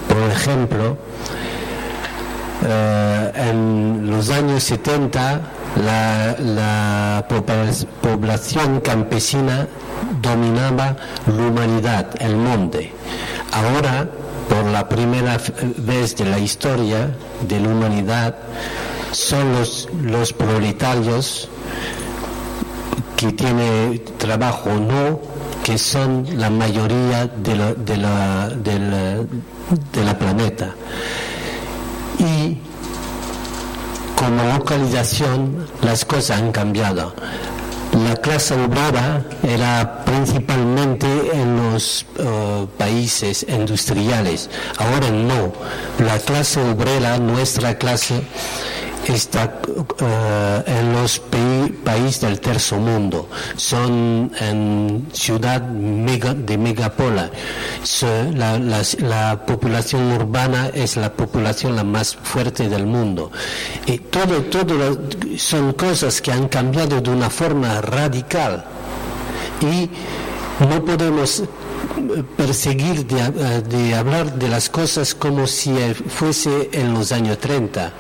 B: Por ejemplo, eh, en los años 70 la, población campesina dominaba la humanidad, el mundo. Ahora, por la primera vez de la historia de la humanidad, son los, los proletarios que tienen trabajo o no, que son la mayoría de la, de la, de la, de la planeta. Y como localización las cosas han cambiado. La clase obrera era principalmente en los eh, países industriales, ahora no. La clase obrera, nuestra clase, está eh, en los países del tercer mundo. Son en ciudad mega- de megapola. So- la, las- la población urbana es la población la más fuerte del mundo. Y todo, todo son cosas que han cambiado de una forma radical. Y no podemos perseguir de, eh, de hablar de las cosas como si fuese en los años 30.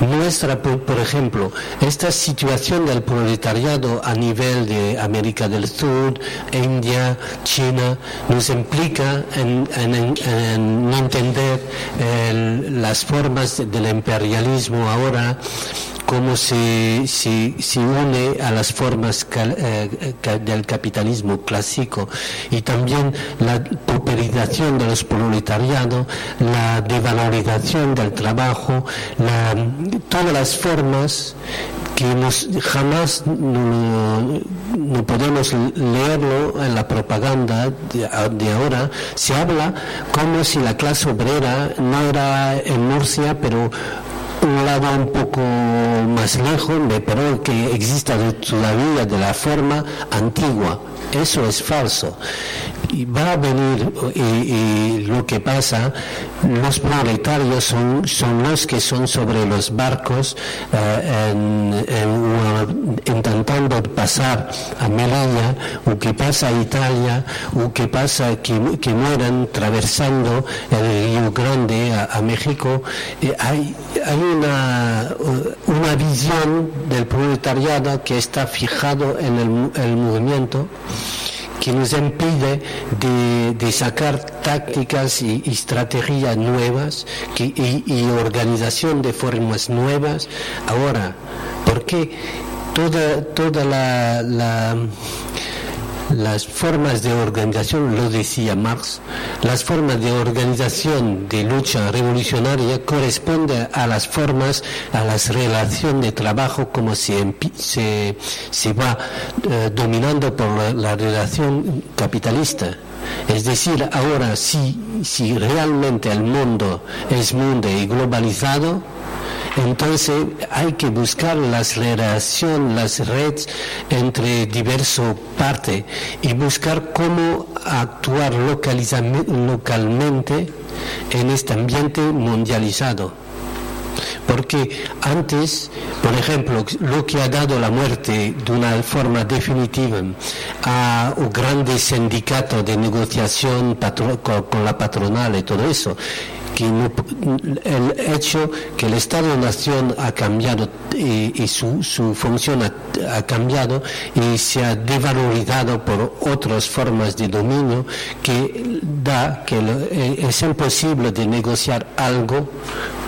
B: Nuestra, por, ejemplo, esta situación del proletariado a nivel de América del Sur, India, China, nos implica en, en- en- en entender las formas del imperialismo ahora cómo se, se, se une a las formas eh, del capitalismo clásico y también la pauperización de los proletariados, la devalorización del trabajo, todas las formas que jamás no podemos leerlo en la propaganda de, de ahora, se habla como si la clase obrera no era en Murcia, pero un lado un poco más lejos, pero que exista todavía de la forma antigua. Eso es falso. Y va a venir, y, lo que pasa, los proletarios son, son los que son sobre los barcos eh, en- en- intentando pasar a Melilla, o que pasa a Italia, o que pasa que, que mueran atravesando el Río Grande a, México. Hay hay una, una visión del proletariado que está fijado en el, el movimiento que nos impide de, sacar tácticas y, estrategias nuevas y, organización de formas nuevas. Ahora porque toda toda la las formas de organización, lo decía Marx, las formas de organización de lucha revolucionaria corresponden a las formas, a las relaciones de trabajo como se, se, se va eh, dominando por la, la relación capitalista. Es decir, ahora si, si realmente el mundo es mundo y globalizado, entonces hay que buscar las relaciones, las redes entre diversas partes y buscar cómo actuar localmente en este ambiente mundializado. Porque antes, por ejemplo, lo que ha dado la muerte de una forma definitiva a un grande sindicato de negociación con la patronal y todo eso, que el hecho que el Estado-Nación ha cambiado y, su, su, función ha, cambiado y se ha devalorizado por otras formas de dominio que da que lo, es imposible de negociar algo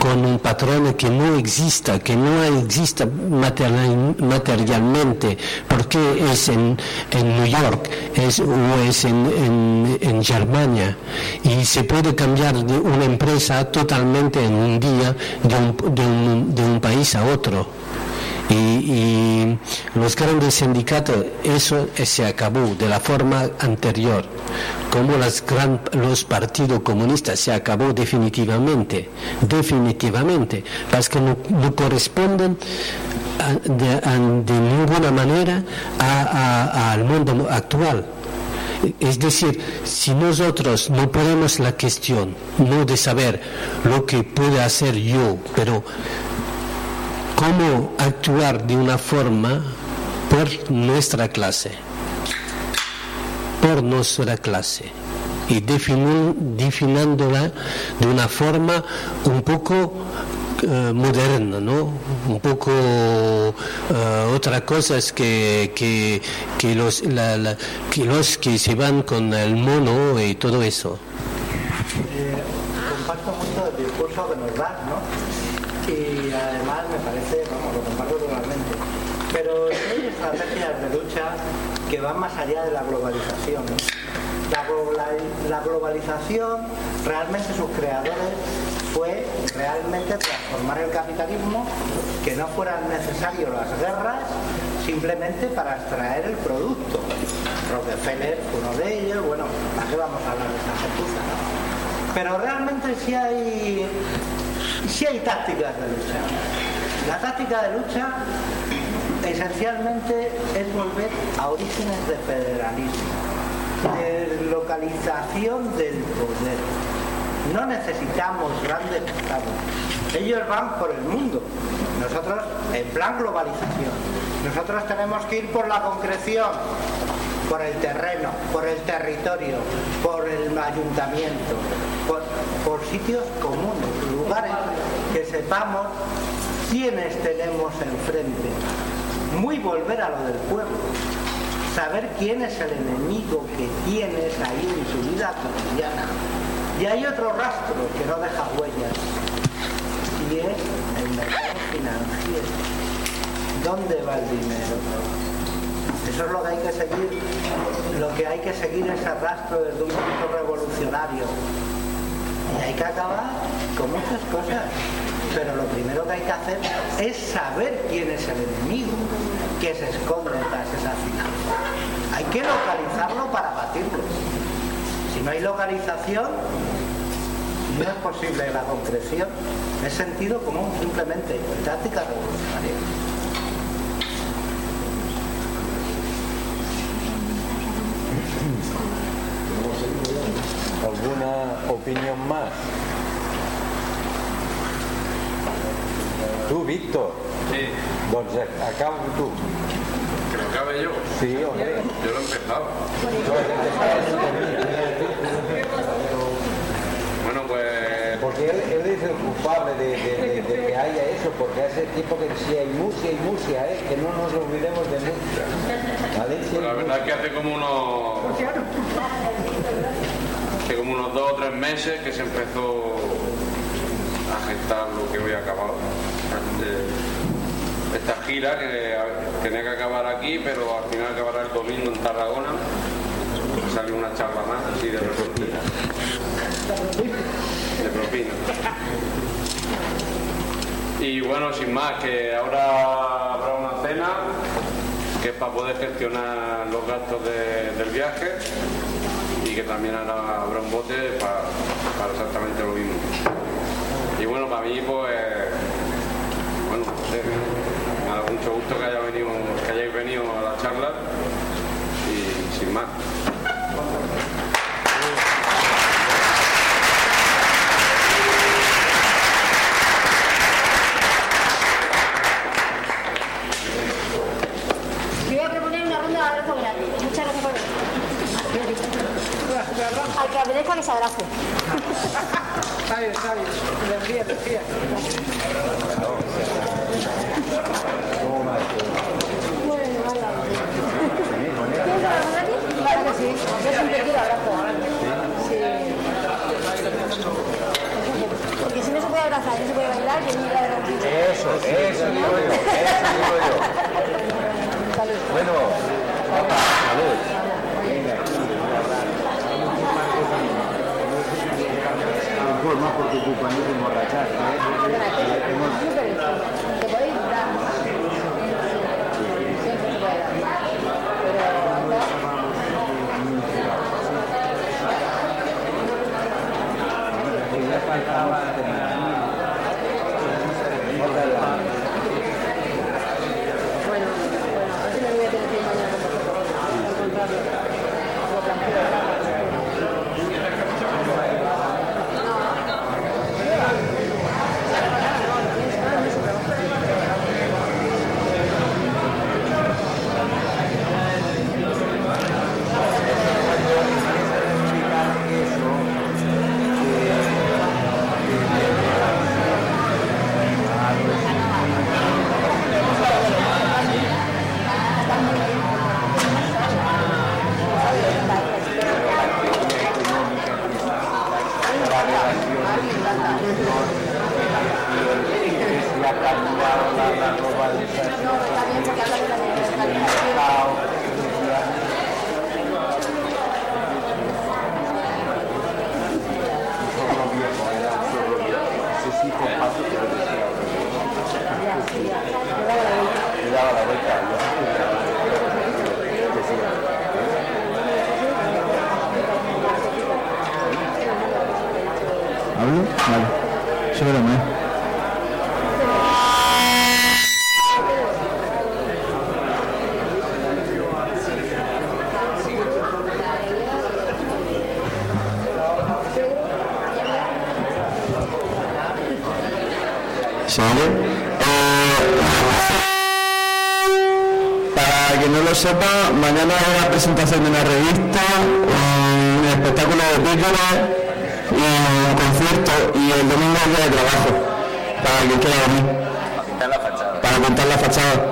B: con un patrón que no exista, que no exista material, materialmente, porque es en, en New York es, o es en, en, en Germania y se puede cambiar de una empresa totalmente en un día de un, de un, de un país a otro. Y, los grandes sindicatos, eso se acabó de la forma anterior, como las gran, los partidos comunistas se acabó definitivamente, definitivamente, porque no, no corresponden de, ninguna manera a, al mundo actual. Es decir, si nosotros no ponemos la cuestión, no de saber lo que puedo hacer yo, pero cómo actuar de una forma por nuestra clase, por nuestra clase, y definiéndola de una forma un poco Uh, moderna, ¿no? Un poco uh, otra cosa es que, que, que, los, la, la, que los que se van con el mono y todo eso.
F: Eh, comparto mucho el discurso que nos da, ¿no? Y además me parece, vamos, lo comparto totalmente. Pero hay estrategias de lucha que van más allá de la globalización. La, globalización, realmente sus creadores fue realmente transformar el capitalismo, que no fueran necesarias las guerras, simplemente para extraer el producto. Rockefeller fue uno de ellos, bueno, ¿para qué vamos a hablar de esta gentuza? ¿no? Pero realmente sí hay, sí hay tácticas de lucha. La táctica de lucha esencialmente es volver a orígenes de federalismo, de localización del poder no necesitamos grandes estados. Ellos van por el mundo. Nosotros, en plan globalización. Nosotros tenemos que ir por la concreción, por el terreno, por el territorio, por el ayuntamiento, por, sitios comunes, lugares que sepamos quiénes tenemos enfrente. Muy volver a lo del pueblo. Saber quién es el enemigo que tienes ahí en tu vida cotidiana y hay otro rastro que no deja huellas y es el mercado financiero. ¿Dónde va el dinero? Eso es lo que hay que seguir. Lo que hay que seguir es el rastro desde un revolucionario. Y hay que acabar con muchas cosas. Pero lo primero que hay que hacer es saber quién es el enemigo que se esconde tras esa finanza. Hay que localizarlo para batirlo. Si no hay localización, no es posible la concreción. Es sentido común, simplemente, táctica revolucionaria.
L: ¿Alguna opinión más? Tú, Víctor.
K: Sí.
L: Doncs acaba tú.
K: ¿Que lo acabe yo?
L: Sí, hombre.
K: Yo lo he empezado. Bueno, pues...
L: Porque él, él, es el culpable de, de, de, de, que haya eso, porque hace tiempo que si hay Murcia y Murcia, ¿eh? que no nos olvidemos de Murcia. Valencia
K: pues la verdad es que hace como unos... Hace como unos dos o tres meses que se empezó a gestar lo que hoy ha acabado. Esta gira que tenía que acabar aquí, pero al final acabará el domingo en Tarragona salió una charla más así de repente. De propina. Y bueno, sin más, que ahora habrá una cena que es para poder gestionar los gastos de- del viaje y que también ahora habrá un bote para, para exactamente lo mismo. Y bueno, para mí pues, bueno, da mucho gusto que, haya venido, que hayáis venido a la charla y sin más.
L: Yo voy a proponer una ronda de abrazo grande. Muchas gracias por venir. Al que apetezca que se abrace.
E: Está bien, está bien. Energía, energía.
L: Bueno, vale. ¿Quieres abrazar a ti? Claro que sí. Yo siempre quiero abrazo. Sí. Porque si no se puede abrazar, no se puede bailar, que ni la
G: Eso, eso digo yo, eso digo yo. Bueno, papá, salud. Informa porque tú cuando te emborrachas,
L: Te
A: presentación de una revista, un espectáculo de películas y un concierto y el domingo es día de trabajo para quien quiera venir.
K: la fachada.
A: Para contar la fachada.